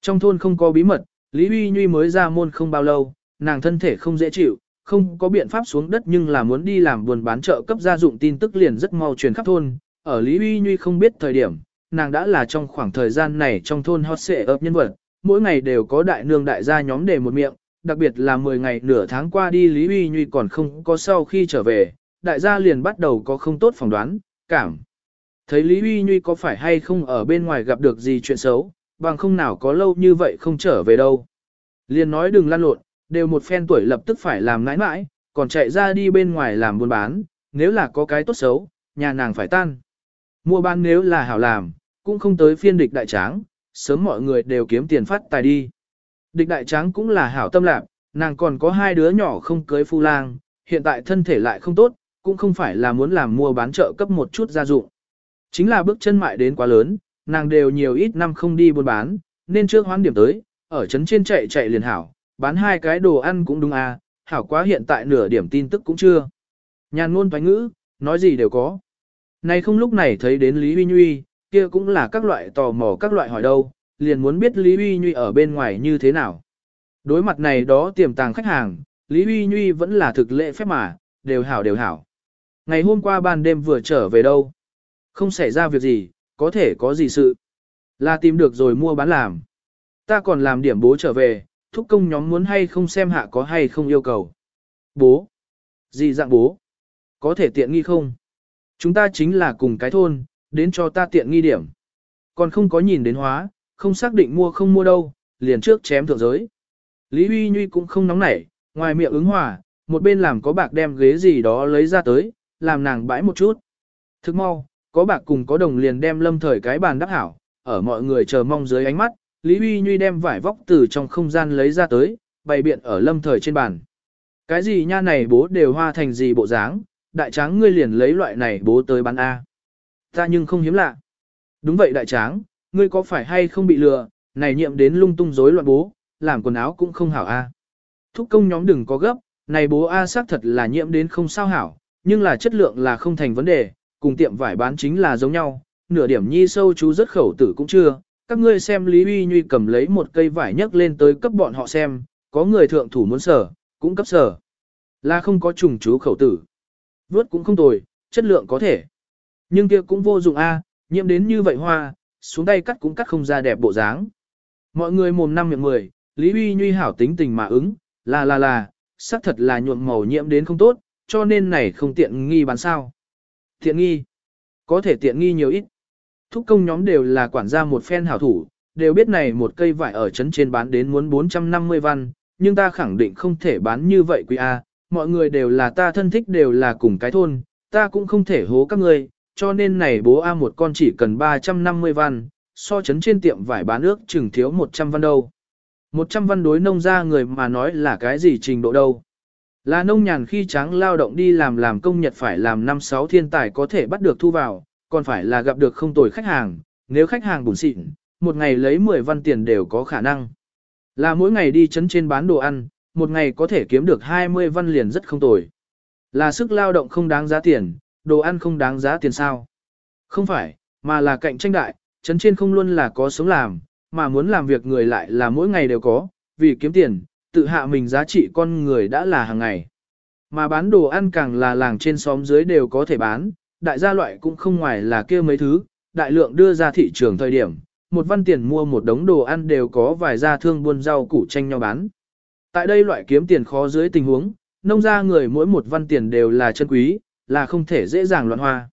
Trong thôn không có bí mật, Lý Uy Nhuy mới ra môn không bao lâu, nàng thân thể không dễ chịu, không có biện pháp xuống đất nhưng là muốn đi làm buôn bán chợ cấp gia dụng tin tức liền rất mau truyền khắp thôn. Ở Lý Uy Nhuy không biết thời điểm, nàng đã là trong khoảng thời gian này trong thôn hot xệ ấp nhân vật, mỗi ngày đều có đại nương đại gia nhóm đề một miệng, đặc biệt là 10 ngày nửa tháng qua đi Lý Uy Nhuy còn không có sau khi trở về, đại gia liền bắt đầu có không tốt phỏng đoán, cảm. Thấy Lý Uy Nhuy có phải hay không ở bên ngoài gặp được gì chuyện xấu, bằng không nào có lâu như vậy không trở về đâu. Liền nói đừng lăn lộn, đều một phen tuổi lập tức phải làm nãi nãi, còn chạy ra đi bên ngoài làm buôn bán, nếu là có cái tốt xấu, nhà nàng phải tan. Mua bán nếu là hảo làm, cũng không tới phiên địch đại tráng, sớm mọi người đều kiếm tiền phát tài đi. Địch đại tráng cũng là hảo tâm lạc, nàng còn có hai đứa nhỏ không cưới phu lang, hiện tại thân thể lại không tốt, cũng không phải là muốn làm mua bán chợ cấp một chút gia dụng. Chính là bước chân mại đến quá lớn, nàng đều nhiều ít năm không đi buôn bán, nên trước hoán điểm tới, ở trấn trên chạy chạy liền hảo, bán hai cái đồ ăn cũng đúng à, hảo quá hiện tại nửa điểm tin tức cũng chưa. Nhàn ngôn thoái ngữ, nói gì đều có. Này không lúc này thấy đến Lý Huy Nhuy, kia cũng là các loại tò mò các loại hỏi đâu, liền muốn biết Lý Huy Nhuy ở bên ngoài như thế nào. Đối mặt này đó tiềm tàng khách hàng, Lý Huy Nhuy vẫn là thực lệ phép mà, đều hảo đều hảo. Ngày hôm qua ban đêm vừa trở về đâu. Không xảy ra việc gì, có thể có gì sự. Là tìm được rồi mua bán làm. Ta còn làm điểm bố trở về, thúc công nhóm muốn hay không xem hạ có hay không yêu cầu. Bố. Gì dạng bố? Có thể tiện nghi không? Chúng ta chính là cùng cái thôn, đến cho ta tiện nghi điểm. Còn không có nhìn đến hóa, không xác định mua không mua đâu, liền trước chém thượng giới. Lý Huy Nhuy cũng không nóng nảy, ngoài miệng ứng hòa, một bên làm có bạc đem ghế gì đó lấy ra tới, làm nàng bãi một chút. Thức mau, có bạc cùng có đồng liền đem lâm thời cái bàn đắp hảo, ở mọi người chờ mong dưới ánh mắt, Lý Huy Nhuy đem vải vóc từ trong không gian lấy ra tới, bày biện ở lâm thời trên bàn. Cái gì nha này bố đều hoa thành gì bộ dáng, đại tráng ngươi liền lấy loại này bố tới bán A. Ta nhưng không hiếm lạ. Đúng vậy đại tráng, ngươi có phải hay không bị lừa, này nhiệm đến lung tung rối loạn bố, làm quần áo cũng không hảo A. Thúc công nhóm đừng có gấp, này bố A xác thật là nhiễm đến không sao hảo, nhưng là chất lượng là không thành vấn đề, cùng tiệm vải bán chính là giống nhau, nửa điểm nhi sâu chú rất khẩu tử cũng chưa. Các ngươi xem Lý Uy Nhuy cầm lấy một cây vải nhấc lên tới cấp bọn họ xem, có người thượng thủ muốn sở, cũng cấp sở. Là không có trùng chú khẩu tử. Vớt cũng không tồi, chất lượng có thể. Nhưng kia cũng vô dụng a, nhiễm đến như vậy hoa, xuống tay cắt cũng cắt không ra đẹp bộ dáng. Mọi người mồm năm miệng mười, Lý Huy Nhuy hảo tính tình mà ứng, là là là, xác thật là nhuộm màu nhiễm đến không tốt, cho nên này không tiện nghi bán sao. Tiện nghi, có thể tiện nghi nhiều ít. Thúc công nhóm đều là quản gia một phen hảo thủ, đều biết này một cây vải ở trấn trên bán đến muốn 450 văn, nhưng ta khẳng định không thể bán như vậy quý A, mọi người đều là ta thân thích đều là cùng cái thôn, ta cũng không thể hố các ngươi, cho nên này bố A một con chỉ cần 350 văn, so chấn trên tiệm vải bán ước chừng thiếu 100 văn đâu. 100 văn đối nông ra người mà nói là cái gì trình độ đâu. Là nông nhàn khi tráng lao động đi làm làm công nhật phải làm năm sáu thiên tài có thể bắt được thu vào, còn phải là gặp được không tồi khách hàng, nếu khách hàng bùn xịn, một ngày lấy 10 văn tiền đều có khả năng. Là mỗi ngày đi chấn trên bán đồ ăn, một ngày có thể kiếm được 20 văn liền rất không tồi. Là sức lao động không đáng giá tiền, đồ ăn không đáng giá tiền sao. Không phải, mà là cạnh tranh đại, chấn trên không luôn là có sống làm, mà muốn làm việc người lại là mỗi ngày đều có, vì kiếm tiền, tự hạ mình giá trị con người đã là hàng ngày. Mà bán đồ ăn càng là làng trên xóm dưới đều có thể bán, đại gia loại cũng không ngoài là kia mấy thứ, đại lượng đưa ra thị trường thời điểm, một văn tiền mua một đống đồ ăn đều có vài gia thương buôn rau củ tranh nhau bán. Tại đây loại kiếm tiền khó dưới tình huống, nông gia người mỗi một văn tiền đều là chân quý, là không thể dễ dàng loạn hoa.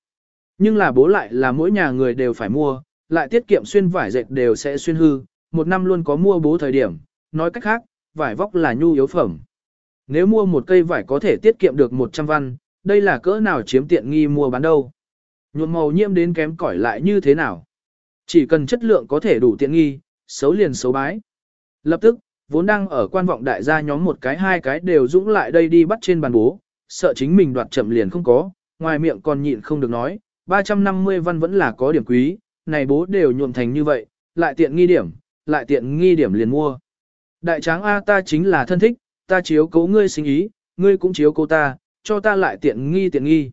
Nhưng là bố lại là mỗi nhà người đều phải mua, lại tiết kiệm xuyên vải dệt đều sẽ xuyên hư, một năm luôn có mua bố thời điểm, nói cách khác, vải vóc là nhu yếu phẩm. Nếu mua một cây vải có thể tiết kiệm được 100 văn, đây là cỡ nào chiếm tiện nghi mua bán đâu. Nhuộm màu nhiễm đến kém cỏi lại như thế nào. Chỉ cần chất lượng có thể đủ tiện nghi, xấu liền xấu bái. Lập tức, vốn đang ở quan vọng đại gia nhóm một cái hai cái đều dũng lại đây đi bắt trên bàn bố, sợ chính mình đoạt chậm liền không có, ngoài miệng còn nhịn không được nói, 350 văn vẫn là có điểm quý, này bố đều nhuộm thành như vậy, lại tiện nghi điểm, lại tiện nghi điểm liền mua. Đại tráng A ta chính là thân thích, ta chiếu cố ngươi sinh ý, ngươi cũng chiếu cố ta, cho ta lại tiện nghi tiện nghi.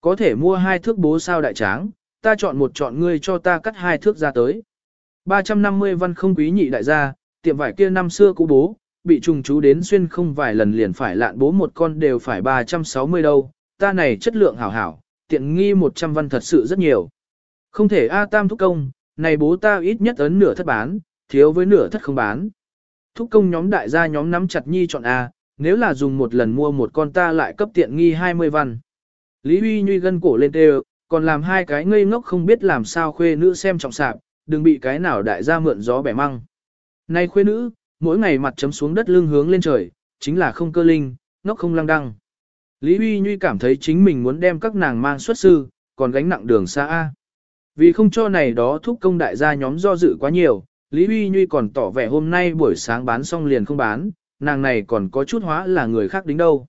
Có thể mua hai thước bố sao đại tráng, ta chọn một chọn ngươi cho ta cắt hai thước ra tới. 350 văn không quý nhị đại gia, tiệm vải kia năm xưa cũ bố, bị trùng chú đến xuyên không vài lần liền phải lạn bố một con đều phải 360 đâu, ta này chất lượng hảo hảo, tiện nghi 100 văn thật sự rất nhiều. Không thể A tam thúc công, này bố ta ít nhất ấn nửa thất bán, thiếu với nửa thất không bán. Thúc công nhóm đại gia nhóm nắm chặt nhi chọn A, nếu là dùng một lần mua một con ta lại cấp tiện nghi 20 văn. Lý Huy Nhuy gân cổ lên tê còn làm hai cái ngây ngốc không biết làm sao khuê nữ xem trọng sạp, đừng bị cái nào đại gia mượn gió bẻ măng. Này khuê nữ, mỗi ngày mặt chấm xuống đất lưng hướng lên trời, chính là không cơ linh, ngốc không lăng đăng. Lý Huy Nhuy cảm thấy chính mình muốn đem các nàng mang xuất sư, còn gánh nặng đường xa A. Vì không cho này đó thúc công đại gia nhóm do dự quá nhiều, Lý Huy Nhuy còn tỏ vẻ hôm nay buổi sáng bán xong liền không bán, nàng này còn có chút hóa là người khác đính đâu.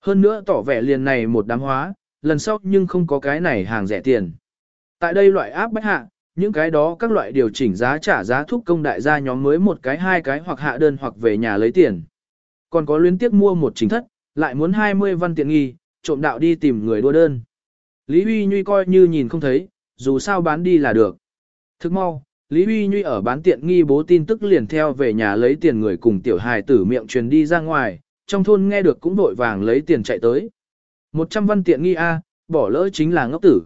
Hơn nữa tỏ vẻ liền này một đám hóa, lần sau nhưng không có cái này hàng rẻ tiền. Tại đây loại áp bách hạ, những cái đó các loại điều chỉnh giá trả giá thuốc công đại gia nhóm mới một cái hai cái hoặc hạ đơn hoặc về nhà lấy tiền. Còn có liên tiếp mua một chính thất, lại muốn 20 văn tiện nghi, trộm đạo đi tìm người đua đơn. Lý Huy Nhuy coi như nhìn không thấy, dù sao bán đi là được. Thức mau, Lý Huy Nhuy ở bán tiện nghi bố tin tức liền theo về nhà lấy tiền người cùng tiểu hài tử miệng truyền đi ra ngoài, trong thôn nghe được cũng vội vàng lấy tiền chạy tới. 100 văn tiện nghi A, bỏ lỡ chính là ngốc tử.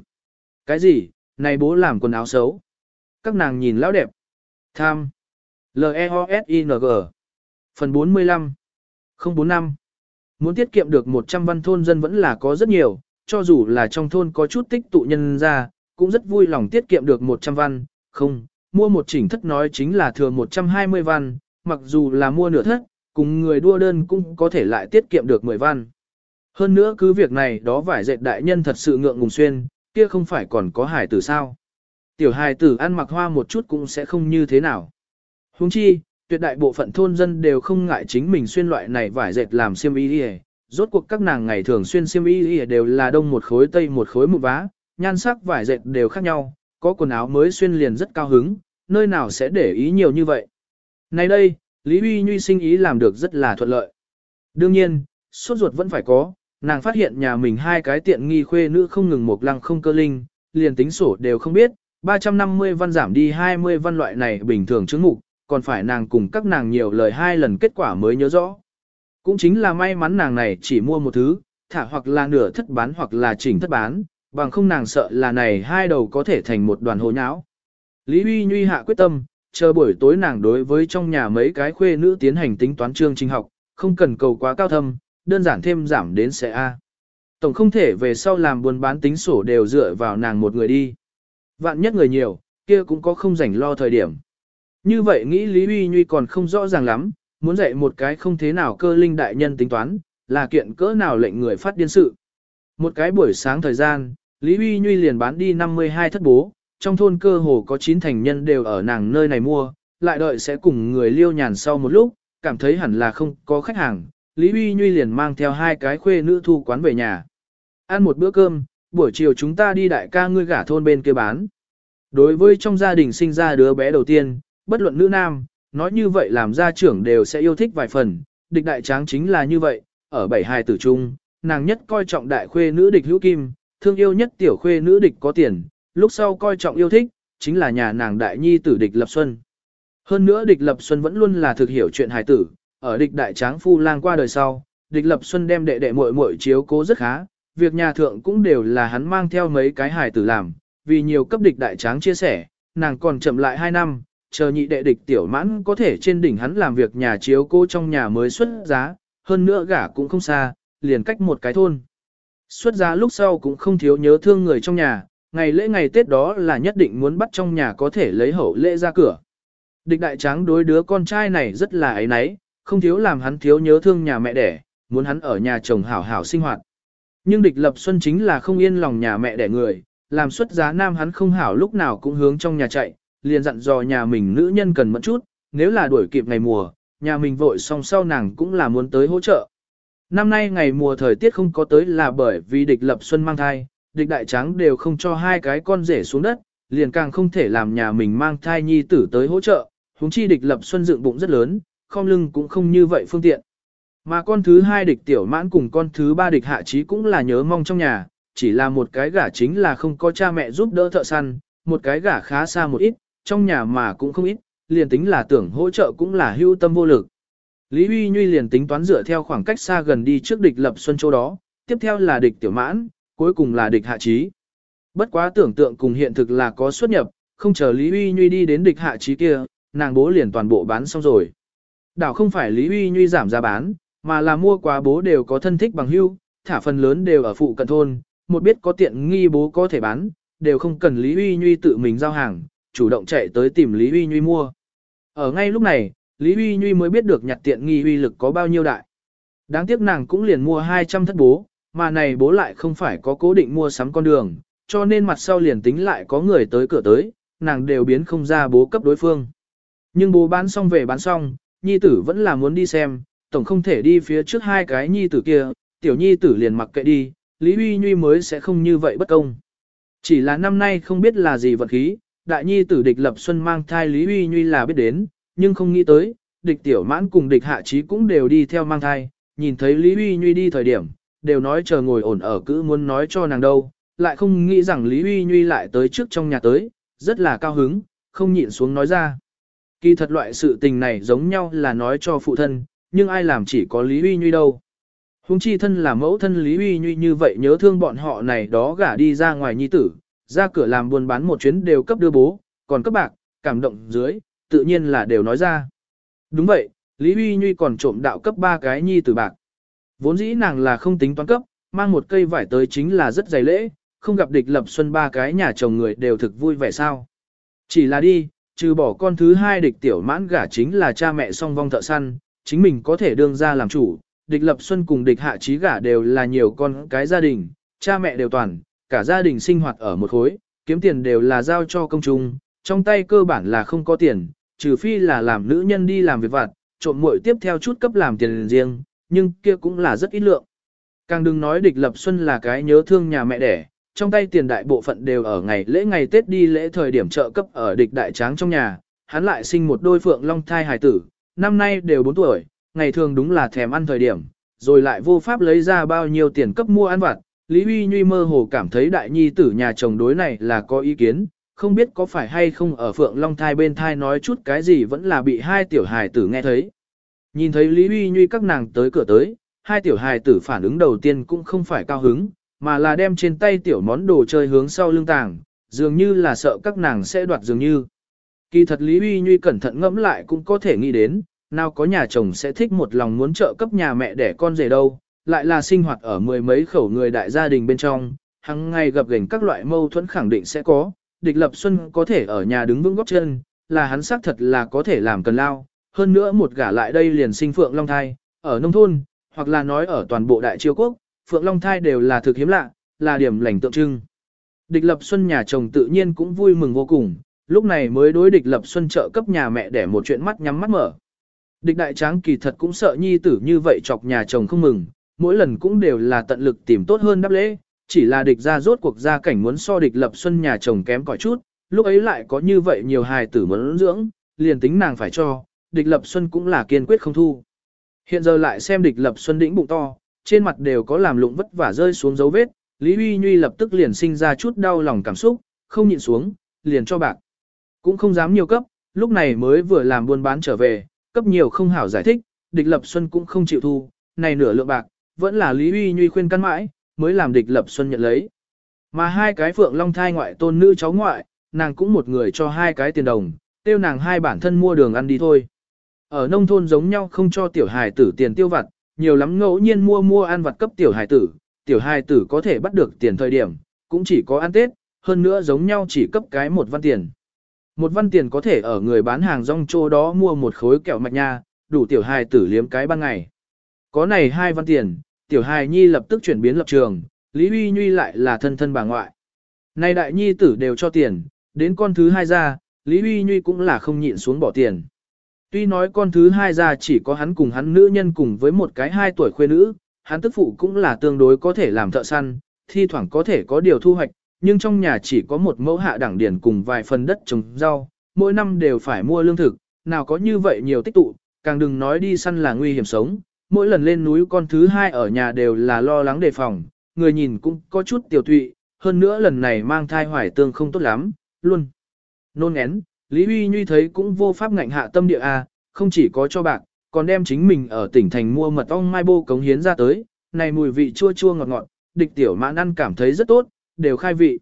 Cái gì, này bố làm quần áo xấu. Các nàng nhìn lão đẹp. Tham. L-E-O-S-I-N-G. Phần 45. 045. Muốn tiết kiệm được 100 văn thôn dân vẫn là có rất nhiều, cho dù là trong thôn có chút tích tụ nhân ra, cũng rất vui lòng tiết kiệm được 100 văn, không, mua một chỉnh thất nói chính là thừa 120 văn, mặc dù là mua nửa thất, cùng người đua đơn cũng có thể lại tiết kiệm được 10 văn. Hơn nữa cứ việc này đó vải dệt đại nhân thật sự ngượng ngùng xuyên, kia không phải còn có hải tử sao. Tiểu hải tử ăn mặc hoa một chút cũng sẽ không như thế nào. Huống chi, tuyệt đại bộ phận thôn dân đều không ngại chính mình xuyên loại này vải dệt làm xiêm y đi Rốt cuộc các nàng ngày thường xuyên xiêm y đều là đông một khối tây một khối một vá, nhan sắc vải dệt đều khác nhau, có quần áo mới xuyên liền rất cao hứng, nơi nào sẽ để ý nhiều như vậy. Nay đây, Lý Huy Nhuy sinh ý làm được rất là thuận lợi. Đương nhiên, suốt ruột vẫn phải có, nàng phát hiện nhà mình hai cái tiện nghi khuê nữ không ngừng một lăng không cơ linh, liền tính sổ đều không biết, 350 văn giảm đi 20 văn loại này bình thường chứng mục, còn phải nàng cùng các nàng nhiều lời hai lần kết quả mới nhớ rõ. Cũng chính là may mắn nàng này chỉ mua một thứ, thả hoặc là nửa thất bán hoặc là chỉnh thất bán, bằng không nàng sợ là này hai đầu có thể thành một đoàn hồ nháo. Lý Huy Nhuy hạ quyết tâm, chờ buổi tối nàng đối với trong nhà mấy cái khuê nữ tiến hành tính toán chương trình học, không cần cầu quá cao thâm, đơn giản thêm giảm đến sẽ A. Tổng không thể về sau làm buôn bán tính sổ đều dựa vào nàng một người đi. Vạn nhất người nhiều, kia cũng có không rảnh lo thời điểm. Như vậy nghĩ Lý Huy Nhuy còn không rõ ràng lắm, muốn dạy một cái không thế nào cơ linh đại nhân tính toán, là kiện cỡ nào lệnh người phát điên sự. Một cái buổi sáng thời gian, Lý Huy Nhuy liền bán đi 52 thất bố, trong thôn cơ hồ có 9 thành nhân đều ở nàng nơi này mua, lại đợi sẽ cùng người liêu nhàn sau một lúc, cảm thấy hẳn là không có khách hàng, Lý Huy Nhuy liền mang theo hai cái khuê nữ thu quán về nhà. Ăn một bữa cơm, buổi chiều chúng ta đi đại ca ngươi gả thôn bên kia bán. Đối với trong gia đình sinh ra đứa bé đầu tiên, bất luận nữ nam, nói như vậy làm gia trưởng đều sẽ yêu thích vài phần, địch đại tráng chính là như vậy, ở bảy hài tử trung, nàng nhất coi trọng đại khuê nữ địch hữu kim, thương yêu nhất tiểu khuê nữ địch có tiền, lúc sau coi trọng yêu thích, chính là nhà nàng đại nhi tử địch lập xuân. Hơn nữa địch lập xuân vẫn luôn là thực hiểu chuyện hài tử, ở địch đại tráng phu lang qua đời sau, địch lập xuân đem đệ đệ muội muội chiếu cố rất khá, việc nhà thượng cũng đều là hắn mang theo mấy cái hài tử làm, vì nhiều cấp địch đại tráng chia sẻ, nàng còn chậm lại 2 năm, chờ nhị đệ địch tiểu mãn có thể trên đỉnh hắn làm việc nhà chiếu cố trong nhà mới xuất giá, hơn nữa gả cũng không xa, liền cách một cái thôn. Xuất giá lúc sau cũng không thiếu nhớ thương người trong nhà, ngày lễ ngày Tết đó là nhất định muốn bắt trong nhà có thể lấy hậu lễ ra cửa. Địch đại tráng đối đứa con trai này rất là ấy náy, không thiếu làm hắn thiếu nhớ thương nhà mẹ đẻ, muốn hắn ở nhà chồng hảo hảo sinh hoạt. Nhưng địch lập xuân chính là không yên lòng nhà mẹ đẻ người, làm xuất giá nam hắn không hảo lúc nào cũng hướng trong nhà chạy, liền dặn dò nhà mình nữ nhân cần mẫn chút, nếu là đuổi kịp ngày mùa, nhà mình vội xong sau nàng cũng là muốn tới hỗ trợ. Năm nay ngày mùa thời tiết không có tới là bởi vì địch lập xuân mang thai, địch đại tráng đều không cho hai cái con rể xuống đất, liền càng không thể làm nhà mình mang thai nhi tử tới hỗ trợ, huống chi địch lập xuân dựng bụng rất lớn, không lưng cũng không như vậy phương tiện. Mà con thứ hai địch tiểu mãn cùng con thứ ba địch hạ trí cũng là nhớ mong trong nhà, chỉ là một cái gả chính là không có cha mẹ giúp đỡ thợ săn, một cái gả khá xa một ít, trong nhà mà cũng không ít, liền tính là tưởng hỗ trợ cũng là hưu tâm vô lực. Lý Huy Nhuy liền tính toán dựa theo khoảng cách xa gần đi trước địch lập xuân châu đó, tiếp theo là địch tiểu mãn, cuối cùng là địch hạ trí. Bất quá tưởng tượng cùng hiện thực là có xuất nhập, không chờ Lý Huy Nhuy đi đến địch hạ trí kia, nàng bố liền toàn bộ bán xong rồi. Đảo không phải Lý Huy Nhuy giảm giá bán, mà là mua quá bố đều có thân thích bằng hưu, thả phần lớn đều ở phụ cận thôn, một biết có tiện nghi bố có thể bán, đều không cần Lý Huy Nhuy tự mình giao hàng, chủ động chạy tới tìm Lý Huy Nhuy mua. Ở ngay lúc này, Lý Huy Nhuy mới biết được nhặt tiện nghi uy lực có bao nhiêu đại. Đáng tiếc nàng cũng liền mua 200 thất bố, mà này bố lại không phải có cố định mua sắm con đường, cho nên mặt sau liền tính lại có người tới cửa tới, nàng đều biến không ra bố cấp đối phương. Nhưng bố bán xong về bán xong, nhi tử vẫn là muốn đi xem, tổng không thể đi phía trước hai cái nhi tử kia, tiểu nhi tử liền mặc kệ đi, Lý Huy Nhuy mới sẽ không như vậy bất công. Chỉ là năm nay không biết là gì vật khí, đại nhi tử địch lập xuân mang thai Lý Huy Nhuy là biết đến, nhưng không nghĩ tới, địch tiểu mãn cùng địch hạ trí cũng đều đi theo mang thai, nhìn thấy Lý Huy Nhuy đi thời điểm, đều nói chờ ngồi ổn ở cứ muốn nói cho nàng đâu, lại không nghĩ rằng Lý Huy Nhuy lại tới trước trong nhà tới, rất là cao hứng, không nhịn xuống nói ra. Kỳ thật loại sự tình này giống nhau là nói cho phụ thân, nhưng ai làm chỉ có Lý Huy Nhuy đâu. Hùng chi thân là mẫu thân Lý Huy Nhuy như vậy nhớ thương bọn họ này đó gả đi ra ngoài nhi tử, ra cửa làm buôn bán một chuyến đều cấp đưa bố, còn cấp bạc, cảm động dưới, tự nhiên là đều nói ra. Đúng vậy, Lý Huy Nhuy còn trộm đạo cấp ba cái nhi tử bạc. Vốn dĩ nàng là không tính toán cấp, mang một cây vải tới chính là rất dày lễ, không gặp địch lập xuân ba cái nhà chồng người đều thực vui vẻ sao. Chỉ là đi, trừ bỏ con thứ hai địch tiểu mãn gả chính là cha mẹ song vong thợ săn, chính mình có thể đương ra làm chủ, địch lập xuân cùng địch hạ trí gả đều là nhiều con cái gia đình, cha mẹ đều toàn, cả gia đình sinh hoạt ở một khối, kiếm tiền đều là giao cho công chúng, trong tay cơ bản là không có tiền, trừ phi là làm nữ nhân đi làm việc vặt, trộm muội tiếp theo chút cấp làm tiền riêng, nhưng kia cũng là rất ít lượng. Càng đừng nói địch lập xuân là cái nhớ thương nhà mẹ đẻ, trong tay tiền đại bộ phận đều ở ngày lễ ngày Tết đi lễ thời điểm trợ cấp ở địch đại tráng trong nhà, hắn lại sinh một đôi phượng long thai hài tử, năm nay đều 4 tuổi, ngày thường đúng là thèm ăn thời điểm, rồi lại vô pháp lấy ra bao nhiêu tiền cấp mua ăn vặt. Lý Huy Nhuy mơ hồ cảm thấy đại nhi tử nhà chồng đối này là có ý kiến, không biết có phải hay không ở Phượng Long thai bên thai nói chút cái gì vẫn là bị hai tiểu hài tử nghe thấy. Nhìn thấy Lý Huy Nhuy các nàng tới cửa tới, hai tiểu hài tử phản ứng đầu tiên cũng không phải cao hứng, mà là đem trên tay tiểu món đồ chơi hướng sau lưng tàng, dường như là sợ các nàng sẽ đoạt dường như. Kỳ thật Lý Huy Nhuy cẩn thận ngẫm lại cũng có thể nghĩ đến, nào có nhà chồng sẽ thích một lòng muốn trợ cấp nhà mẹ để con rể đâu, lại là sinh hoạt ở mười mấy khẩu người đại gia đình bên trong, hàng ngày gặp gành các loại mâu thuẫn khẳng định sẽ có, địch lập xuân có thể ở nhà đứng vững góc chân, là hắn xác thật là có thể làm cần lao, hơn nữa một gả lại đây liền sinh phượng long thai, ở nông thôn, hoặc là nói ở toàn bộ đại triều quốc, phượng long thai đều là thực hiếm lạ, là điểm lành tượng trưng. Địch lập xuân nhà chồng tự nhiên cũng vui mừng vô cùng, lúc này mới đối địch lập xuân trợ cấp nhà mẹ để một chuyện mắt nhắm mắt mở. Địch đại tráng kỳ thật cũng sợ nhi tử như vậy chọc nhà chồng không mừng, mỗi lần cũng đều là tận lực tìm tốt hơn đáp lễ, chỉ là địch ra rốt cuộc gia cảnh muốn so địch lập xuân nhà chồng kém cỏi chút, lúc ấy lại có như vậy nhiều hài tử muốn dưỡng, liền tính nàng phải cho, địch lập xuân cũng là kiên quyết không thu. Hiện giờ lại xem địch lập xuân đĩnh bụng to, trên mặt đều có làm lụng vất vả rơi xuống dấu vết, Lý Huy Nhuy lập tức liền sinh ra chút đau lòng cảm xúc, không nhịn xuống, liền cho bạc. Cũng không dám nhiều cấp, lúc này mới vừa làm buôn bán trở về, cấp nhiều không hảo giải thích, địch lập xuân cũng không chịu thu, này nửa lượng bạc, vẫn là Lý Huy Nhuy khuyên căn mãi, mới làm địch lập xuân nhận lấy. Mà hai cái phượng long thai ngoại tôn nữ cháu ngoại, nàng cũng một người cho hai cái tiền đồng, tiêu nàng hai bản thân mua đường ăn đi thôi. Ở nông thôn giống nhau không cho tiểu hài tử tiền tiêu vặt, nhiều lắm ngẫu nhiên mua mua ăn vặt cấp tiểu hài tử, tiểu hài tử có thể bắt được tiền thời điểm, cũng chỉ có ăn Tết, hơn nữa giống nhau chỉ cấp cái một văn tiền. Một văn tiền có thể ở người bán hàng rong trô đó mua một khối kẹo mạch nha, đủ tiểu hài tử liếm cái ban ngày. Có này hai văn tiền, tiểu hài nhi lập tức chuyển biến lập trường, Lý Huy Nhuy lại là thân thân bà ngoại. Này đại nhi tử đều cho tiền, đến con thứ hai ra, Lý Huy Nhuy cũng là không nhịn xuống bỏ tiền. Tuy nói con thứ hai ra chỉ có hắn cùng hắn nữ nhân cùng với một cái hai tuổi khuê nữ, hắn tức phụ cũng là tương đối có thể làm thợ săn, thi thoảng có thể có điều thu hoạch, nhưng trong nhà chỉ có một mẫu hạ đẳng điển cùng vài phần đất trồng rau, mỗi năm đều phải mua lương thực, nào có như vậy nhiều tích tụ, càng đừng nói đi săn là nguy hiểm sống, mỗi lần lên núi con thứ hai ở nhà đều là lo lắng đề phòng, người nhìn cũng có chút tiểu tụy, hơn nữa lần này mang thai hoài tương không tốt lắm, luôn. Nôn én, Lý Huy Nhuy thấy cũng vô pháp ngạnh hạ tâm địa A, không chỉ có cho bạc, còn đem chính mình ở tỉnh thành mua mật ong mai bô cống hiến ra tới, này mùi vị chua chua ngọt ngọt, địch tiểu mãn ăn cảm thấy rất tốt, đều khai vị.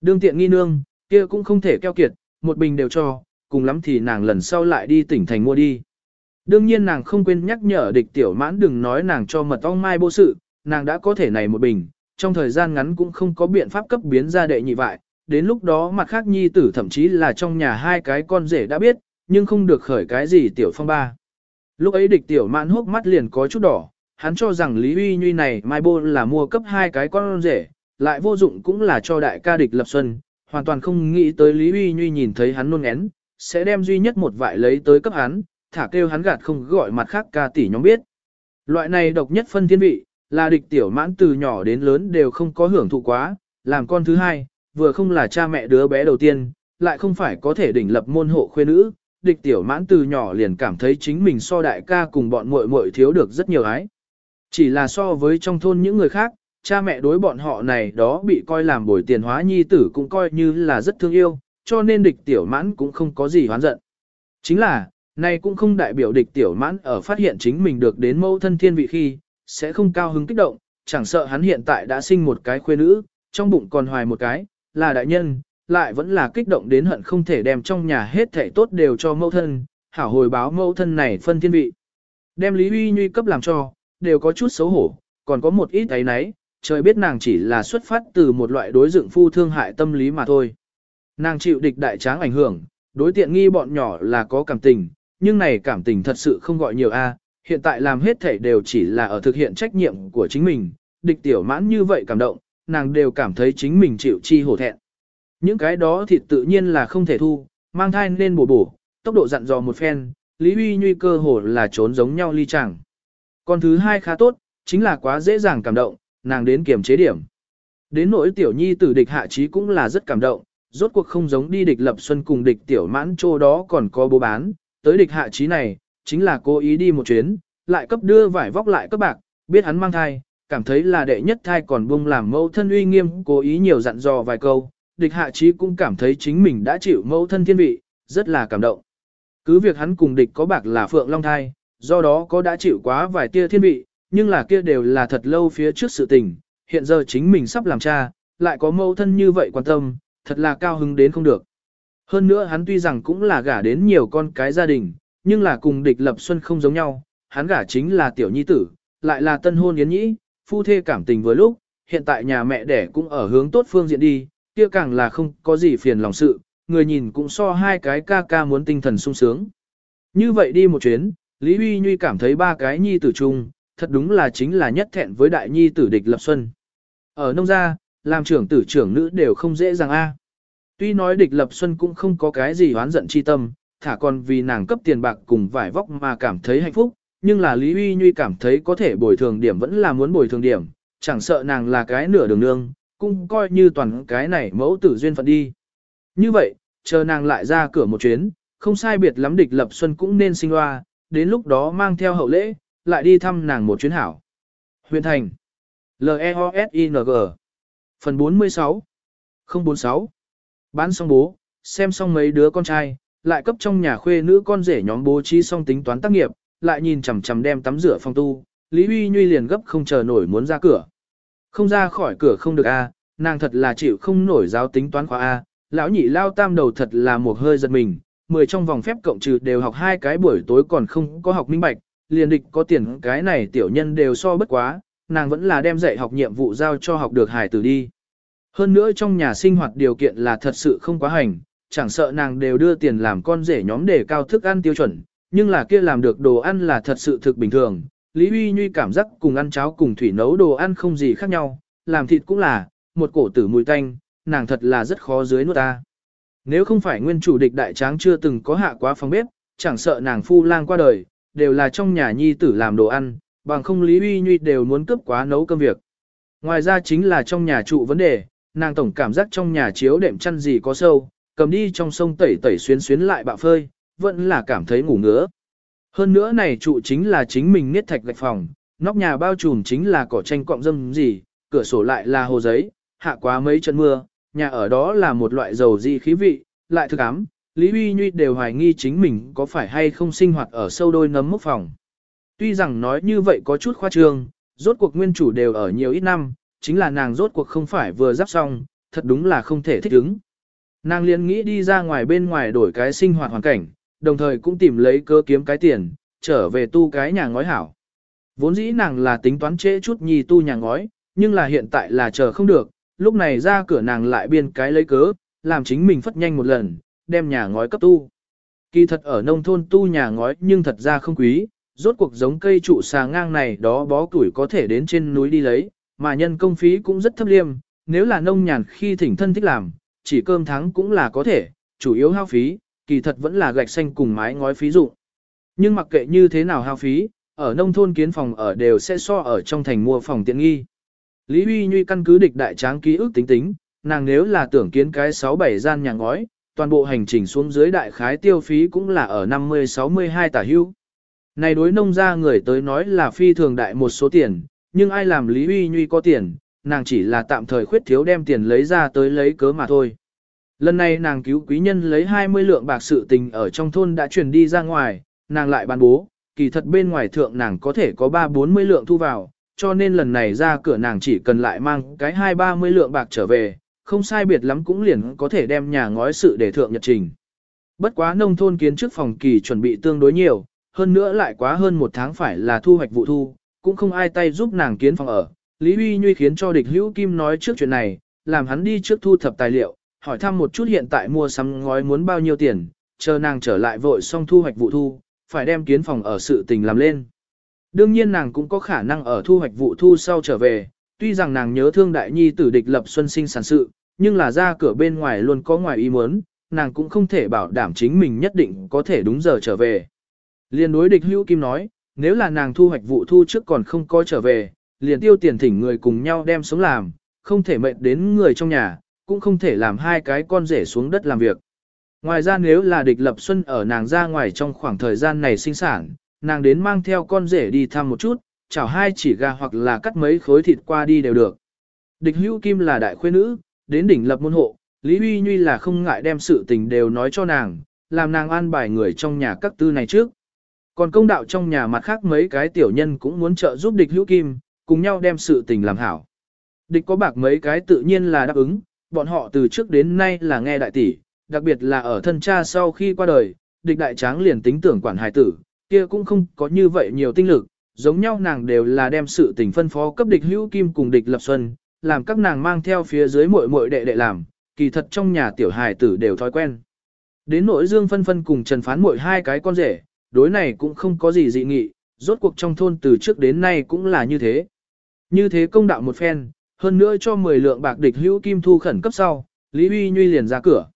Đương tiện nghi nương, kia cũng không thể keo kiệt, một bình đều cho, cùng lắm thì nàng lần sau lại đi tỉnh thành mua đi. Đương nhiên nàng không quên nhắc nhở địch tiểu mãn đừng nói nàng cho mật ong mai bô sự, nàng đã có thể này một bình, trong thời gian ngắn cũng không có biện pháp cấp biến ra đệ nhị vại, đến lúc đó mặt khác nhi tử thậm chí là trong nhà hai cái con rể đã biết, nhưng không được khởi cái gì tiểu phong ba. Lúc ấy địch tiểu mãn hốc mắt liền có chút đỏ, hắn cho rằng Lý Uy Nhuy này mai bô là mua cấp hai cái con rể, lại vô dụng cũng là cho đại ca địch lập xuân, hoàn toàn không nghĩ tới Lý Uy Nhuy nhìn thấy hắn nôn én, sẽ đem duy nhất một vại lấy tới cấp hắn, thả kêu hắn gạt không gọi mặt khác ca tỷ nhóm biết. Loại này độc nhất phân thiên vị, là địch tiểu mãn từ nhỏ đến lớn đều không có hưởng thụ quá, làm con thứ hai, vừa không là cha mẹ đứa bé đầu tiên, lại không phải có thể đỉnh lập môn hộ khuê nữ, địch tiểu mãn từ nhỏ liền cảm thấy chính mình so đại ca cùng bọn muội muội thiếu được rất nhiều ái. Chỉ là so với trong thôn những người khác, cha mẹ đối bọn họ này đó bị coi làm bồi tiền hóa nhi tử cũng coi như là rất thương yêu, cho nên địch tiểu mãn cũng không có gì hoán giận. Chính là, này cũng không đại biểu địch tiểu mãn ở phát hiện chính mình được đến mẫu thân thiên vị khi, sẽ không cao hứng kích động, chẳng sợ hắn hiện tại đã sinh một cái khuê nữ, trong bụng còn hoài một cái, là đại nhân, lại vẫn là kích động đến hận không thể đem trong nhà hết thảy tốt đều cho mẫu thân, hảo hồi báo mẫu thân này phân thiên vị. Đem Lý Uy Nhuy cấp làm cho, đều có chút xấu hổ, còn có một ít ấy nấy, trời biết nàng chỉ là xuất phát từ một loại đối dựng phu thương hại tâm lý mà thôi. Nàng chịu địch đại tráng ảnh hưởng, đối tiện nghi bọn nhỏ là có cảm tình, nhưng này cảm tình thật sự không gọi nhiều a. hiện tại làm hết thảy đều chỉ là ở thực hiện trách nhiệm của chính mình, địch tiểu mãn như vậy cảm động, nàng đều cảm thấy chính mình chịu chi hổ thẹn. Những cái đó thịt tự nhiên là không thể thu, mang thai nên bổ bổ, tốc độ dặn dò một phen, Lý Huy Nhuy cơ hồ là trốn giống nhau ly chẳng. Còn thứ hai khá tốt, chính là quá dễ dàng cảm động, nàng đến kiểm chế điểm. Đến nỗi tiểu nhi tử địch hạ trí cũng là rất cảm động, rốt cuộc không giống đi địch lập xuân cùng địch tiểu mãn trô đó còn có bố bán, tới địch hạ trí này, chính là cố ý đi một chuyến, lại cấp đưa vải vóc lại cấp bạc, biết hắn mang thai, cảm thấy là đệ nhất thai còn bung làm mẫu thân uy nghiêm, cố ý nhiều dặn dò vài câu, địch hạ trí cũng cảm thấy chính mình đã chịu mẫu thân thiên vị, rất là cảm động. Cứ việc hắn cùng địch có bạc là phượng long thai, do đó có đã chịu quá vài tia thiên vị, nhưng là kia đều là thật lâu phía trước sự tình, hiện giờ chính mình sắp làm cha, lại có mẫu thân như vậy quan tâm, thật là cao hứng đến không được. Hơn nữa hắn tuy rằng cũng là gả đến nhiều con cái gia đình, nhưng là cùng địch lập xuân không giống nhau, hắn gả chính là tiểu nhi tử, lại là tân hôn yến nhĩ, phu thê cảm tình với lúc, hiện tại nhà mẹ đẻ cũng ở hướng tốt phương diện đi, kia càng là không có gì phiền lòng sự, người nhìn cũng so hai cái ca ca muốn tinh thần sung sướng. Như vậy đi một chuyến, Lý Huy Nhuy cảm thấy ba cái nhi tử chung, thật đúng là chính là nhất thẹn với đại nhi tử địch lập xuân. Ở nông gia, làm trưởng tử trưởng nữ đều không dễ dàng a. Tuy nói địch lập xuân cũng không có cái gì oán giận chi tâm, thả còn vì nàng cấp tiền bạc cùng vải vóc mà cảm thấy hạnh phúc, nhưng là Lý Uy Nhuy cảm thấy có thể bồi thường điểm vẫn là muốn bồi thường điểm, chẳng sợ nàng là cái nửa đường nương, cũng coi như toàn cái này mẫu tử duyên phận đi. Như vậy, chờ nàng lại ra cửa một chuyến, không sai biệt lắm địch lập xuân cũng nên sinh hoa, đến lúc đó mang theo hậu lễ, lại đi thăm nàng một chuyến hảo. Huyền Thành L-E-O-S-I-N-G Phần 46 046 Bán xong bố, xem xong mấy đứa con trai, lại cấp trong nhà khuê nữ con rể nhóm bố trí xong tính toán tác nghiệp, lại nhìn chằm chằm đem tắm rửa phong tu, Lý uy Nhuy liền gấp không chờ nổi muốn ra cửa. Không ra khỏi cửa không được a, nàng thật là chịu không nổi giáo tính toán khóa a, lão nhị lao tam đầu thật là một hơi giật mình, mười trong vòng phép cộng trừ đều học hai cái buổi tối còn không có học minh bạch, liền địch có tiền cái này tiểu nhân đều so bất quá, nàng vẫn là đem dạy học nhiệm vụ giao cho học được hài tử đi. Hơn nữa trong nhà sinh hoạt điều kiện là thật sự không quá hành, chẳng sợ nàng đều đưa tiền làm con rể nhóm để cao thức ăn tiêu chuẩn, nhưng là kia làm được đồ ăn là thật sự thực bình thường. Lý Huy Nhuy cảm giác cùng ăn cháo cùng thủy nấu đồ ăn không gì khác nhau, làm thịt cũng là, một cổ tử mùi tanh, nàng thật là rất khó dưới nuốt ta. Nếu không phải nguyên chủ địch đại tráng chưa từng có hạ quá phòng bếp, chẳng sợ nàng phu lang qua đời, đều là trong nhà nhi tử làm đồ ăn, bằng không Lý Huy Nhuy đều muốn cướp quá nấu cơm việc. Ngoài ra chính là trong nhà trụ vấn đề, nàng tổng cảm giác trong nhà chiếu đệm chăn gì có sâu, cầm đi trong sông tẩy tẩy xuyến xuyến lại bạo phơi, vẫn là cảm thấy ngủ ngứa. Hơn nữa này trụ chính là chính mình niết thạch gạch phòng, nóc nhà bao trùm chính là cỏ tranh cọng dâm gì, cửa sổ lại là hồ giấy, hạ quá mấy trận mưa, nhà ở đó là một loại dầu dị khí vị, lại thực ám, Lý Huy Nhuy đều hoài nghi chính mình có phải hay không sinh hoạt ở sâu đôi nấm mốc phòng. Tuy rằng nói như vậy có chút khoa trương, rốt cuộc nguyên chủ đều ở nhiều ít năm, chính là nàng rốt cuộc không phải vừa giáp xong, thật đúng là không thể thích ứng. Nàng liền nghĩ đi ra ngoài bên ngoài đổi cái sinh hoạt hoàn cảnh, đồng thời cũng tìm lấy cơ kiếm cái tiền, trở về tu cái nhà ngói hảo. Vốn dĩ nàng là tính toán trễ chút nhì tu nhà ngói, nhưng là hiện tại là chờ không được, lúc này ra cửa nàng lại biên cái lấy cớ, làm chính mình phất nhanh một lần, đem nhà ngói cấp tu. Kỳ thật ở nông thôn tu nhà ngói nhưng thật ra không quý, rốt cuộc giống cây trụ xà ngang này đó bó củi có thể đến trên núi đi lấy, mà nhân công phí cũng rất thấp liêm, nếu là nông nhàn khi thỉnh thân thích làm, chỉ cơm tháng cũng là có thể, chủ yếu hao phí, kỳ thật vẫn là gạch xanh cùng mái ngói phí dụng. Nhưng mặc kệ như thế nào hao phí, ở nông thôn kiến phòng ở đều sẽ so ở trong thành mua phòng tiện nghi. Lý Huy Nhuy căn cứ địch đại tráng ký ức tính tính, nàng nếu là tưởng kiến cái 6-7 gian nhà ngói, toàn bộ hành trình xuống dưới đại khái tiêu phí cũng là ở 50-62 tả hưu. Này đối nông gia người tới nói là phi thường đại một số tiền, nhưng ai làm Lý Huy Nhuy có tiền, nàng chỉ là tạm thời khuyết thiếu đem tiền lấy ra tới lấy cớ mà thôi. Lần này nàng cứu quý nhân lấy 20 lượng bạc sự tình ở trong thôn đã chuyển đi ra ngoài, nàng lại ban bố, kỳ thật bên ngoài thượng nàng có thể có 3-40 lượng thu vào, cho nên lần này ra cửa nàng chỉ cần lại mang cái 2-30 lượng bạc trở về, không sai biệt lắm cũng liền có thể đem nhà ngói sự để thượng nhật trình. Bất quá nông thôn kiến trước phòng kỳ chuẩn bị tương đối nhiều, hơn nữa lại quá hơn một tháng phải là thu hoạch vụ thu, cũng không ai tay giúp nàng kiến phòng ở. Lý Huy Nhuy khiến cho địch hữu kim nói trước chuyện này, làm hắn đi trước thu thập tài liệu, hỏi thăm một chút hiện tại mua sắm ngói muốn bao nhiêu tiền, chờ nàng trở lại vội xong thu hoạch vụ thu, phải đem kiến phòng ở sự tình làm lên. Đương nhiên nàng cũng có khả năng ở thu hoạch vụ thu sau trở về, tuy rằng nàng nhớ thương đại nhi tử địch lập xuân sinh sản sự, nhưng là ra cửa bên ngoài luôn có ngoài ý muốn, nàng cũng không thể bảo đảm chính mình nhất định có thể đúng giờ trở về. Liên đối địch hữu kim nói, nếu là nàng thu hoạch vụ thu trước còn không có trở về, liền tiêu tiền thỉnh người cùng nhau đem sống làm, không thể mệt đến người trong nhà, cũng không thể làm hai cái con rể xuống đất làm việc. Ngoài ra nếu là địch lập xuân ở nàng ra ngoài trong khoảng thời gian này sinh sản, nàng đến mang theo con rể đi thăm một chút, chảo hai chỉ gà hoặc là cắt mấy khối thịt qua đi đều được. Địch hữu kim là đại khuê nữ, đến đỉnh lập môn hộ, Lý Huy Nhuy là không ngại đem sự tình đều nói cho nàng, làm nàng an bài người trong nhà các tư này trước. Còn công đạo trong nhà mặt khác mấy cái tiểu nhân cũng muốn trợ giúp địch hữu kim, cùng nhau đem sự tình làm hảo. Địch có bạc mấy cái tự nhiên là đáp ứng, bọn họ từ trước đến nay là nghe đại tỷ, đặc biệt là ở thân cha sau khi qua đời, địch đại tráng liền tính tưởng quản hài tử, kia cũng không có như vậy nhiều tinh lực, giống nhau nàng đều là đem sự tình phân phó cấp địch hữu kim cùng địch lập xuân, làm các nàng mang theo phía dưới muội muội đệ đệ làm, kỳ thật trong nhà tiểu hài tử đều thói quen. Đến nội dương phân phân cùng trần phán muội hai cái con rể, đối này cũng không có gì dị nghị, rốt cuộc trong thôn từ trước đến nay cũng là như thế. Như thế công đạo một phen, hơn nữa cho 10 lượng bạc địch hữu kim thu khẩn cấp sau, Lý Huy Nhuy liền ra cửa.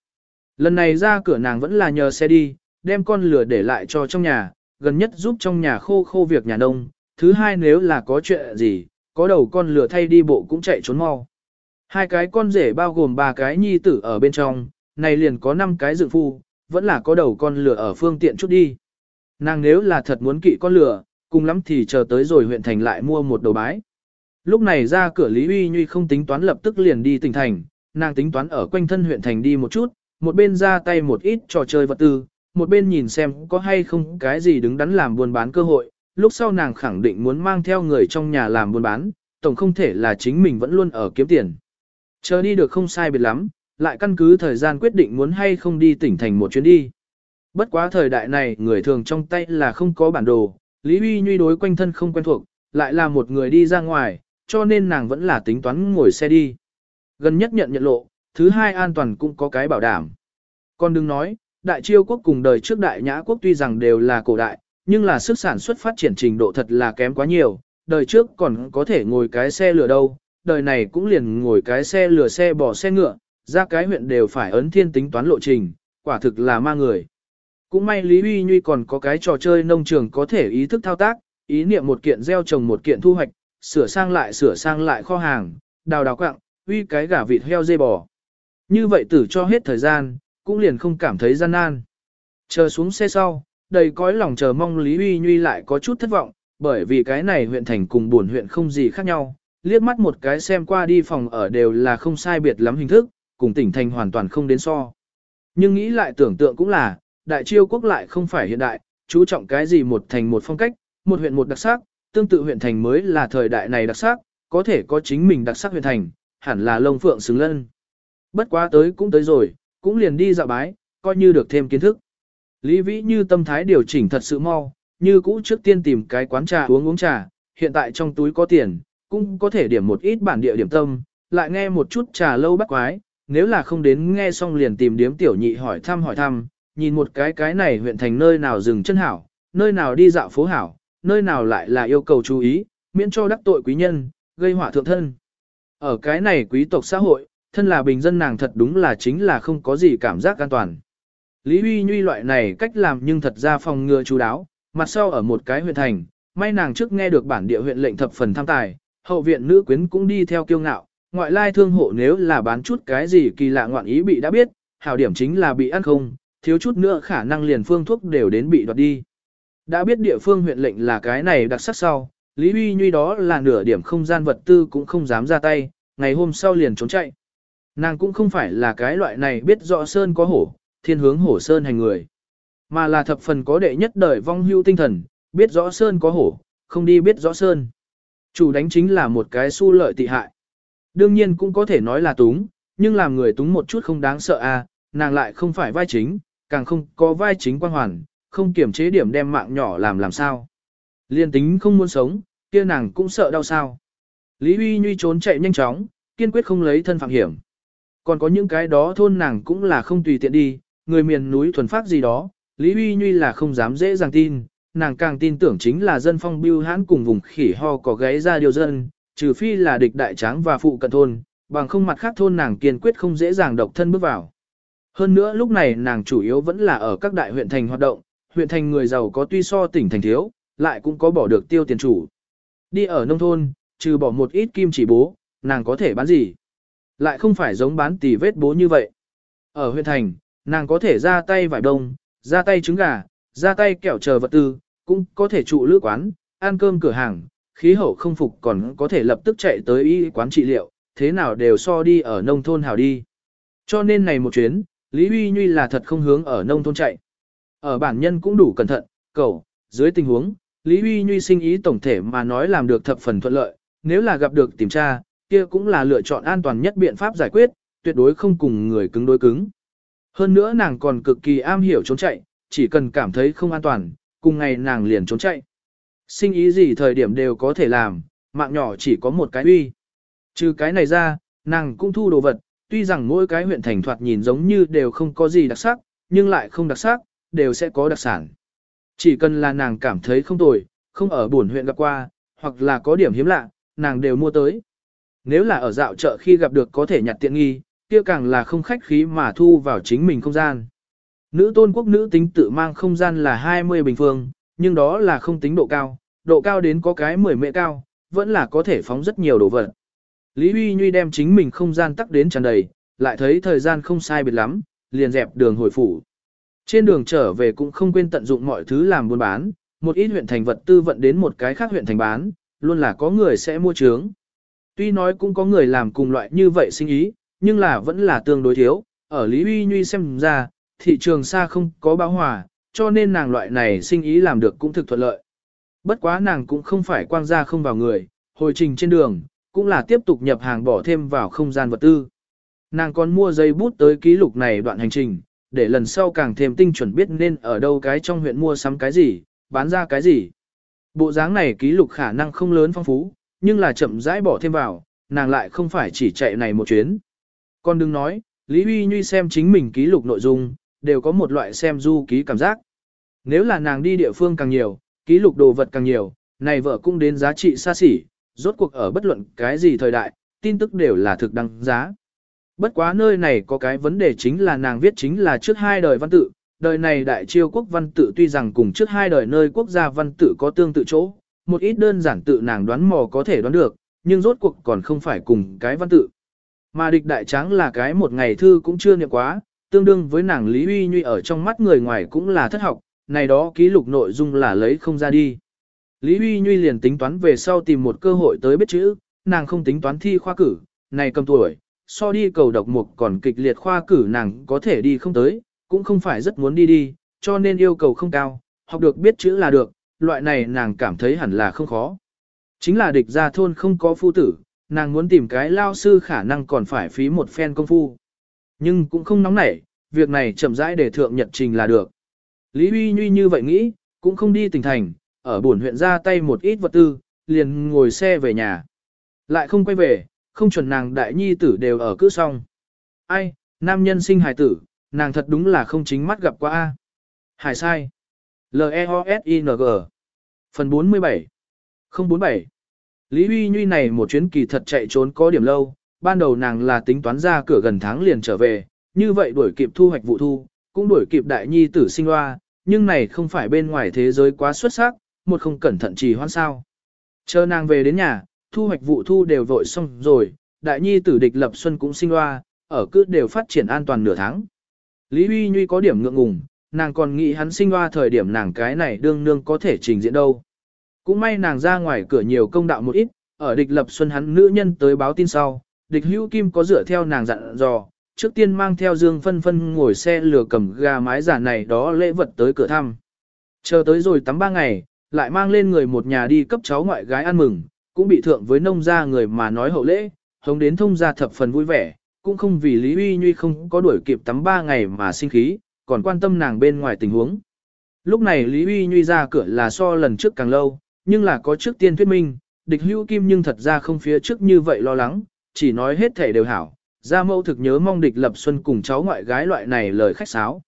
Lần này ra cửa nàng vẫn là nhờ xe đi, đem con lửa để lại cho trong nhà, gần nhất giúp trong nhà khô khô việc nhà nông, thứ hai nếu là có chuyện gì, có đầu con lửa thay đi bộ cũng chạy trốn mau. Hai cái con rể bao gồm ba cái nhi tử ở bên trong, này liền có năm cái dự phu, vẫn là có đầu con lửa ở phương tiện chút đi. Nàng nếu là thật muốn kỵ con lửa, cùng lắm thì chờ tới rồi huyện thành lại mua một đầu bái. Lúc này ra cửa Lý Uy Nhuy không tính toán lập tức liền đi tỉnh thành, nàng tính toán ở quanh thân huyện thành đi một chút, một bên ra tay một ít trò chơi vật tư, một bên nhìn xem có hay không cái gì đứng đắn làm buôn bán cơ hội, lúc sau nàng khẳng định muốn mang theo người trong nhà làm buôn bán, tổng không thể là chính mình vẫn luôn ở kiếm tiền. Chờ đi được không sai biệt lắm, lại căn cứ thời gian quyết định muốn hay không đi tỉnh thành một chuyến đi. Bất quá thời đại này người thường trong tay là không có bản đồ, Lý Huy Nhuy đối quanh thân không quen thuộc, lại là một người đi ra ngoài, cho nên nàng vẫn là tính toán ngồi xe đi. Gần nhất nhận nhận lộ, thứ hai an toàn cũng có cái bảo đảm. Còn đừng nói, đại chiêu quốc cùng đời trước đại nhã quốc tuy rằng đều là cổ đại, nhưng là sức sản xuất phát triển trình độ thật là kém quá nhiều, đời trước còn có thể ngồi cái xe lửa đâu, đời này cũng liền ngồi cái xe lửa xe bò xe ngựa, ra cái huyện đều phải ấn thiên tính toán lộ trình, quả thực là ma người. Cũng may Lý Huy Nhuy còn có cái trò chơi nông trường có thể ý thức thao tác, ý niệm một kiện gieo trồng một kiện thu hoạch, sửa sang lại sửa sang lại kho hàng, đào đào quặng, uy cái gà vịt heo dê bò. Như vậy tử cho hết thời gian, cũng liền không cảm thấy gian nan. Chờ xuống xe sau, đầy cõi lòng chờ mong Lý Uy Nhuy lại có chút thất vọng, bởi vì cái này huyện thành cùng buồn huyện không gì khác nhau, liếc mắt một cái xem qua đi phòng ở đều là không sai biệt lắm hình thức, cùng tỉnh thành hoàn toàn không đến so. Nhưng nghĩ lại tưởng tượng cũng là, đại chiêu quốc lại không phải hiện đại, chú trọng cái gì một thành một phong cách, một huyện một đặc sắc, tương tự huyện thành mới là thời đại này đặc sắc, có thể có chính mình đặc sắc huyện thành, hẳn là lông phượng xứng lân. Bất quá tới cũng tới rồi, cũng liền đi dạo bái, coi như được thêm kiến thức. Lý Vĩ như tâm thái điều chỉnh thật sự mau, như cũ trước tiên tìm cái quán trà uống uống trà, hiện tại trong túi có tiền, cũng có thể điểm một ít bản địa điểm tâm, lại nghe một chút trà lâu bắt quái, nếu là không đến nghe xong liền tìm điếm tiểu nhị hỏi thăm hỏi thăm, nhìn một cái cái này huyện thành nơi nào dừng chân hảo, nơi nào đi dạo phố hảo, nơi nào lại là yêu cầu chú ý, miễn cho đắc tội quý nhân, gây họa thượng thân. Ở cái này quý tộc xã hội, thân là bình dân nàng thật đúng là chính là không có gì cảm giác an toàn. Lý Huy Nhuy loại này cách làm nhưng thật ra phòng ngừa chú đáo, mặt sau ở một cái huyện thành, may nàng trước nghe được bản địa huyện lệnh thập phần tham tài, hậu viện nữ quyến cũng đi theo kiêu ngạo, ngoại lai thương hộ nếu là bán chút cái gì kỳ lạ ngoạn ý bị đã biết, hảo điểm chính là bị ăn không, thiếu chút nữa khả năng liền phương thuốc đều đến bị đoạt đi. Đã biết địa phương huyện lệnh là cái này đặc sắc sau, Lý Huy Nhuy đó là nửa điểm không gian vật tư cũng không dám ra tay, ngày hôm sau liền trốn chạy. Nàng cũng không phải là cái loại này biết rõ sơn có hổ, thiên hướng hổ sơn hành người. Mà là thập phần có đệ nhất đời vong hưu tinh thần, biết rõ sơn có hổ, không đi biết rõ sơn. Chủ đánh chính là một cái su lợi tị hại. Đương nhiên cũng có thể nói là túng, nhưng làm người túng một chút không đáng sợ à, nàng lại không phải vai chính, càng không có vai chính quan hoàn, không kiểm chế điểm đem mạng nhỏ làm làm sao. Liên tính không muốn sống, kia nàng cũng sợ đau sao. Lý Huy Nhuy trốn chạy nhanh chóng, kiên quyết không lấy thân phạm hiểm. Còn có những cái đó thôn nàng cũng là không tùy tiện đi, người miền núi thuần phát gì đó, Lý Huy Nhuy là không dám dễ dàng tin, nàng càng tin tưởng chính là dân phong biêu hãn cùng vùng khỉ ho có gáy ra điều dân, trừ phi là địch đại tráng và phụ cận thôn, bằng không mặt khác thôn nàng kiên quyết không dễ dàng độc thân bước vào. Hơn nữa lúc này nàng chủ yếu vẫn là ở các đại huyện thành hoạt động, huyện thành người giàu có tuy so tỉnh thành thiếu, lại cũng có bỏ được tiêu tiền chủ. Đi ở nông thôn, trừ bỏ một ít kim chỉ bố, nàng có thể bán gì? Lại không phải giống bán tỷ vết bố như vậy. Ở huyện thành, nàng có thể ra tay vải đông, ra tay trứng gà, ra tay kẹo chờ vật tư, cũng có thể trụ lữ quán, ăn cơm cửa hàng, khí hậu không phục còn có thể lập tức chạy tới y quán trị liệu, thế nào đều so đi ở nông thôn hảo đi. Cho nên này một chuyến, Lý Huy Nhuy là thật không hướng ở nông thôn chạy. Ở bản nhân cũng đủ cẩn thận, cầu, dưới tình huống, Lý Huy Nhuy sinh ý tổng thể mà nói làm được thập phần thuận lợi, nếu là gặp được tìm tra, kia cũng là lựa chọn an toàn nhất biện pháp giải quyết, tuyệt đối không cùng người cứng đối cứng. Hơn nữa nàng còn cực kỳ am hiểu trốn chạy, chỉ cần cảm thấy không an toàn, cùng ngày nàng liền trốn chạy. Sinh ý gì thời điểm đều có thể làm, mạng nhỏ chỉ có một cái uy. Trừ cái này ra, nàng cũng thu đồ vật, tuy rằng mỗi cái huyện thành thoạt nhìn giống như đều không có gì đặc sắc, nhưng lại không đặc sắc, đều sẽ có đặc sản. Chỉ cần là nàng cảm thấy không tồi, không ở buồn huyện gặp qua, hoặc là có điểm hiếm lạ, nàng đều mua tới. Nếu là ở dạo chợ khi gặp được có thể nhặt tiện nghi, kia càng là không khách khí mà thu vào chính mình không gian. Nữ tôn quốc nữ tính tự mang không gian là 20 bình phương, nhưng đó là không tính độ cao, độ cao đến có cái 10 mệ cao, vẫn là có thể phóng rất nhiều đồ vật. Lý Huy Nhuy đem chính mình không gian tắc đến tràn đầy, lại thấy thời gian không sai biệt lắm, liền dẹp đường hồi phủ. Trên đường trở về cũng không quên tận dụng mọi thứ làm buôn bán, một ít huyện thành vật tư vận đến một cái khác huyện thành bán, luôn là có người sẽ mua trướng. Tuy nói cũng có người làm cùng loại như vậy sinh ý, nhưng là vẫn là tương đối thiếu, ở Lý Huy Nhuy xem ra, thị trường xa không có báo hòa, cho nên nàng loại này sinh ý làm được cũng thực thuận lợi. Bất quá nàng cũng không phải quang ra không vào người, hồi trình trên đường, cũng là tiếp tục nhập hàng bỏ thêm vào không gian vật tư. Nàng còn mua dây bút tới ký lục này đoạn hành trình, để lần sau càng thêm tinh chuẩn biết nên ở đâu cái trong huyện mua sắm cái gì, bán ra cái gì. Bộ dáng này ký lục khả năng không lớn phong phú, nhưng là chậm rãi bỏ thêm vào, nàng lại không phải chỉ chạy này một chuyến. Còn đừng nói, Lý Huy Nhuy xem chính mình ký lục nội dung, đều có một loại xem du ký cảm giác. Nếu là nàng đi địa phương càng nhiều, ký lục đồ vật càng nhiều, này vợ cũng đến giá trị xa xỉ, rốt cuộc ở bất luận cái gì thời đại, tin tức đều là thực đăng giá. Bất quá nơi này có cái vấn đề chính là nàng viết chính là trước hai đời văn tự, đời này đại chiêu quốc văn tự tuy rằng cùng trước hai đời nơi quốc gia văn tự có tương tự chỗ, một ít đơn giản tự nàng đoán mò có thể đoán được, nhưng rốt cuộc còn không phải cùng cái văn tự. Mà địch đại tráng là cái một ngày thư cũng chưa niệm quá, tương đương với nàng Lý Uy Nhuy ở trong mắt người ngoài cũng là thất học, này đó ký lục nội dung là lấy không ra đi. Lý Huy Nhuy liền tính toán về sau tìm một cơ hội tới biết chữ, nàng không tính toán thi khoa cử, này cầm tuổi, so đi cầu độc mục còn kịch liệt khoa cử nàng có thể đi không tới, cũng không phải rất muốn đi đi, cho nên yêu cầu không cao, học được biết chữ là được, loại này nàng cảm thấy hẳn là không khó. Chính là địch gia thôn không có phu tử, nàng muốn tìm cái lao sư khả năng còn phải phí một phen công phu. Nhưng cũng không nóng nảy, việc này chậm rãi để thượng nhật trình là được. Lý Huy Nhuy như vậy nghĩ, cũng không đi tỉnh thành, ở buồn huyện ra tay một ít vật tư, liền ngồi xe về nhà. Lại không quay về, không chuẩn nàng đại nhi tử đều ở cữ xong. Ai, nam nhân sinh hải tử, nàng thật đúng là không chính mắt gặp qua A. Hải sai. L-E-O-S-I-N-G Phần 47 047 Lý Huy Nhuy này một chuyến kỳ thật chạy trốn có điểm lâu, ban đầu nàng là tính toán ra cửa gần tháng liền trở về, như vậy đuổi kịp thu hoạch vụ thu, cũng đuổi kịp đại nhi tử sinh hoa, nhưng này không phải bên ngoài thế giới quá xuất sắc, một không cẩn thận trì hoãn sao. Chờ nàng về đến nhà, thu hoạch vụ thu đều vội xong rồi, đại nhi tử địch lập xuân cũng sinh hoa, ở cứ đều phát triển an toàn nửa tháng. Lý Huy Nhuy có điểm ngượng ngùng, nàng còn nghĩ hắn sinh hoa thời điểm nàng cái này đương nương có thể trình diễn đâu. Cũng may nàng ra ngoài cửa nhiều công đạo một ít, ở địch lập xuân hắn nữ nhân tới báo tin sau, địch hữu kim có dựa theo nàng dặn dò, trước tiên mang theo Dương Phân Phân ngồi xe lừa cầm gà mái giả này đó lễ vật tới cửa thăm. Chờ tới rồi tắm ba ngày, lại mang lên người một nhà đi cấp cháu ngoại gái ăn mừng, cũng bị thượng với nông gia người mà nói hậu lễ, hống đến thông gia thập phần vui vẻ, cũng không vì Lý Uy Nhuy không có đuổi kịp tắm ba ngày mà sinh khí, còn quan tâm nàng bên ngoài tình huống. Lúc này Lý Uy Nhuy ra cửa là so lần trước càng lâu, nhưng là có trước tiên thuyết minh, địch hữu kim nhưng thật ra không phía trước như vậy lo lắng, chỉ nói hết thể đều hảo, gia mẫu thực nhớ mong địch lập xuân cùng cháu ngoại gái loại này lời khách sáo.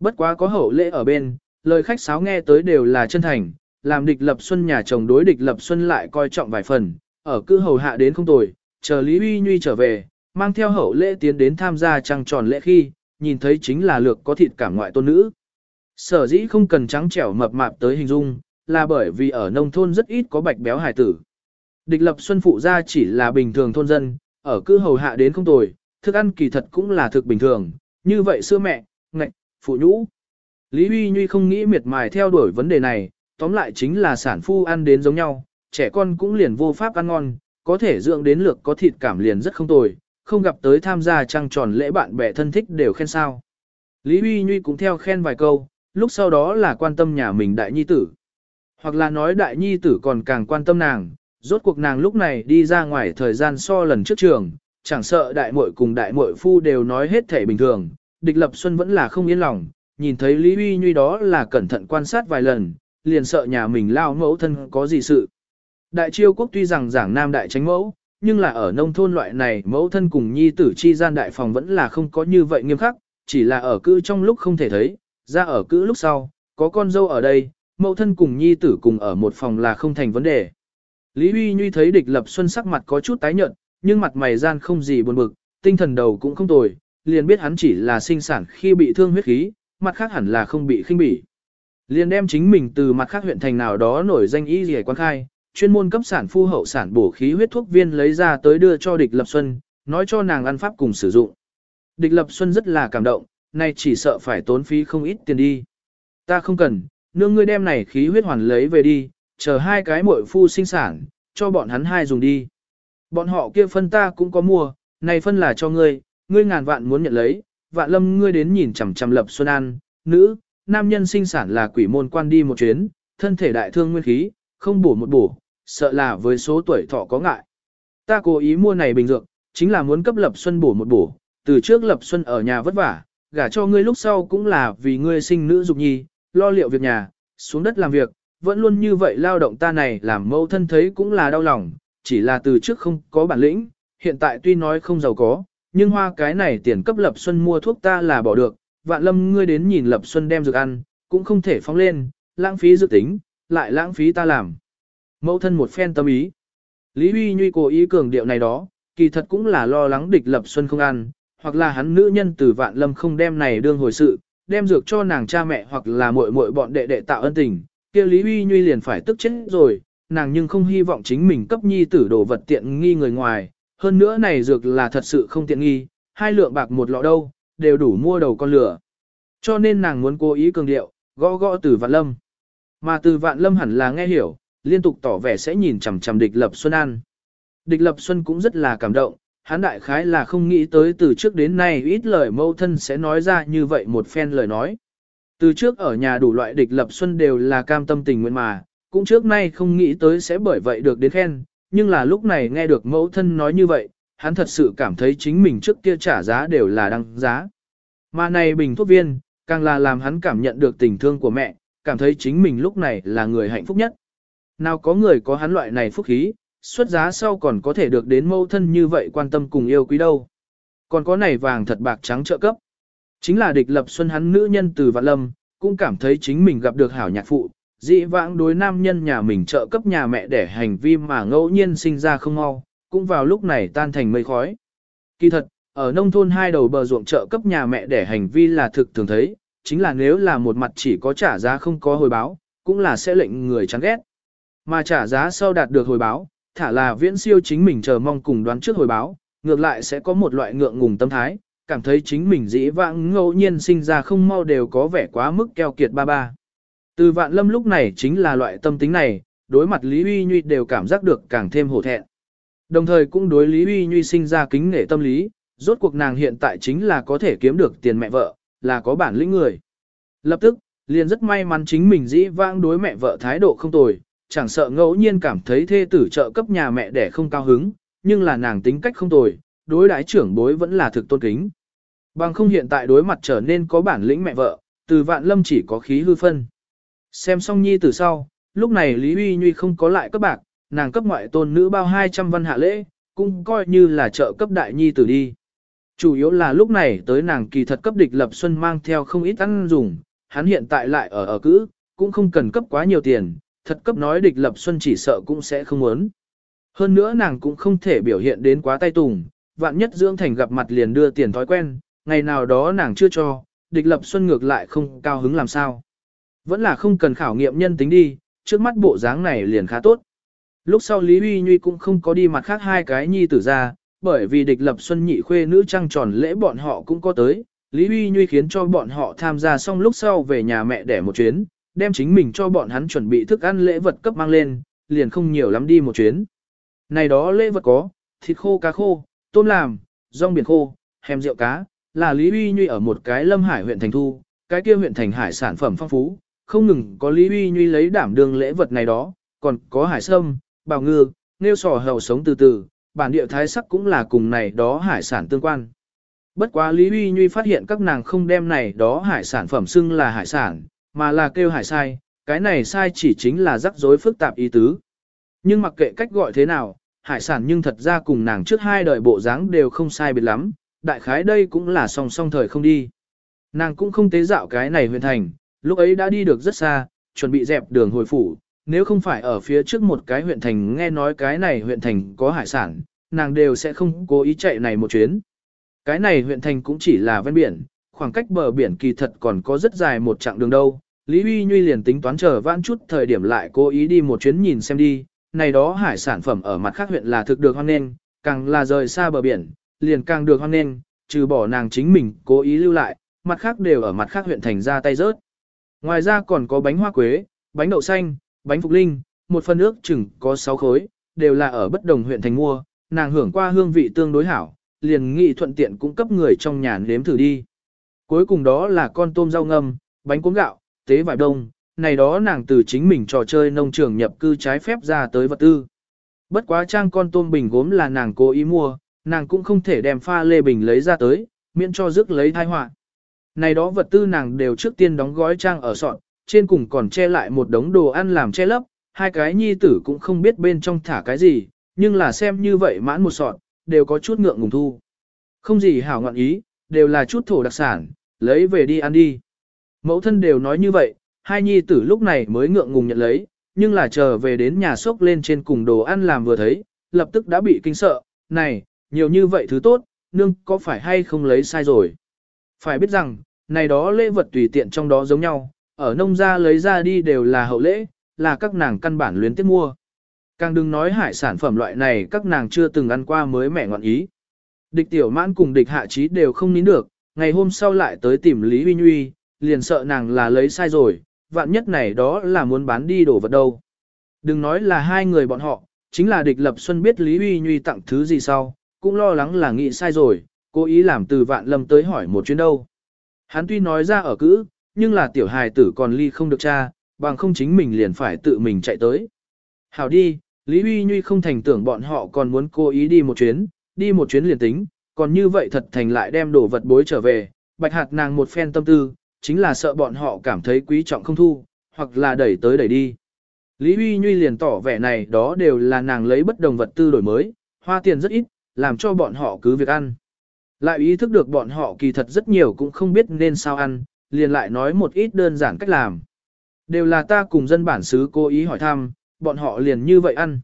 Bất quá có hậu lễ ở bên, lời khách sáo nghe tới đều là chân thành, làm địch lập xuân nhà chồng đối địch lập xuân lại coi trọng vài phần, ở cư hầu hạ đến không tồi, chờ Lý Uy Nhuy trở về, mang theo hậu lễ tiến đến tham gia trăng tròn lễ khi, nhìn thấy chính là lược có thịt cả ngoại tôn nữ. Sở dĩ không cần trắng trẻo mập mạp tới hình dung, là bởi vì ở nông thôn rất ít có bạch béo hải tử. Địch lập xuân phụ gia chỉ là bình thường thôn dân, ở cư hầu hạ đến không tồi, thức ăn kỳ thật cũng là thực bình thường, như vậy xưa mẹ, ngạch, phụ nhũ. Lý Huy Nhuy không nghĩ miệt mài theo đuổi vấn đề này, tóm lại chính là sản phu ăn đến giống nhau, trẻ con cũng liền vô pháp ăn ngon, có thể dưỡng đến lược có thịt cảm liền rất không tồi, không gặp tới tham gia trăng tròn lễ bạn bè thân thích đều khen sao. Lý Huy Nhuy cũng theo khen vài câu, lúc sau đó là quan tâm nhà mình đại nhi tử. Hoặc là nói đại nhi tử còn càng quan tâm nàng, rốt cuộc nàng lúc này đi ra ngoài thời gian so lần trước trường, chẳng sợ đại muội cùng đại muội phu đều nói hết thể bình thường, địch lập xuân vẫn là không yên lòng, nhìn thấy Lý Huy Nhuy đó là cẩn thận quan sát vài lần, liền sợ nhà mình lao mẫu thân có gì sự. Đại chiêu quốc tuy rằng giảng nam đại tránh mẫu, nhưng là ở nông thôn loại này mẫu thân cùng nhi tử chi gian đại phòng vẫn là không có như vậy nghiêm khắc, chỉ là ở cữ trong lúc không thể thấy, ra ở cữ lúc sau, có con dâu ở đây, mẫu thân cùng nhi tử cùng ở một phòng là không thành vấn đề. Lý Huy Nhuy thấy địch lập xuân sắc mặt có chút tái nhợt, nhưng mặt mày gian không gì buồn bực, tinh thần đầu cũng không tồi, liền biết hắn chỉ là sinh sản khi bị thương huyết khí, mặt khác hẳn là không bị khinh bỉ. Liền đem chính mình từ mặt khác huyện thành nào đó nổi danh y rỉa quan khai, chuyên môn cấp sản phu hậu sản bổ khí huyết thuốc viên lấy ra tới đưa cho địch lập xuân, nói cho nàng ăn pháp cùng sử dụng. Địch lập xuân rất là cảm động, nay chỉ sợ phải tốn phí không ít tiền đi. Ta không cần, nương ngươi đem này khí huyết hoàn lấy về đi, chờ hai cái muội phu sinh sản, cho bọn hắn hai dùng đi. Bọn họ kia phân ta cũng có mua, này phân là cho ngươi, ngươi ngàn vạn muốn nhận lấy, vạn lâm ngươi đến nhìn chằm chằm lập xuân an, nữ, nam nhân sinh sản là quỷ môn quan đi một chuyến, thân thể đại thương nguyên khí, không bổ một bổ, sợ là với số tuổi thọ có ngại. Ta cố ý mua này bình dược, chính là muốn cấp lập xuân bổ một bổ, từ trước lập xuân ở nhà vất vả, gả cho ngươi lúc sau cũng là vì ngươi sinh nữ dục nhi, lo liệu việc nhà, xuống đất làm việc, vẫn luôn như vậy lao động ta này làm mâu thân thấy cũng là đau lòng, chỉ là từ trước không có bản lĩnh, hiện tại tuy nói không giàu có, nhưng hoa cái này tiền cấp lập xuân mua thuốc ta là bỏ được, vạn lâm ngươi đến nhìn lập xuân đem dược ăn, cũng không thể phóng lên, lãng phí dự tính, lại lãng phí ta làm. Mẫu thân một phen tâm ý. Lý Huy Nhuy cố ý cường điệu này đó, kỳ thật cũng là lo lắng địch lập xuân không ăn, hoặc là hắn nữ nhân từ vạn lâm không đem này đương hồi sự, đem dược cho nàng cha mẹ hoặc là muội muội bọn đệ đệ tạo ân tình, kia Lý Huy Nhuy liền phải tức chết rồi, nàng nhưng không hy vọng chính mình cấp nhi tử đồ vật tiện nghi người ngoài, hơn nữa này dược là thật sự không tiện nghi, hai lượng bạc một lọ đâu, đều đủ mua đầu con lửa. Cho nên nàng muốn cố ý cường điệu, gõ gõ từ vạn lâm. Mà từ vạn lâm hẳn là nghe hiểu, liên tục tỏ vẻ sẽ nhìn chằm chằm địch lập Xuân An. Địch lập Xuân cũng rất là cảm động, hắn đại khái là không nghĩ tới từ trước đến nay ít lời mâu thân sẽ nói ra như vậy một phen lời nói. Từ trước ở nhà đủ loại địch lập Xuân đều là cam tâm tình nguyện mà, cũng trước nay không nghĩ tới sẽ bởi vậy được đến khen, nhưng là lúc này nghe được mẫu thân nói như vậy, hắn thật sự cảm thấy chính mình trước kia trả giá đều là đăng giá. Mà này bình thuốc viên, càng là làm hắn cảm nhận được tình thương của mẹ, cảm thấy chính mình lúc này là người hạnh phúc nhất. Nào có người có hắn loại này phúc khí, xuất giá sau còn có thể được đến mâu thân như vậy quan tâm cùng yêu quý đâu. Còn có này vàng thật bạc trắng trợ cấp. Chính là địch lập xuân hắn nữ nhân từ vạn lâm, cũng cảm thấy chính mình gặp được hảo nhạc phụ, dị vãng đối nam nhân nhà mình trợ cấp nhà mẹ để hành vi mà ngẫu nhiên sinh ra không mau, cũng vào lúc này tan thành mây khói. Kỳ thật, ở nông thôn hai đầu bờ ruộng chợ cấp nhà mẹ để hành vi là thực thường thấy, chính là nếu là một mặt chỉ có trả giá không có hồi báo, cũng là sẽ lệnh người chán ghét. Mà trả giá sau đạt được hồi báo, thả là viễn siêu chính mình chờ mong cùng đoán trước hồi báo, ngược lại sẽ có một loại ngượng ngùng tâm thái, cảm thấy chính mình dĩ vãng ngẫu nhiên sinh ra không mau đều có vẻ quá mức keo kiệt ba ba. Từ vạn lâm lúc này chính là loại tâm tính này, đối mặt Lý Uy Nhuy đều cảm giác được càng thêm hổ thẹn. Đồng thời cũng đối Lý Uy Nhuy sinh ra kính nể tâm lý, rốt cuộc nàng hiện tại chính là có thể kiếm được tiền mẹ vợ, là có bản lĩnh người. Lập tức, liền rất may mắn chính mình dĩ vãng đối mẹ vợ thái độ không tồi, chẳng sợ ngẫu nhiên cảm thấy thê tử trợ cấp nhà mẹ để không cao hứng, nhưng là nàng tính cách không tồi, đối đãi trưởng bối vẫn là thực tôn kính. Bằng không hiện tại đối mặt trở nên có bản lĩnh mẹ vợ, từ vạn lâm chỉ có khí hư phân. Xem xong nhi từ sau, lúc này Lý Uy Nhuy không có lại các bạc, nàng cấp ngoại tôn nữ bao 200 văn hạ lễ, cũng coi như là trợ cấp đại nhi tử đi. Chủ yếu là lúc này tới nàng kỳ thật cấp địch lập xuân mang theo không ít ăn dùng, hắn hiện tại lại ở ở cữ, cũng không cần cấp quá nhiều tiền, thật cấp nói địch lập xuân chỉ sợ cũng sẽ không muốn. Hơn nữa nàng cũng không thể biểu hiện đến quá tay tùng, vạn nhất dưỡng thành gặp mặt liền đưa tiền thói quen, ngày nào đó nàng chưa cho, địch lập xuân ngược lại không cao hứng làm sao. Vẫn là không cần khảo nghiệm nhân tính đi, trước mắt bộ dáng này liền khá tốt. Lúc sau Lý Huy Nhuy cũng không có đi mặt khác hai cái nhi tử ra, bởi vì địch lập xuân nhị khuê nữ trăng tròn lễ bọn họ cũng có tới, Lý Huy Nhuy khiến cho bọn họ tham gia xong lúc sau về nhà mẹ để một chuyến, đem chính mình cho bọn hắn chuẩn bị thức ăn lễ vật cấp mang lên, liền không nhiều lắm đi một chuyến. Này đó lễ vật có, thịt khô cá khô, tôm làm, rong biển khô, hèm rượu cá, là Lý Huy Nhuy ở một cái lâm hải huyện thành thu, cái kia huyện thành hải sản phẩm phong phú, không ngừng có Lý Huy Nhuy lấy đảm đương lễ vật này đó, còn có hải sâm, bào ngư, nêu sò hầu sống từ từ, bản địa thái sắc cũng là cùng này đó hải sản tương quan. Bất quá Lý Huy Nhuy phát hiện các nàng không đem này đó hải sản phẩm xưng là hải sản, mà là kêu hải sai, cái này sai chỉ chính là rắc rối phức tạp ý tứ. Nhưng mặc kệ cách gọi thế nào, hải sản nhưng thật ra cùng nàng trước hai đời bộ dáng đều không sai biệt lắm, đại khái đây cũng là song song thời không đi. Nàng cũng không tế dạo cái này huyền thành, lúc ấy đã đi được rất xa, chuẩn bị dẹp đường hồi phủ, nếu không phải ở phía trước một cái huyện thành nghe nói cái này huyện thành có hải sản, nàng đều sẽ không cố ý chạy này một chuyến. Cái này huyện thành cũng chỉ là ven biển, khoảng cách bờ biển kỳ thật còn có rất dài một chặng đường đâu. Lý Huy Nhuy liền tính toán chờ vãn chút thời điểm lại cố ý đi một chuyến nhìn xem đi, này đó hải sản phẩm ở mặt khác huyện là thực được hoan nghênh, càng là rời xa bờ biển, liền càng được hoan nghênh, trừ bỏ nàng chính mình cố ý lưu lại, mặt khác đều ở mặt khác huyện thành ra tay rớt. Ngoài ra còn có bánh hoa quế, bánh đậu xanh, bánh phục linh, một phần ước chừng có 6 khối, đều là ở bất đồng huyện thành mua, nàng hưởng qua hương vị tương đối hảo, liền nghị thuận tiện cung cấp người trong nhà nếm thử đi. Cuối cùng đó là con tôm rau ngâm, bánh cuốn gạo, tế vải đông, này đó nàng từ chính mình trò chơi nông trường nhập cư trái phép ra tới vật tư. Bất quá trang con tôm bình gốm là nàng cố ý mua, nàng cũng không thể đem pha lê bình lấy ra tới, miễn cho rước lấy thai họa. Này đó vật tư nàng đều trước tiên đóng gói trang ở sọn, trên cùng còn che lại một đống đồ ăn làm che lấp, hai cái nhi tử cũng không biết bên trong thả cái gì, nhưng là xem như vậy mãn một sọt, đều có chút ngượng ngùng thu. Không gì hảo ngọn ý, đều là chút thổ đặc sản, lấy về đi ăn đi. Mẫu thân đều nói như vậy, hai nhi tử lúc này mới ngượng ngùng nhận lấy, nhưng là chờ về đến nhà sốc lên trên cùng đồ ăn làm vừa thấy, lập tức đã bị kinh sợ, này, nhiều như vậy thứ tốt, nương có phải hay không lấy sai rồi. Phải biết rằng, này đó lễ vật tùy tiện trong đó giống nhau, ở nông gia lấy ra đi đều là hậu lễ, là các nàng căn bản luyến tiếp mua. Càng đừng nói hải sản phẩm loại này các nàng chưa từng ăn qua mới mẻ ngọn ý. Địch tiểu mãn cùng địch hạ trí đều không nín được, ngày hôm sau lại tới tìm Lý Huy Nhuy, liền sợ nàng là lấy sai rồi, vạn nhất này đó là muốn bán đi đổ vật đâu. Đừng nói là hai người bọn họ, chính là địch lập xuân biết Lý Uy Nhuy tặng thứ gì sau, cũng lo lắng là nghĩ sai rồi, cố ý làm từ vạn lâm tới hỏi một chuyến đâu. Hắn tuy nói ra ở cữ, nhưng là tiểu hài tử còn ly không được cha, bằng không chính mình liền phải tự mình chạy tới. Hảo đi, Lý Uy Nhuy không thành tưởng bọn họ còn muốn cố ý đi một chuyến, đi một chuyến liền tính, còn như vậy thật thành lại đem đồ vật bối trở về, bạch hạt nàng một phen tâm tư, chính là sợ bọn họ cảm thấy quý trọng không thu, hoặc là đẩy tới đẩy đi. Lý Uy Nhuy liền tỏ vẻ này đó đều là nàng lấy bất đồng vật tư đổi mới, hoa tiền rất ít, làm cho bọn họ cứ việc ăn. Lại ý thức được bọn họ kỳ thật rất nhiều cũng không biết nên sao ăn, liền lại nói một ít đơn giản cách làm. Đều là ta cùng dân bản xứ cố ý hỏi thăm, bọn họ liền như vậy ăn.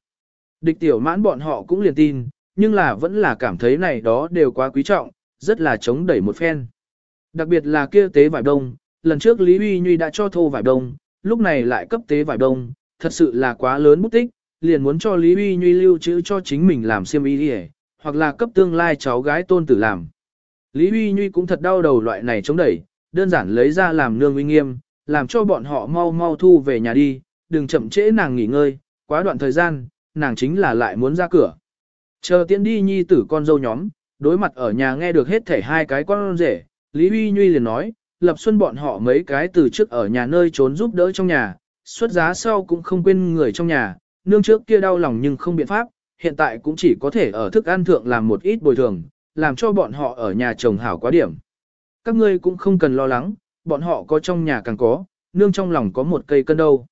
Địch tiểu mãn bọn họ cũng liền tin, nhưng là vẫn là cảm thấy này đó đều quá quý trọng, rất là chống đẩy một phen. Đặc biệt là kia tế vải đông, lần trước Lý Uy Nhuy đã cho thô vải đông, lúc này lại cấp tế vải đông, thật sự là quá lớn bút tích, liền muốn cho Lý Uy Nhuy lưu trữ cho chính mình làm xiêm y đi hoặc là cấp tương lai cháu gái tôn tử làm. Lý Uy Nhuy cũng thật đau đầu loại này chống đẩy, đơn giản lấy ra làm nương uy nghiêm, làm cho bọn họ mau mau thu về nhà đi, đừng chậm trễ nàng nghỉ ngơi, quá đoạn thời gian, nàng chính là lại muốn ra cửa. Chờ tiễn đi nhi tử con dâu nhóm, đối mặt ở nhà nghe được hết thể hai cái con rể, Lý Huy Nhuy liền nói, lập xuân bọn họ mấy cái từ trước ở nhà nơi trốn giúp đỡ trong nhà, xuất giá sau cũng không quên người trong nhà, nương trước kia đau lòng nhưng không biện pháp, hiện tại cũng chỉ có thể ở thức ăn thượng làm một ít bồi thường, làm cho bọn họ ở nhà chồng hảo quá điểm. Các ngươi cũng không cần lo lắng, bọn họ có trong nhà càng có, nương trong lòng có một cây cân đâu.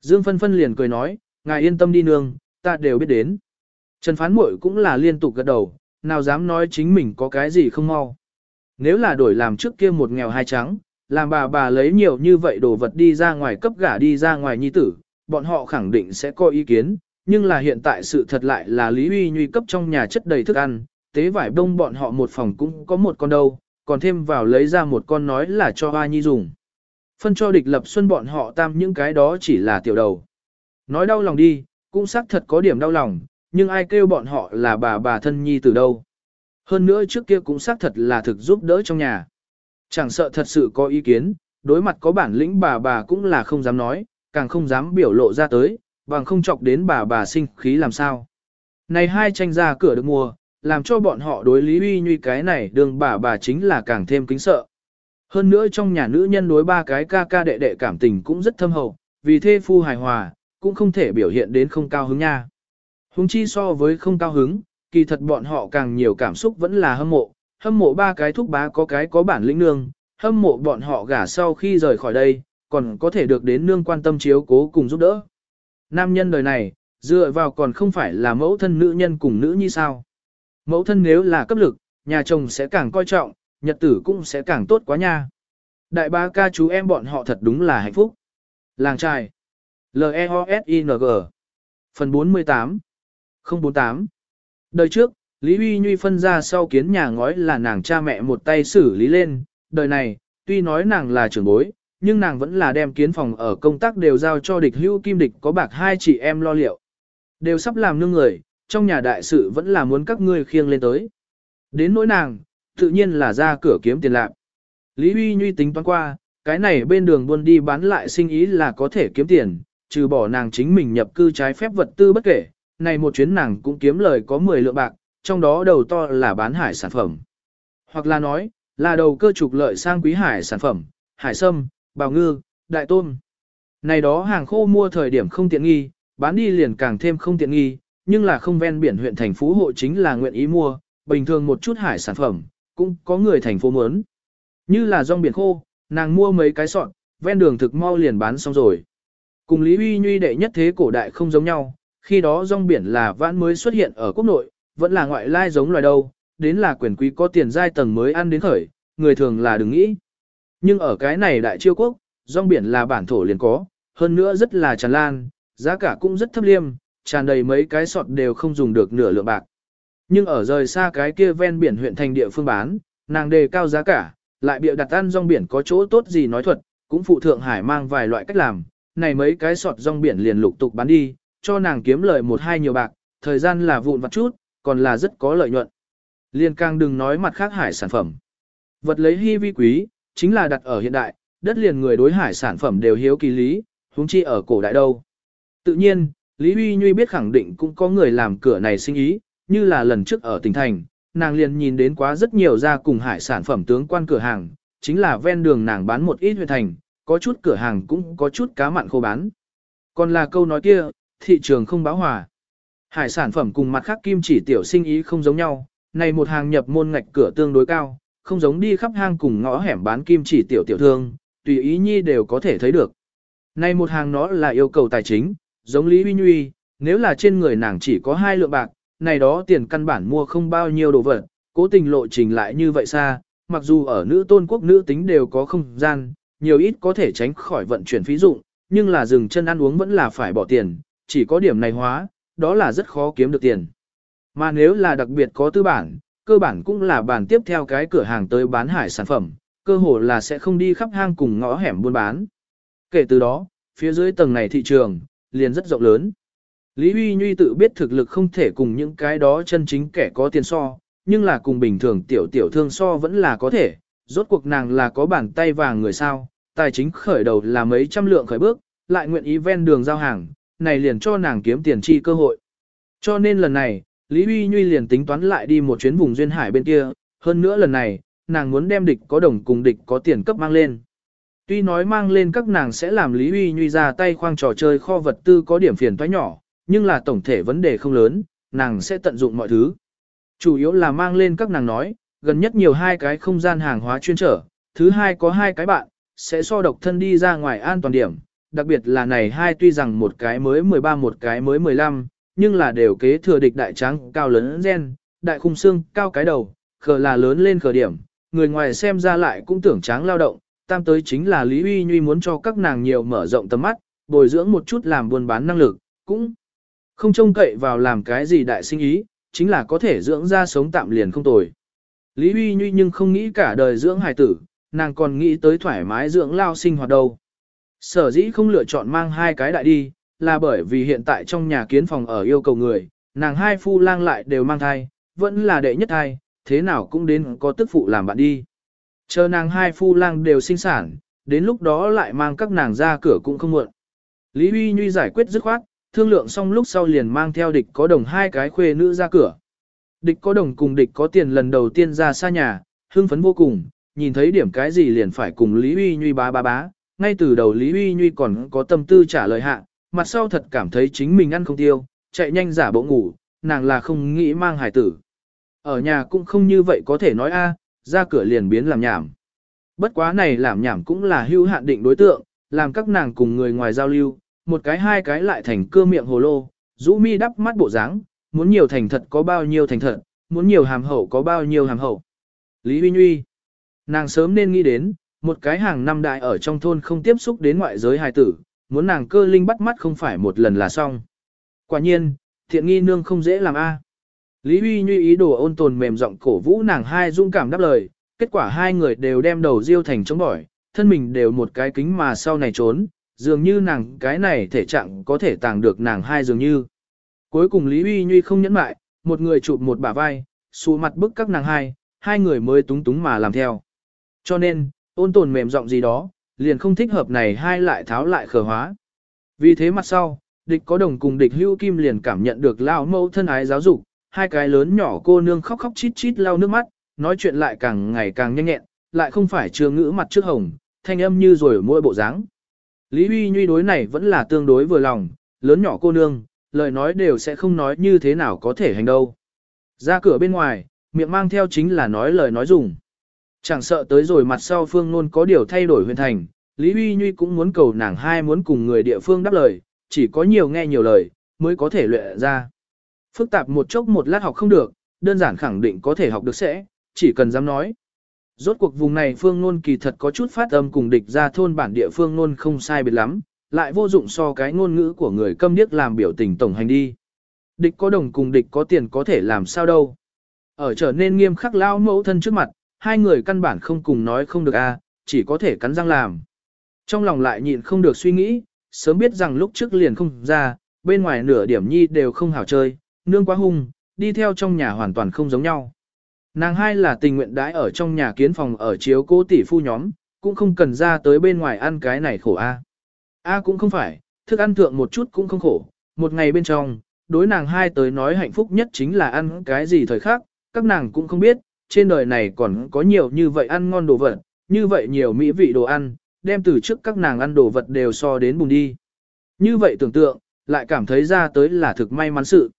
Dương Phân Phân liền cười nói, ngài yên tâm đi nương, ta đều biết đến. Trần Phán Muội cũng là liên tục gật đầu, nào dám nói chính mình có cái gì không mau. Nếu là đổi làm trước kia một nghèo hai trắng, làm bà bà lấy nhiều như vậy đồ vật đi ra ngoài cấp gả đi ra ngoài nhi tử, bọn họ khẳng định sẽ có ý kiến, nhưng là hiện tại sự thật lại là Lý Uy Nhuy cấp trong nhà chất đầy thức ăn, tế vải đông bọn họ một phòng cũng có một con đâu, còn thêm vào lấy ra một con nói là cho hoa nhi dùng. Phân cho địch lập xuân bọn họ tam những cái đó chỉ là tiểu đầu. Nói đau lòng đi, cũng xác thật có điểm đau lòng, nhưng ai kêu bọn họ là bà bà thân nhi từ đâu. Hơn nữa trước kia cũng xác thật là thực giúp đỡ trong nhà. Chẳng sợ thật sự có ý kiến, đối mặt có bản lĩnh bà bà cũng là không dám nói, càng không dám biểu lộ ra tới, bằng không chọc đến bà bà sinh khí làm sao. Này hai tranh ra cửa được mua, làm cho bọn họ đối lý uy như cái này đường bà bà chính là càng thêm kính sợ. Hơn nữa trong nhà nữ nhân đối ba cái ca ca đệ đệ cảm tình cũng rất thâm hậu, vì thê phu hài hòa, cũng không thể biểu hiện đến không cao hứng nha. Hùng chi so với không cao hứng, kỳ thật bọn họ càng nhiều cảm xúc vẫn là hâm mộ, hâm mộ ba cái thúc bá có cái có bản lĩnh nương, hâm mộ bọn họ gả sau khi rời khỏi đây, còn có thể được đến nương quan tâm chiếu cố cùng giúp đỡ. Nam nhân đời này, dựa vào còn không phải là mẫu thân nữ nhân cùng nữ như sao. Mẫu thân nếu là cấp lực, nhà chồng sẽ càng coi trọng, nhật tử cũng sẽ càng tốt quá nha. Đại ba ca chú em bọn họ thật đúng là hạnh phúc. Làng trai. L-E-O-S-I-N-G Phần 48 048 Đời trước, Lý Huy Nhuy phân ra sau kiến nhà ngói là nàng cha mẹ một tay xử lý lên. Đời này, tuy nói nàng là trưởng bối, nhưng nàng vẫn là đem kiến phòng ở công tác đều giao cho địch hưu kim địch có bạc hai chị em lo liệu. Đều sắp làm nương người, trong nhà đại sự vẫn là muốn các ngươi khiêng lên tới. Đến nỗi nàng, tự nhiên là ra cửa kiếm tiền lạc. Lý Huy Nhuy tính toán qua, cái này bên đường buôn đi bán lại sinh ý là có thể kiếm tiền, trừ bỏ nàng chính mình nhập cư trái phép vật tư bất kể, này một chuyến nàng cũng kiếm lời có 10 lượng bạc, trong đó đầu to là bán hải sản phẩm. Hoặc là nói, là đầu cơ trục lợi sang quý hải sản phẩm, hải sâm, bào ngư, đại tôm. Này đó hàng khô mua thời điểm không tiện nghi, bán đi liền càng thêm không tiện nghi, nhưng là không ven biển huyện thành phố hộ chính là nguyện ý mua, bình thường một chút hải sản phẩm, cũng có người thành phố muốn. Như là rong biển khô, nàng mua mấy cái sọn, ven đường thực mau liền bán xong rồi. Cùng Lý Uy Nhuy đệ nhất thế cổ đại không giống nhau, khi đó rong biển là vãn mới xuất hiện ở quốc nội, vẫn là ngoại lai giống loài đâu, đến là quyền quý có tiền giai tầng mới ăn đến khởi, người thường là đừng nghĩ. Nhưng ở cái này đại chiêu quốc, rong biển là bản thổ liền có, hơn nữa rất là tràn lan, giá cả cũng rất thấp liêm, tràn đầy mấy cái sọt đều không dùng được nửa lượng bạc. Nhưng ở rời xa cái kia ven biển huyện thành địa phương bán, nàng đề cao giá cả, lại bịa đặt ăn rong biển có chỗ tốt gì nói thuật, cũng phụ thượng hải mang vài loại cách làm, này mấy cái sọt rong biển liền lục tục bán đi, cho nàng kiếm lời một hai nhiều bạc, thời gian là vụn vặt chút, còn là rất có lợi nhuận. Liên càng đừng nói mặt khác hải sản phẩm. Vật lấy hy vi quý, chính là đặt ở hiện đại, đất liền người đối hải sản phẩm đều hiếu kỳ lý, huống chi ở cổ đại đâu. Tự nhiên, Lý Huy Nhuy biết khẳng định cũng có người làm cửa này sinh ý, như là lần trước ở tỉnh thành, nàng liền nhìn đến quá rất nhiều ra cùng hải sản phẩm tướng quan cửa hàng, chính là ven đường nàng bán một ít huyện thành, có chút cửa hàng cũng có chút cá mặn khô bán. Còn là câu nói kia, thị trường không báo hòa. Hải sản phẩm cùng mặt khác kim chỉ tiểu sinh ý không giống nhau, này một hàng nhập môn ngạch cửa tương đối cao, không giống đi khắp hang cùng ngõ hẻm bán kim chỉ tiểu tiểu thương, tùy ý nhi đều có thể thấy được. Này một hàng nó là yêu cầu tài chính, giống Lý Huy Nhuy, nếu là trên người nàng chỉ có hai lượng bạc, này đó tiền căn bản mua không bao nhiêu đồ vật, cố tình lộ trình lại như vậy xa, mặc dù ở nữ tôn quốc nữ tính đều có không gian, nhiều ít có thể tránh khỏi vận chuyển phí dụng, nhưng là dừng chân ăn uống vẫn là phải bỏ tiền, chỉ có điểm này hóa, đó là rất khó kiếm được tiền. Mà nếu là đặc biệt có tư bản, cơ bản cũng là bản tiếp theo cái cửa hàng tới bán hải sản phẩm, cơ hồ là sẽ không đi khắp hang cùng ngõ hẻm buôn bán. Kể từ đó, phía dưới tầng này thị trường, liền rất rộng lớn. Lý Huy Nhuy tự biết thực lực không thể cùng những cái đó chân chính kẻ có tiền so, nhưng là cùng bình thường tiểu tiểu thương so vẫn là có thể, rốt cuộc nàng là có bàn tay vàng người sao, tài chính khởi đầu là mấy trăm lượng khởi bước, lại nguyện ý ven đường giao hàng, này liền cho nàng kiếm tiền chi cơ hội. Cho nên lần này, Lý Huy Nhuy liền tính toán lại đi một chuyến vùng duyên hải bên kia, hơn nữa lần này, nàng muốn đem địch có đồng cùng địch có tiền cấp mang lên. Tuy nói mang lên các nàng sẽ làm Lý Huy Nhuy ra tay khoang trò chơi kho vật tư có điểm phiền toái nhỏ, nhưng là tổng thể vấn đề không lớn, nàng sẽ tận dụng mọi thứ. Chủ yếu là mang lên các nàng nói, gần nhất nhiều hai cái không gian hàng hóa chuyên trở, thứ hai có hai cái bạn, sẽ so độc thân đi ra ngoài an toàn điểm, đặc biệt là này hai tuy rằng một cái mới 13 một cái mới 15, nhưng là đều kế thừa địch đại trắng cao lớn gen, đại khung xương cao cái đầu, khờ là lớn lên khờ điểm, người ngoài xem ra lại cũng tưởng tráng lao động, tam tới chính là Lý Uy Nhuy muốn cho các nàng nhiều mở rộng tầm mắt, bồi dưỡng một chút làm buôn bán năng lực, cũng không trông cậy vào làm cái gì đại sinh ý, chính là có thể dưỡng ra sống tạm liền không tồi. Lý Uy Nhuy nhưng không nghĩ cả đời dưỡng hài tử, nàng còn nghĩ tới thoải mái dưỡng lao sinh hoạt đâu. Sở dĩ không lựa chọn mang hai cái đại đi, là bởi vì hiện tại trong nhà kiến phòng ở yêu cầu người, nàng hai phu lang lại đều mang thai, vẫn là đệ nhất thai, thế nào cũng đến có tức phụ làm bạn đi. Chờ nàng hai phu lang đều sinh sản, đến lúc đó lại mang các nàng ra cửa cũng không muộn. Lý Huy Nhuy giải quyết dứt khoát, thương lượng xong lúc sau liền mang theo địch có đồng hai cái khuê nữ ra cửa. Địch có đồng cùng địch có tiền lần đầu tiên ra xa nhà, hưng phấn vô cùng, nhìn thấy điểm cái gì liền phải cùng Lý Huy Nhuy bá bá bá, ngay từ đầu Lý Huy Nhuy còn có tâm tư trả lời hạ, mặt sau thật cảm thấy chính mình ăn không tiêu, chạy nhanh giả bộ ngủ, nàng là không nghĩ mang hải tử. Ở nhà cũng không như vậy có thể nói a, ra cửa liền biến làm nhảm. Bất quá này làm nhảm cũng là hưu hạn định đối tượng, làm các nàng cùng người ngoài giao lưu, một cái hai cái lại thành cơ miệng hồ lô, rũ mi đắp mắt bộ dáng, muốn nhiều thành thật có bao nhiêu thành thật, muốn nhiều hàm hậu có bao nhiêu hàm hậu. Lý Huy Nguy, nàng sớm nên nghĩ đến, một cái hàng năm đại ở trong thôn không tiếp xúc đến ngoại giới hài tử, muốn nàng cơ linh bắt mắt không phải một lần là xong. Quả nhiên, thiện nghi nương không dễ làm a. Lý Huy Nhuy ý đồ ôn tồn mềm giọng cổ vũ nàng hai dung cảm đáp lời, kết quả hai người đều đem đầu riêu thành chống bỏi, thân mình đều một cái kính mà sau này trốn, dường như nàng cái này thể trạng có thể tàng được nàng hai dường như. Cuối cùng Lý Huy Nhuy không nhẫn mại, một người chụp một bả vai, xù mặt bức các nàng hai, hai người mới túng túng mà làm theo. Cho nên, ôn tồn mềm giọng gì đó, liền không thích hợp này hai lại tháo lại khờ hóa. Vì thế mặt sau, địch có đồng cùng địch hưu kim liền cảm nhận được lao mẫu thân ái giáo dục, hai cái lớn nhỏ cô nương khóc khóc chít chít lau nước mắt, nói chuyện lại càng ngày càng nhanh nhẹn, lại không phải chưa ngữ mặt trước hồng, thanh âm như rồi mỗi bộ dáng. Lý Huy Nhuy đối này vẫn là tương đối vừa lòng, lớn nhỏ cô nương, lời nói đều sẽ không nói như thế nào có thể hành đâu. Ra cửa bên ngoài, miệng mang theo chính là nói lời nói dùng. Chẳng sợ tới rồi mặt sau phương nôn có điều thay đổi huyền thành, Lý Huy Nhuy cũng muốn cầu nàng hai muốn cùng người địa phương đáp lời, chỉ có nhiều nghe nhiều lời, mới có thể luyện ra. Phức tạp một chốc một lát học không được, đơn giản khẳng định có thể học được sẽ, chỉ cần dám nói. Rốt cuộc vùng này phương ngôn kỳ thật có chút phát âm cùng địch ra thôn bản địa phương ngôn không sai biệt lắm, lại vô dụng so cái ngôn ngữ của người câm điếc làm biểu tình tổng hành đi. Địch có đồng cùng địch có tiền có thể làm sao đâu. Ở trở nên nghiêm khắc lao mẫu thân trước mặt, hai người căn bản không cùng nói không được a, chỉ có thể cắn răng làm. Trong lòng lại nhịn không được suy nghĩ, sớm biết rằng lúc trước liền không ra, bên ngoài nửa điểm nhi đều không hảo chơi, nương quá hung, đi theo trong nhà hoàn toàn không giống nhau. Nàng hai là tình nguyện đãi ở trong nhà kiến phòng ở chiếu cố tỷ phu nhóm, cũng không cần ra tới bên ngoài ăn cái này khổ a. A cũng không phải, thức ăn thượng một chút cũng không khổ, một ngày bên trong, đối nàng hai tới nói hạnh phúc nhất chính là ăn cái gì thời khác, các nàng cũng không biết, trên đời này còn có nhiều như vậy ăn ngon đồ vật, như vậy nhiều mỹ vị đồ ăn, đem từ trước các nàng ăn đồ vật đều so đến bùng đi. Như vậy tưởng tượng, lại cảm thấy ra tới là thực may mắn sự.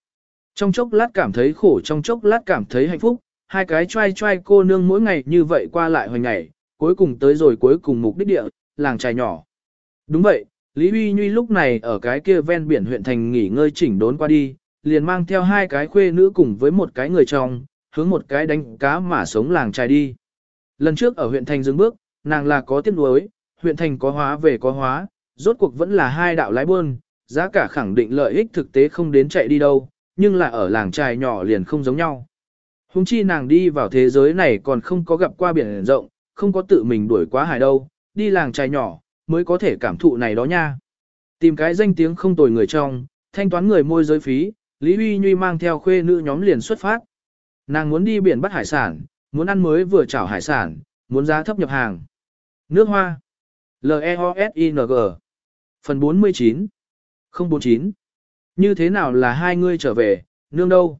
Trong chốc lát cảm thấy khổ trong chốc lát cảm thấy hạnh phúc, hai cái trai trai cô nương mỗi ngày như vậy qua lại hoành ngày, cuối cùng tới rồi cuối cùng mục đích địa, làng trài nhỏ. Đúng vậy, Lý Huy Nhuy lúc này ở cái kia ven biển huyện thành nghỉ ngơi chỉnh đốn qua đi, liền mang theo hai cái khuê nữ cùng với một cái người trong, hướng một cái đánh cá mà sống làng trài đi. Lần trước ở huyện thành dừng bước, nàng là có tiếc nuối, huyện thành có hóa về có hóa, rốt cuộc vẫn là hai đạo lái buôn, giá cả khẳng định lợi ích thực tế không đến chạy đi đâu, nhưng là ở làng trài nhỏ liền không giống nhau. Hùng chi nàng đi vào thế giới này còn không có gặp qua biển rộng, không có tự mình đuổi quá hải đâu, đi làng trài nhỏ, mới có thể cảm thụ này đó nha. Tìm cái danh tiếng không tồi người trong, thanh toán người môi giới phí, Lý Huy Nhuy mang theo khuê nữ nhóm liền xuất phát. Nàng muốn đi biển bắt hải sản, muốn ăn mới vừa chảo hải sản, muốn giá thấp nhập hàng. Nước hoa. L-E-O-S-I-N-G Phần 49 049 như thế nào là hai ngươi trở về, nương đâu?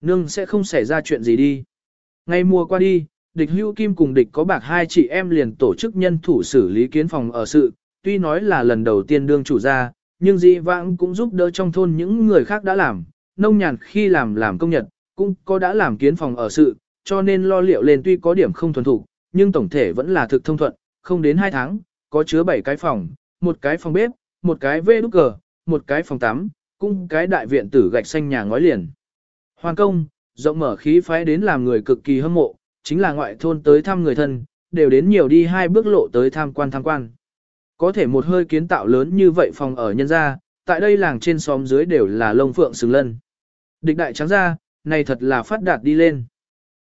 Nương sẽ không xảy ra chuyện gì đi. Ngày mùa qua đi, địch hưu kim cùng địch có bạc hai chị em liền tổ chức nhân thủ xử lý kiến phòng ở sự, tuy nói là lần đầu tiên đương chủ gia, nhưng dị vãng cũng giúp đỡ trong thôn những người khác đã làm, nông nhàn khi làm làm công nhật, cũng có đã làm kiến phòng ở sự, cho nên lo liệu lên tuy có điểm không thuần thục, nhưng tổng thể vẫn là thực thông thuận, không đến 2 tháng, có chứa 7 cái phòng, một cái phòng bếp, một cái vê đúc cờ, một cái phòng tắm, cung cái đại viện tử gạch xanh nhà ngói liền. Hoàn công, rộng mở khí phái đến làm người cực kỳ hâm mộ, chính là ngoại thôn tới thăm người thân, đều đến nhiều đi hai bước lộ tới tham quan tham quan. Có thể một hơi kiến tạo lớn như vậy phòng ở nhân gia, tại đây làng trên xóm dưới đều là lông phượng xứng lân. Địch đại trắng ra, này thật là phát đạt đi lên.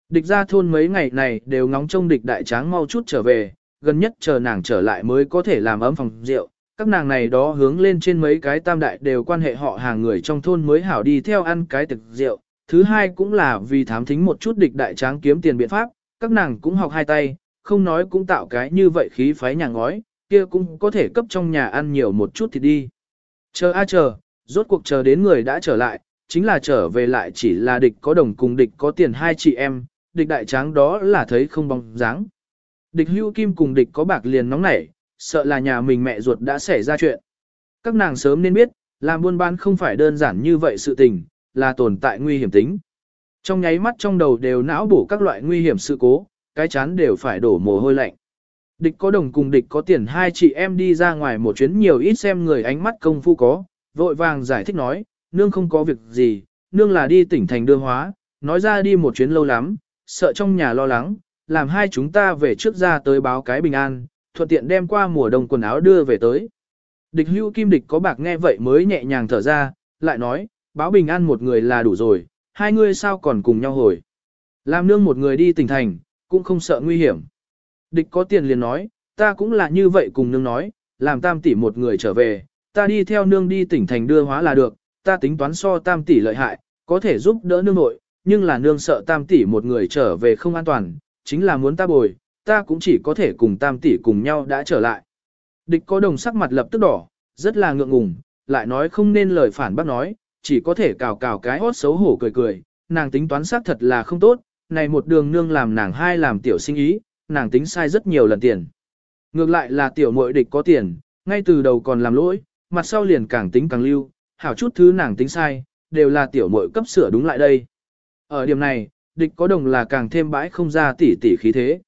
Địch ra thôn mấy ngày này đều ngóng trông địch đại tráng mau chút trở về, gần nhất chờ nàng trở lại mới có thể làm ấm phòng rượu. Các nàng này đó hướng lên trên mấy cái tam đại đều quan hệ họ hàng người trong thôn mới hảo đi theo ăn cái thực rượu. Thứ hai cũng là vì thám thính một chút địch đại tráng kiếm tiền biện pháp, các nàng cũng học hai tay, không nói cũng tạo cái như vậy khí phái nhà ngói, kia cũng có thể cấp trong nhà ăn nhiều một chút thì đi. Chờ a chờ, rốt cuộc chờ đến người đã trở lại, chính là trở về lại chỉ là địch có đồng cùng địch có tiền hai chị em, địch đại tráng đó là thấy không bóng dáng. Địch hưu kim cùng địch có bạc liền nóng nảy, sợ là nhà mình mẹ ruột đã xảy ra chuyện. Các nàng sớm nên biết, làm buôn bán không phải đơn giản như vậy sự tình, là tồn tại nguy hiểm tính. Trong nháy mắt trong đầu đều não bổ các loại nguy hiểm sự cố, cái chán đều phải đổ mồ hôi lạnh. Địch có đồng cùng địch có tiền hai chị em đi ra ngoài một chuyến nhiều ít xem người ánh mắt công phu có, vội vàng giải thích nói, nương không có việc gì, nương là đi tỉnh thành đưa hóa, nói ra đi một chuyến lâu lắm, sợ trong nhà lo lắng, làm hai chúng ta về trước ra tới báo cái bình an, thuận tiện đem qua mùa đông quần áo đưa về tới. Địch hưu kim địch có bạc nghe vậy mới nhẹ nhàng thở ra, lại nói, báo bình an một người là đủ rồi, hai người sao còn cùng nhau hồi. Làm nương một người đi tỉnh thành, cũng không sợ nguy hiểm. Địch có tiền liền nói, ta cũng là như vậy cùng nương nói, làm tam tỷ một người trở về, ta đi theo nương đi tỉnh thành đưa hóa là được, ta tính toán so tam tỷ lợi hại, có thể giúp đỡ nương nội, nhưng là nương sợ tam tỷ một người trở về không an toàn, chính là muốn ta bồi, ta cũng chỉ có thể cùng tam tỷ cùng nhau đã trở lại. Địch có đồng sắc mặt lập tức đỏ, rất là ngượng ngùng, lại nói không nên lời phản bác nói, chỉ có thể cào cào cái hót xấu hổ cười cười, nàng tính toán xác thật là không tốt, này một đường nương làm nàng hai làm tiểu sinh ý, nàng tính sai rất nhiều lần tiền. Ngược lại là tiểu muội địch có tiền, ngay từ đầu còn làm lỗi, mặt sau liền càng tính càng lưu, hảo chút thứ nàng tính sai, đều là tiểu muội cấp sửa đúng lại đây. Ở điểm này, địch có đồng là càng thêm bãi không ra tỉ tỉ khí thế.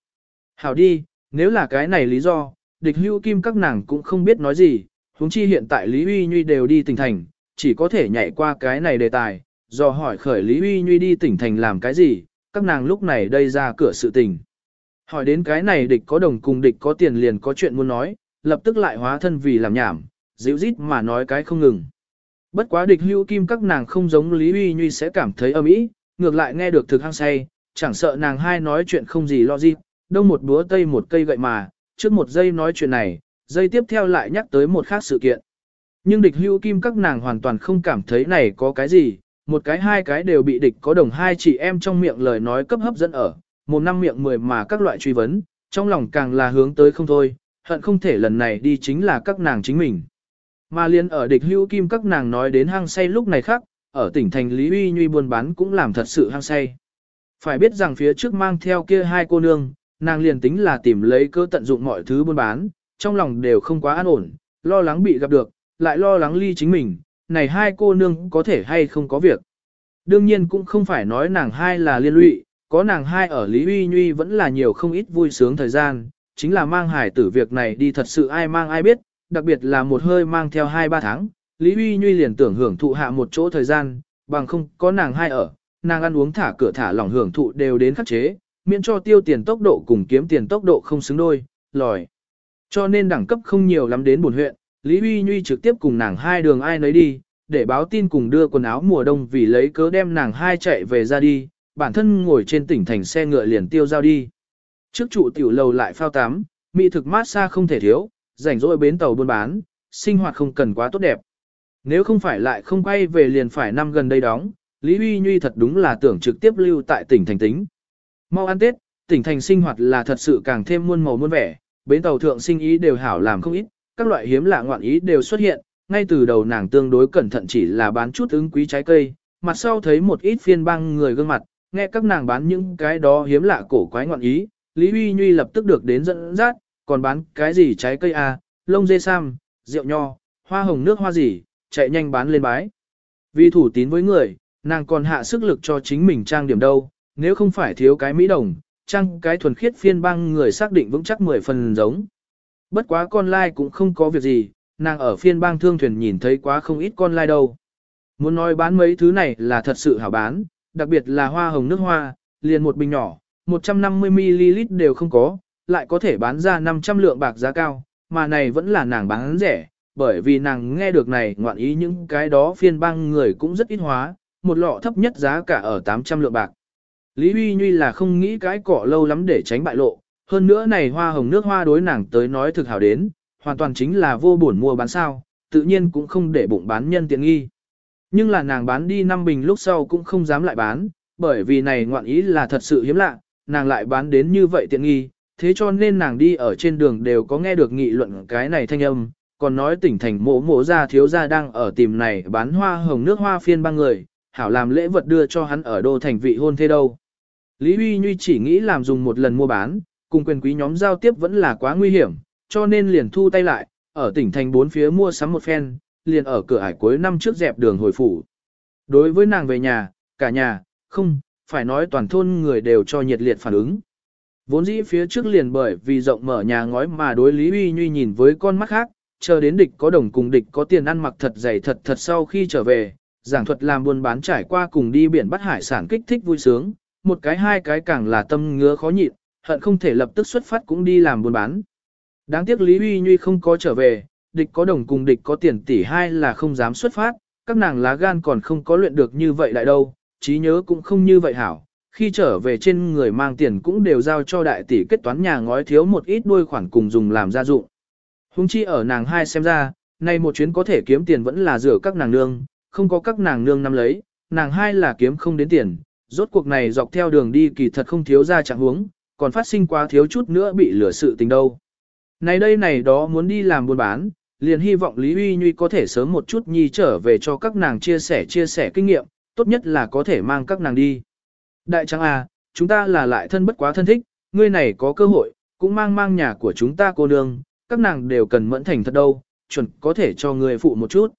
Hảo đi, nếu là cái này lý do, địch hưu kim các nàng cũng không biết nói gì, huống chi hiện tại Lý Uy Nhuy đều đi tỉnh thành, chỉ có thể nhảy qua cái này đề tài, do hỏi khởi Lý Uy Nhuy đi tỉnh thành làm cái gì, các nàng lúc này đây ra cửa sự tình. Hỏi đến cái này địch có đồng cùng địch có tiền liền có chuyện muốn nói, lập tức lại hóa thân vì làm nhảm, dịu rít mà nói cái không ngừng. Bất quá địch hưu kim các nàng không giống Lý Uy Nhuy sẽ cảm thấy âm ý, ngược lại nghe được thực hăng say, chẳng sợ nàng hai nói chuyện không gì lo gì, đông một búa tây một cây gậy mà, trước một giây nói chuyện này, giây tiếp theo lại nhắc tới một khác sự kiện. Nhưng địch hưu kim các nàng hoàn toàn không cảm thấy này có cái gì, một cái hai cái đều bị địch có đồng hai chị em trong miệng lời nói cấp hấp dẫn ở, một năm miệng mười mà các loại truy vấn, trong lòng càng là hướng tới không thôi, hận không thể lần này đi chính là các nàng chính mình. Mà liên ở địch hữu kim các nàng nói đến hang say lúc này khác, ở tỉnh thành Lý Uy Nhuy buôn bán cũng làm thật sự hang say. Phải biết rằng phía trước mang theo kia hai cô nương, nàng liền tính là tìm lấy cơ tận dụng mọi thứ buôn bán, trong lòng đều không quá an ổn, lo lắng bị gặp được, lại lo lắng ly chính mình, này hai cô nương có thể hay không có việc. Đương nhiên cũng không phải nói nàng hai là liên lụy, có nàng hai ở Lý Uy Nhuy vẫn là nhiều không ít vui sướng thời gian, chính là mang hải tử việc này đi thật sự ai mang ai biết, đặc biệt là một hơi mang theo hai ba tháng, Lý Uy Nhuy liền tưởng hưởng thụ hạ một chỗ thời gian, bằng không có nàng hai ở, nàng ăn uống thả cửa thả lỏng hưởng thụ đều đến khắc chế, miễn cho tiêu tiền tốc độ cùng kiếm tiền tốc độ không xứng đôi, lòi. Cho nên đẳng cấp không nhiều lắm đến buồn huyện, Lý Uy Nhuy trực tiếp cùng nàng hai đường ai nấy đi, để báo tin cùng đưa quần áo mùa đông vì lấy cớ đem nàng hai chạy về ra đi, bản thân ngồi trên tỉnh thành xe ngựa liền tiêu giao đi. Trước trụ tiểu lầu lại phao tắm, mỹ thực mát xa không thể thiếu, rảnh rỗi bến tàu buôn bán, sinh hoạt không cần quá tốt đẹp. Nếu không phải lại không quay về liền phải năm gần đây đóng, Lý Uy Nhuy thật đúng là tưởng trực tiếp lưu tại tỉnh thành tính. Mau ăn Tết, tỉnh thành sinh hoạt là thật sự càng thêm muôn màu muôn vẻ, bến tàu thượng sinh ý đều hảo làm không ít, các loại hiếm lạ ngoạn ý đều xuất hiện, ngay từ đầu nàng tương đối cẩn thận chỉ là bán chút ứng quý trái cây, mặt sau thấy một ít phiên băng người gương mặt, nghe các nàng bán những cái đó hiếm lạ cổ quái ngoạn ý, Lý Uy Nhuy lập tức được đến dẫn dắt, còn bán cái gì trái cây à, lông dê sam, rượu nho, hoa hồng nước hoa gì, chạy nhanh bán lên bái. Vì thủ tín với người, nàng còn hạ sức lực cho chính mình trang điểm đâu, nếu không phải thiếu cái mỹ đồng, trang cái thuần khiết phiên bang người xác định vững chắc 10 phần giống. Bất quá con lai cũng không có việc gì, nàng ở phiên bang thương thuyền nhìn thấy quá không ít con lai đâu. Muốn nói bán mấy thứ này là thật sự hảo bán, đặc biệt là hoa hồng nước hoa, liền một bình nhỏ, 150ml đều không có, lại có thể bán ra 500 lượng bạc giá cao, mà này vẫn là nàng bán rẻ, bởi vì nàng nghe được này ngoạn ý những cái đó phiên bang người cũng rất ít hóa, một lọ thấp nhất giá cả ở 800 lượng bạc. Lý Huy Nhuy là không nghĩ cái cỏ lâu lắm để tránh bại lộ, hơn nữa này hoa hồng nước hoa đối nàng tới nói thực hảo đến, hoàn toàn chính là vô buồn mua bán sao, tự nhiên cũng không để bụng bán nhân tiện nghi. Nhưng là nàng bán đi 5 bình lúc sau cũng không dám lại bán, bởi vì này ngoạn ý là thật sự hiếm lạ, nàng lại bán đến như vậy tiện nghi, thế cho nên nàng đi ở trên đường đều có nghe được nghị luận cái này thanh âm, còn nói tỉnh thành mộ mộ ra thiếu gia đang ở tìm này bán hoa hồng nước hoa phiên băng người, hảo làm lễ vật đưa cho hắn ở đô thành vị hôn thế đâu. Lý Huy Nhuy chỉ nghĩ làm dùng một lần mua bán, cùng quyền quý nhóm giao tiếp vẫn là quá nguy hiểm, cho nên liền thu tay lại, ở tỉnh thành bốn phía mua sắm một phen, liền ở cửa ải cuối năm trước dẹp đường hồi phủ. Đối với nàng về nhà, cả nhà, không, phải nói toàn thôn người đều cho nhiệt liệt phản ứng. Vốn dĩ phía trước liền bởi vì rộng mở nhà ngói mà đối Lý Huy Nhuy nhìn với con mắt khác, chờ đến địch có đồng cùng địch có tiền ăn mặc thật dày thật thật sau khi trở về, giảng thuật làm buôn bán trải qua cùng đi biển bắt hải sản kích thích vui sướng, một cái hai cái càng là tâm ngứa khó nhịn, hận không thể lập tức xuất phát cũng đi làm buôn bán. Đáng tiếc Lý Uy Nhuy không có trở về, địch có đồng cùng địch có tiền tỷ hai là không dám xuất phát, các nàng lá gan còn không có luyện được như vậy lại đâu, trí nhớ cũng không như vậy hảo. Khi trở về trên người mang tiền cũng đều giao cho đại tỷ kết toán nhà ngói thiếu một ít đuôi khoản cùng dùng làm gia dụng. Hùng chi ở nàng hai xem ra, nay một chuyến có thể kiếm tiền vẫn là rửa các nàng nương, không có các nàng nương nắm lấy, nàng hai là kiếm không đến tiền, rốt cuộc này dọc theo đường đi kỳ thật không thiếu ra chẳng huống, còn phát sinh quá thiếu chút nữa bị lửa sự tình đâu. Này đây này đó muốn đi làm buôn bán, liền hy vọng Lý Uy Nhuy có thể sớm một chút nhi trở về cho các nàng chia sẻ chia sẻ kinh nghiệm, tốt nhất là có thể mang các nàng đi. Đại trắng à, chúng ta là lại thân bất quá thân thích, ngươi này có cơ hội, cũng mang mang nhà của chúng ta cô nương, các nàng đều cần mẫn thành thật đâu, chuẩn có thể cho người phụ một chút.